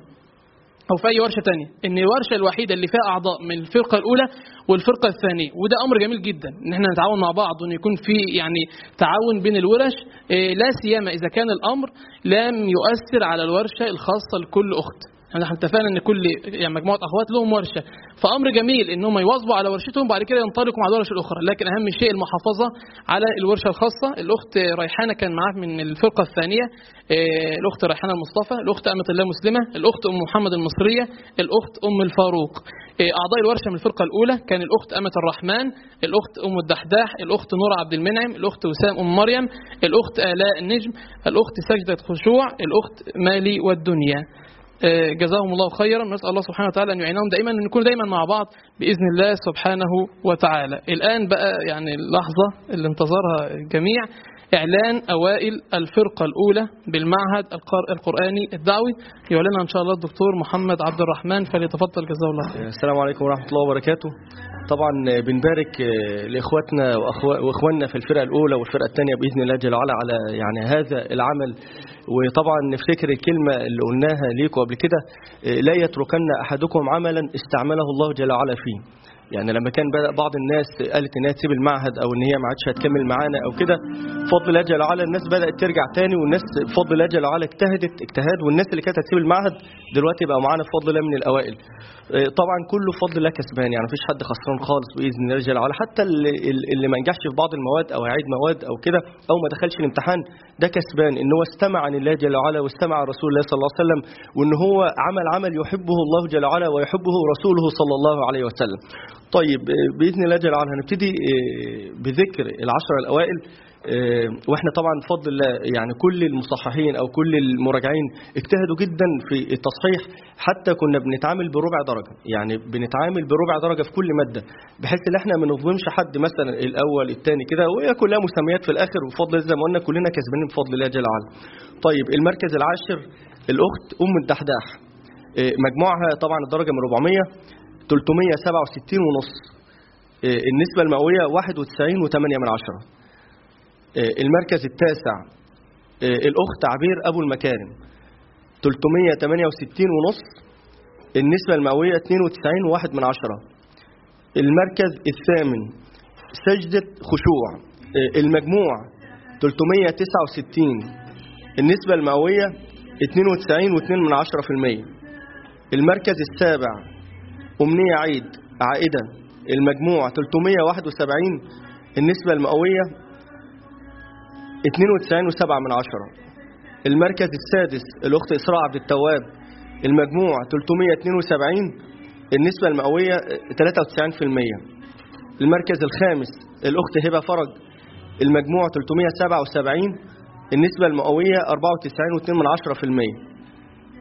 أو في أي ورشة تانية. إن الورشة الوحيدة اللي فيها أعضاء من الفرقة الأولى والفرقة الثانية. وده أمر جميل جدا إن إحنا نتعاون مع بعض وإن يكون في يعني تعاون بين الورش. إيه، لا سيما إذا كان الأمر لم يؤثر على الورشة الخاصة لكل أخت. إحنا اتفقنا ان كل يعني مجموعة اخوات لهم ورشة. فأمر جميل إن هم يواظبوا على ورشتهم وبعد كده ينطلقوا مع الورش الاخرى لكن أهم شيء المحافظة على الورشة الخاصة. الأخت ريحانة كان معاها من الفرقة الثانية. آه، الأخت ريحانة المصطفى الأخت أمة الله مسلمة الأخت أم محمد المصرية الأخت أم الفاروق. آه، أعضاء الورشة من الفرقة الأولى كان الأخت أمة الرحمن الأخت أم الدحداح الأخت نور عبد المنعم الأخت وسام أم مريم الأخت آلاء النجم الأخت سجدة خشوع الأخت مالي والدنيا. جزاهم الله خيرا. نسأل الله سبحانه وتعالى أن يعينهم دائما أن نكون دائما مع بعض بإذن الله سبحانه وتعالى. الآن بقى يعني اللحظة اللي انتظرها الجميع. إعلان أوائل الفرقة الأولى بالمعهد القر- القرآني الدعوي. يعلنها إن شاء الله الدكتور محمد عبد الرحمن. فليتفضل جزاه الله السلام عليكم ورحمة الله وبركاته. طبعا بنبارك آه، لإخواتنا وأخوا- وإخواننا في الفرقة الأولى والفرقة الثانية بإذن الله جل وعلا على يعني هذا العمل. وطبعا نفتكر الكلمة اللي قلناها ليكم قبل كده آه، لا يتركن أحدكم عملا استعمله الله جل وعلا فيه. يعني لما كان بدأ بعض الناس قالت إنها تسيب المعهد أو إن هي ما عادش هتكمل معانا أو كده بفضل الله جل وعلا الناس بدأت ترجع تاني والناس بفضل الله جل وعلا اجتهدت اجتهاد والناس اللي كانت هتسيب المعهد دلوقتي بقى معانا بفضل الله من الأوائل. آه، طبعا كله بفضل الله كسبان يعني مفيش حد خسران خالص بإذن الله جل وعلا. حتى اللي, اللي ما نجحش في بعض المواد أو هيعيد مواد أو كده أو ما دخلش الامتحان ده كسبان. إن هو استمع عن الله جل وعلا واستمع رسول الله صلى الله عليه وسلم وإن هو عمل عمل يحبه الله جل وعلا ويحبه رسوله صلى الله عليه وسلم. طيب آه، بإذن الله جل وعلا هنبتدي آه، بذكر العشره الأوائل. آه، وإحنا طبعا بفضل الله يعني كل المصححين أو كل المراجعين اجتهدوا جدا في التصحيح حتى كنا بنتعامل بربع درجة يعني بنتعامل بربع درجة في كل مادة بحيث إن إحنا ما نظلمش حد مثلا الأول الثاني كده وهي كلها مسميات في الآخر وبفضل الله زي ما قلنا كلنا كسبانين بفضل الله جل وعلا. طيب المركز العاشر الأخت أم الدحداح. آه، مجموعها طبعا الدرجة من 400 367 ونص. آه، النسبة المئوية 91.8 المركز التاسع آه، الأخت عبير أبو المكارم 368 ونص النسبة المئوية 92 وواحد من عشرة. المركز الثامن سجدة خشوع آه، المجموع 369 النسبة المئوية 92 و2 من عشرة في المية. المركز السابع أمنية عيد عائدة المجموع 371 النسبة المئوية 92 و7 من عشرة. المركز السادس الأخت إسراء عبد التواب. المجموع 372 النسبة المئوية 93% المركز الخامس الأخت هبة فرج. المجموع 377 النسبة المئوية 94 و2 من عشرة في المية.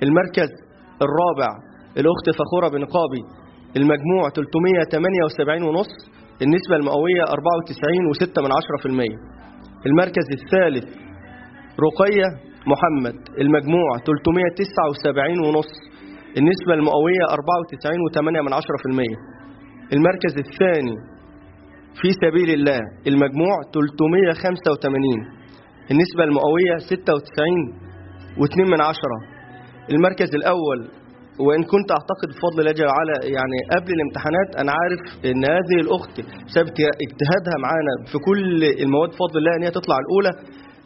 المركز الرابع الأخت فخورة بنقابي المجموع 378 ونص. النسبة المئوية 94 المركز الثالث رقية محمد المجموع 379 ونص النسبة المئوية 94 وثمانية من عشرة في المية. المركز الثاني في سبيل الله المجموع 385 النسبة المئوية 96 و2 من عشرة. المركز الأول وإن كنت أعتقد بفضل الله جل وعلا يعني قبل الامتحانات أنا عارف إن هذه الأخت بسبب اجتهادها معانا في كل المواد بفضل الله إن هي تطلع الأولى.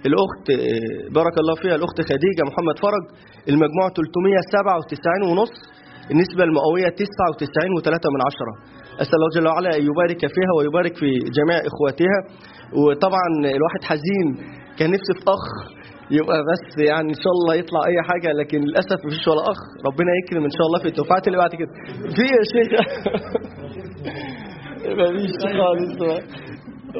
الأخت آه، بارك الله فيها الأخت خديجة محمد فرج المجموع 397 ونص النسبة المئوية 99 و3 من عشرة. أسأل الله جل وعلا أن يبارك فيها ويبارك في جميع إخواتها. وطبعا الواحد حزين كان نفسي في أخ يبقى بس يعني إن شاء الله يطلع أي حاجة لكن للأسف مفيش ولا أخ. ربنا يكرم إن شاء الله في الدفعات اللي بعد كده. في يا شيخ. مفيش خالص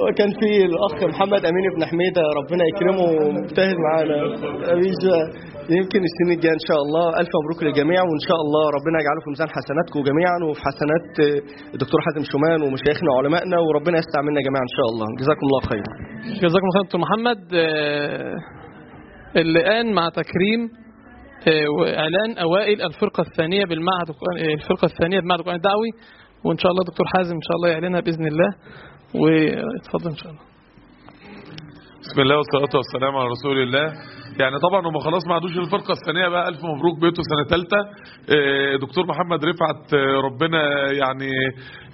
وكان في الأخ محمد أمين بن حميدة ربنا يكرمه مجتهد معانا. مفيش يمكن السنين الجاية إن شاء الله. ألف مبروك للجميع وإن شاء الله ربنا يجعله في ميزان حسناتكم جميعا وفي حسنات الدكتور حازم شومان ومشايخنا وعلمائنا وربنا يستع منا جميعا إن شاء الله. جزاكم الله خير جزاكم الله خير دكتور محمد. الآن مع تكريم آه، وإعلان أوائل الفرقة الثانية بالمعهد القرآن- آه، الفرقة الثانية بالمعهد القرآني الدعوي. وإن شاء الله دكتور حازم إن شاء الله يعلنها بإذن الله. واتفضل إن شاء الله. بسم الله والصلاة والسلام على رسول الله. يعني طبعا هم خلاص ما عادوش الفرقة الثانية بقى. ألف مبروك بيته سنة ثالثة آه، دكتور محمد رفعت آه، ربنا يعني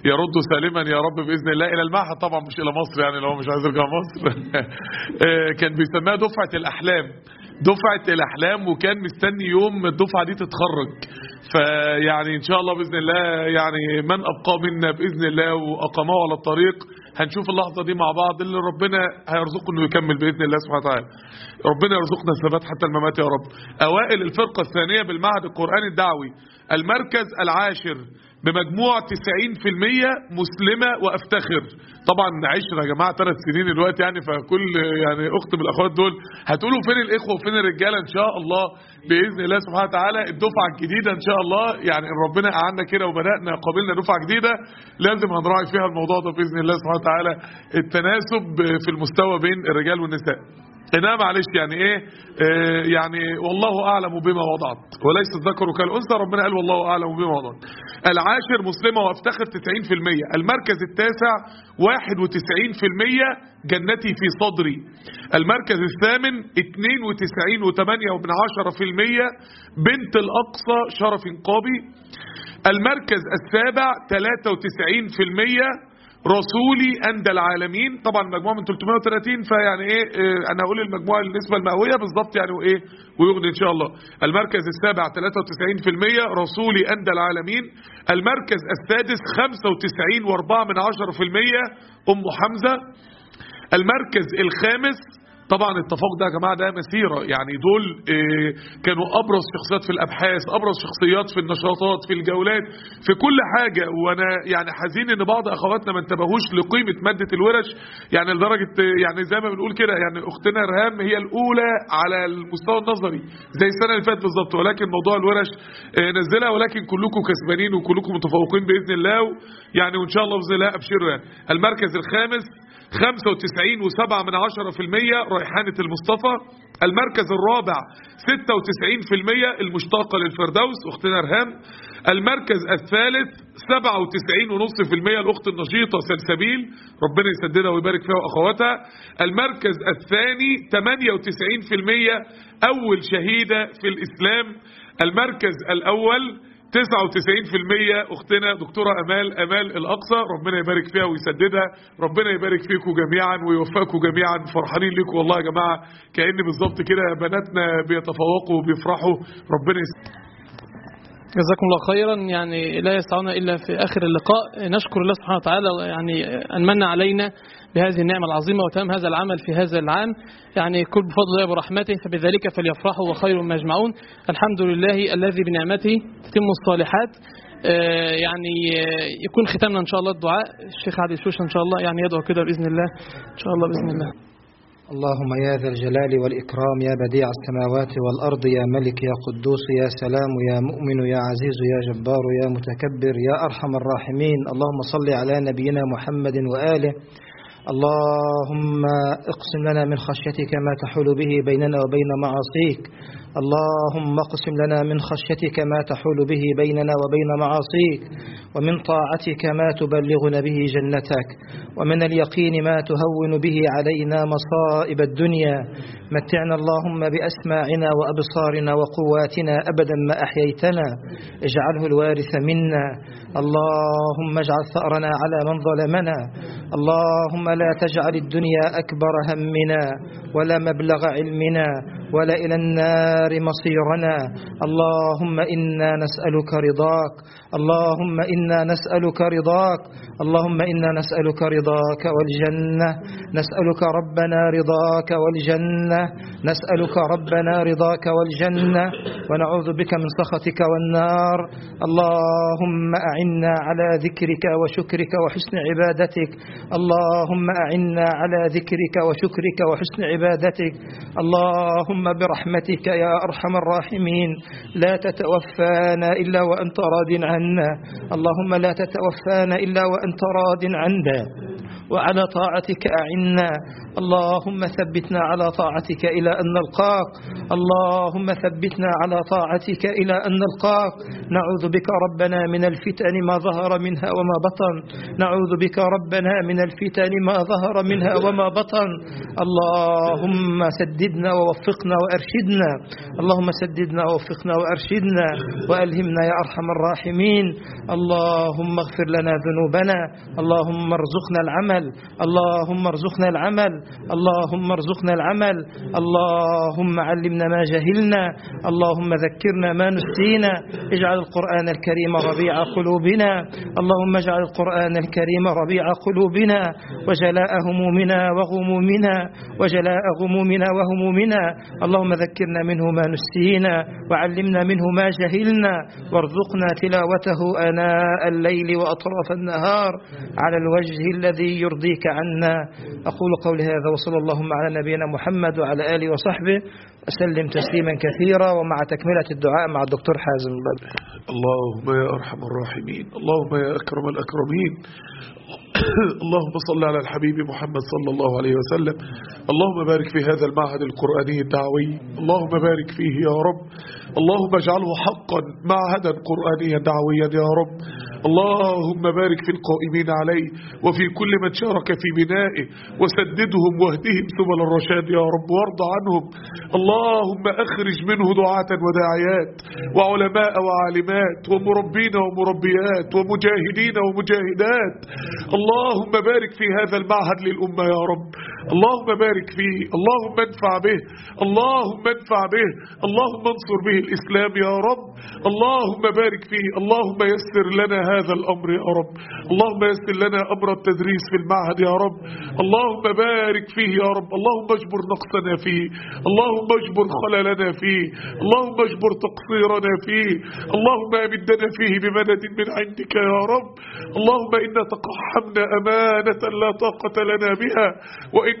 يرده سالما يا رب بإذن الله إلى المعهد. طبعا مش إلى مصر يعني لو مش عايز يرجع مصر. آه، كان بيسميها دفعة الأحلام. دفعة الأحلام وكان مستني يوم الدفعة دي تتخرج. فيعني إن شاء الله بإذن الله يعني من أبقى منا بإذن الله وأقامه على الطريق هنشوف اللحظة دي مع بعض اللي ربنا هيرزقه انه يكمل بإذن الله سبحانه وتعالى. ربنا يرزقنا الثبات حتى الممات يا رب. أوائل الفرقة الثانية بالمعهد القرآني الدعوي المركز العاشر. بمجموع 90% مسلمة وأفتخر. طبعا عشرة يا جماعة ثلاث سنين دلوقتي يعني فكل يعني أخت من الأخوات دول هتقولوا فين الإخوة وفين الرجالة؟ إن شاء الله بإذن الله سبحانه وتعالى الدفعة الجديدة إن شاء الله. يعني إن ربنا قعدنا كده وبدأنا قابلنا دفعة جديدة. لازم هنراعي فيها الموضوع ده بإذن الله سبحانه وتعالى. التناسب في المستوى بين الرجال والنساء. إنما معلش يعني إيه؟ آه يعني والله أعلم بما وضعت. وليس الذكر كالأنثى ربنا قال والله أعلم بما وضعت. العاشر مسلمة وافتخر 90% المركز التاسع 91% جنتي في صدري. المركز الثامن 92 و8 بنت الأقصى شرف قابي المركز السابع 93% رسولي أندى العالمين. طبعا مجموعة من 330 فيعني إيه آه أنا هقول المجموعة النسبة المئوية بالظبط يعني وإيه ويغني إن شاء الله. المركز السابع 93% رسولي أندى العالمين. المركز السادس 95 و4 من 10% أم حمزة. المركز الخامس طبعا التفوق ده يا جماعة ده مسيره يعني دول آه كانوا أبرز شخصيات في الأبحاث أبرز شخصيات في النشاطات في الجولات في كل حاجة. وأنا يعني حزين إن بعض أخواتنا ما انتبهوش لقيمة مادة الورش. يعني لدرجة يعني زي ما بنقول كده يعني أختنا رهام هي الأولى على المستوى النظري زي السنة اللي فاتت بالظبط. ولكن موضوع الورش آه نزلها ولكن كلكم كسبانين وكلكم متفوقين بإذن الله. يعني وإن شاء الله بإذن الله يعني المركز الخامس 95 و7 من 10% ريحانة المصطفى. المركز الرابع 96% المشتاقة للفردوس أختنا رهام المركز الثالث 97.5% الأخت النشيطة سلسبيل. ربنا يسددها ويبارك فيها وأخواتها. المركز الثاني 98% أول شهيدة في الإسلام. المركز الأول 99% أختنا دكتورة أمال أمال الأقصى ربنا يبارك فيها ويسددها. ربنا يبارك فيكم جميعا ويوفقكم جميعا. فرحانين لكم والله يا جماعة كأن بالظبط كده بناتنا بيتفوقوا وبيفرحوا. ربنا يسددها جزاكم الله خيرا. يعني لا يسعنا إلا في آخر اللقاء. نشكر الله سبحانه وتعالى يعني أن علينا. بهذه النعمة العظيمة وتمام هذا العمل في هذا العام. يعني كل بفضل الله ورحمته فبذلك فليفرحوا وخير ما يجمعون الحمد لله الذي بنعمته تتم الصالحات. يعني يكون ختامنا إن شاء الله الدعاء. الشيخ عادل شوشة إن شاء الله يعني يدعو كده بإذن الله. إن شاء الله بإذن الله. اللهم يا ذا الجلال والإكرام يا بديع السماوات والأرض يا ملك يا قدوس يا سلام يا مؤمن يا عزيز يا جبار يا متكبر يا أرحم الراحمين. اللهم صل على نبينا محمد وآله اللهم اقسم لنا من خشيتك ما تحول به بيننا وبين معاصيك. اللهم اقسم لنا من خشيتك ما تحول به بيننا وبين معاصيك. ومن طاعتك ما تبلغنا به جنتك ومن اليقين ما تهون به علينا مصائب الدنيا. متعنا اللهم بأسماعنا وأبصارنا وقواتنا أبدا ما أحييتنا. اجعله الوارث منا. اللهم اجعل ثأرنا على من ظلمنا. اللهم لا تجعل الدنيا أكبر همنا ولا مبلغ علمنا ولا إلى النار مصيرنا. اللهم إنا نسألك رضاك. اللهم إنا نسألك رضاك. اللهم إنا نسألك رضاك والجنة. نسألك ربنا رضاك والجنة. نسألك ربنا رضاك والجنة. ونعوذ بك من سخطك والنار. اللهم أعنا على ذكرك وشكرك وحسن عبادتك. اللهم أعنا على ذكرك وشكرك وحسن عبادتك. اللهم برحمتك يا أرحم الراحمين. لا تتوفانا إلا وأنت راض عنا. اللهم لا تتوفانا إلا وأنت راض عنا وعلى طاعتك أعنا. اللهم ثبتنا على طاعتك إلى أن نلقاك. اللهم ثبتنا على طاعتك إلى أن نلقاك. نعوذ بك ربنا من الفتن ما ظهر منها وما بطن. نعوذ بك ربنا من الفتن ما ظهر منها وما بطن. اللهم سددنا ووفقنا وأرشدنا. اللهم سددنا ووفقنا وأرشدنا. وألهمنا يا أرحم الراحمين. اللهم اغفر لنا ذنوبنا. اللهم ارزقنا العمل. اللهم ارزقنا العمل. اللهم ارزقنا العمل اللهم علمنا ما جهلنا اللهم ذكرنا ما نسينا اجعل القرآن الكريم ربيع قلوبنا اللهم اجعل القرآن الكريم ربيع قلوبنا وجلاء همومنا وغمومنا وجلاء غمومنا وهمومنا اللهم ذكرنا منه ما نسينا وعلمنا منه ما جهلنا وارزقنا تلاوته آناء الليل وأطراف النهار على الوجه الذي يرضيك عنا. أقول قولي هذا وصلى اللهم على نبينا محمد وعلى آله وصحبه أسلم تسليما كثيرا ومع تكملة الدعاء مع الدكتور حازم البدر اللهم يا أرحم الراحمين اللهم يا أكرم الأكرمين اللهم صل على الحبيب محمد صلى الله عليه وسلم. اللهم بارك في هذا المعهد القرآني الدعوي. اللهم بارك فيه يا رب. اللهم اجعله حقا معهدا قرآنيا دعويا يا رب. اللهم بارك في القائمين عليه وفي كل من شارك في بنائه وسددهم واهدهم سبل الرشاد يا رب وارض عنهم. اللهم أخرج منه دعاة وداعيات وعلماء وعالمات ومربين ومربيات ومجاهدين ومجاهدات. اللهم بارك في هذا المعهد للأمة يا رب. اللهم بارك فيه اللهم انفع به اللهم انفع به اللهم انصر به الإسلام يا رب. اللهم بارك فيه اللهم يسر لنا هذا الأمر يا رب. اللهم يسر لنا أمر التدريس في المعهد يا رب. اللهم بارك فيه يا رب. اللهم اجبر نقصنا فيه. اللهم اجبر خللنا فيه. اللهم اجبر تقصيرنا فيه. اللهم أمدنا فيه بمدد من عندك يا رب. اللهم إنا تقحمنا أمانة لا طاقة لنا بها.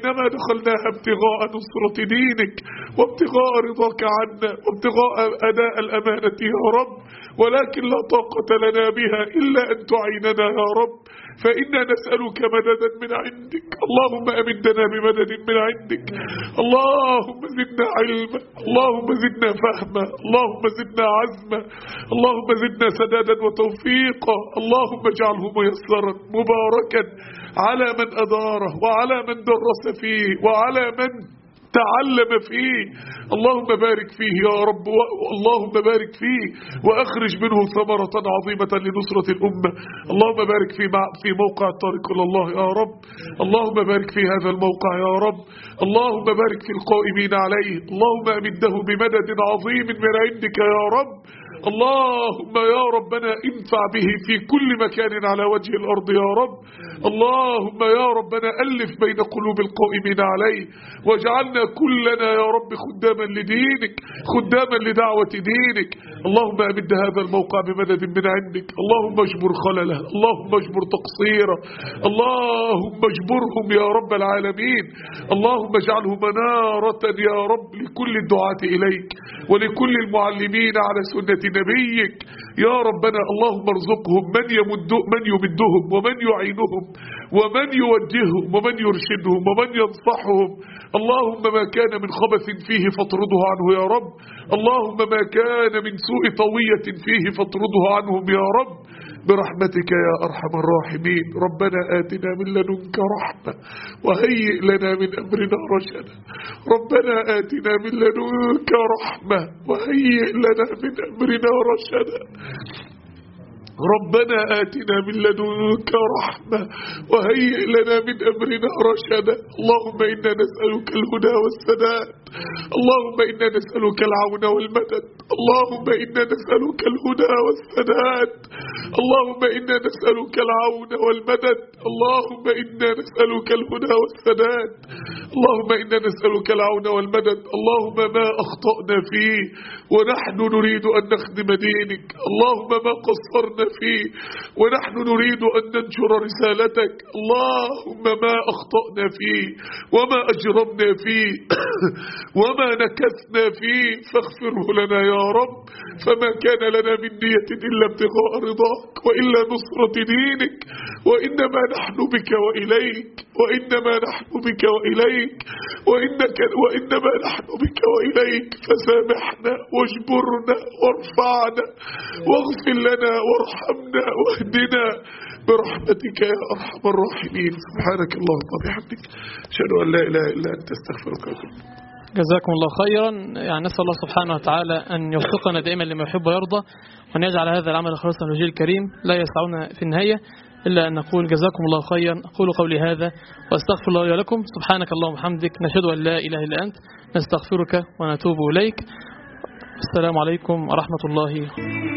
وإنما دخلناها ابتغاء نصرة دينك وابتغاء رضاك عنا وابتغاء أداء الأمانة يا رب. ولكن لا طاقة لنا بها إلا أن تعيننا يا رب. فإنا نسألك مددا من عندك. اللهم أمدنا بمدد من عندك. اللهم زدنا علما. اللهم زدنا فهما. اللهم زدنا عزما. اللهم زدنا سدادا وتوفيقا. اللهم اجعله ميسرا مباركا على من أداره وعلى من درس فيه وعلى من تعلم فيه. اللهم بارك فيه يا رب اللهم بارك فيه وأخرج منه ثمرة عظيمة لنصرة الأمة. اللهم بارك في في موقع الطريق إلى الله يا رب. اللهم بارك في هذا الموقع يا رب. اللهم بارك في القائمين عليه. اللهم أمده بمدد عظيم من عندك يا رب. اللهم يا ربنا انفع به في كل مكان على وجه الأرض يا رب. اللهم يا ربنا ألف بين قلوب القائمين عليه واجعلنا كلنا يا رب خداما لدينك خداما لدعوة دينك. اللهم أمد هذا الموقع بمدد من عندك. اللهم اجبر خلله اللهم اجبر تقصيره. اللهم اجبرهم يا رب العالمين. اللهم اجعله منارة يا رب لكل الدعاة إليك ولكل المعلمين على سنة نبيك. يا ربنا اللهم ارزقهم من يمد من يمدهم ومن يعينهم ومن يوجههم ومن يرشدهم ومن ينصحهم. اللهم ما كان من خبث فيه فاطرده عنه يا رب. اللهم ما كان من سوء طوية فيه فاطرده عنهم يا رب. برحمتك يا أرحم الراحمين. ربنا آتنا من لدنك رحمة وهيئ لنا من أمرنا رشدا. ربنا آتنا من لدنك رحمة وهيئ لنا من أمرنا رشدا. ربنا آتنا من لدنك رحمة وهيئ لنا من أمرنا رشدا. اللهم إنا نسألك الهدى والسداد. اللهم إنا نسألك العون والمدد. اللهم إنا نسألك الهدى والسداد. اللهم إنا نسألك العون والمدد. اللهم إنا نسألك الهدى والسداد. اللهم إنا نسألك العون والمدد. اللهم ما أخطأنا فيه ونحن نريد أن نخدم دينك. اللهم ما قصرنا فيه ونحن نريد أن ننشر رسالتك. اللهم ما أخطأنا فيه وما أجرمنا فيه وما نكثنا فيه. فاغفره لنا يا رب. فما كان لنا من نية إلا ابتغاء رضاك وإلا نصرة دينك. وإنما نحن بك وإليك وإنما نحن بك وإليك وإنك وإنما نحن بك وإليك فسامحنا واجبرنا وارفعنا واغفر لنا وارحمنا واهدنا برحمتك يا أرحم الراحمين. سبحانك اللهم وبحمدك أشهد أن لا إله إلا أنت أستغفرك وأتوب جزاكم الله خيرا. يعني نسأل الله سبحانه وتعالى أن يوفقنا دائما لما يحب ويرضى وأن يجعل هذا العمل خالصا لوجه الكريم لا يسعنا في النهاية. إلا أن نقول جزاكم الله خيرا. أقول قولي هذا وأستغفر الله ولكم. سبحانك اللهم وبحمدك. نشهد أن لا إله إلا أنت. نستغفرك ونتوب إليك. السلام عليكم ورحمة الله.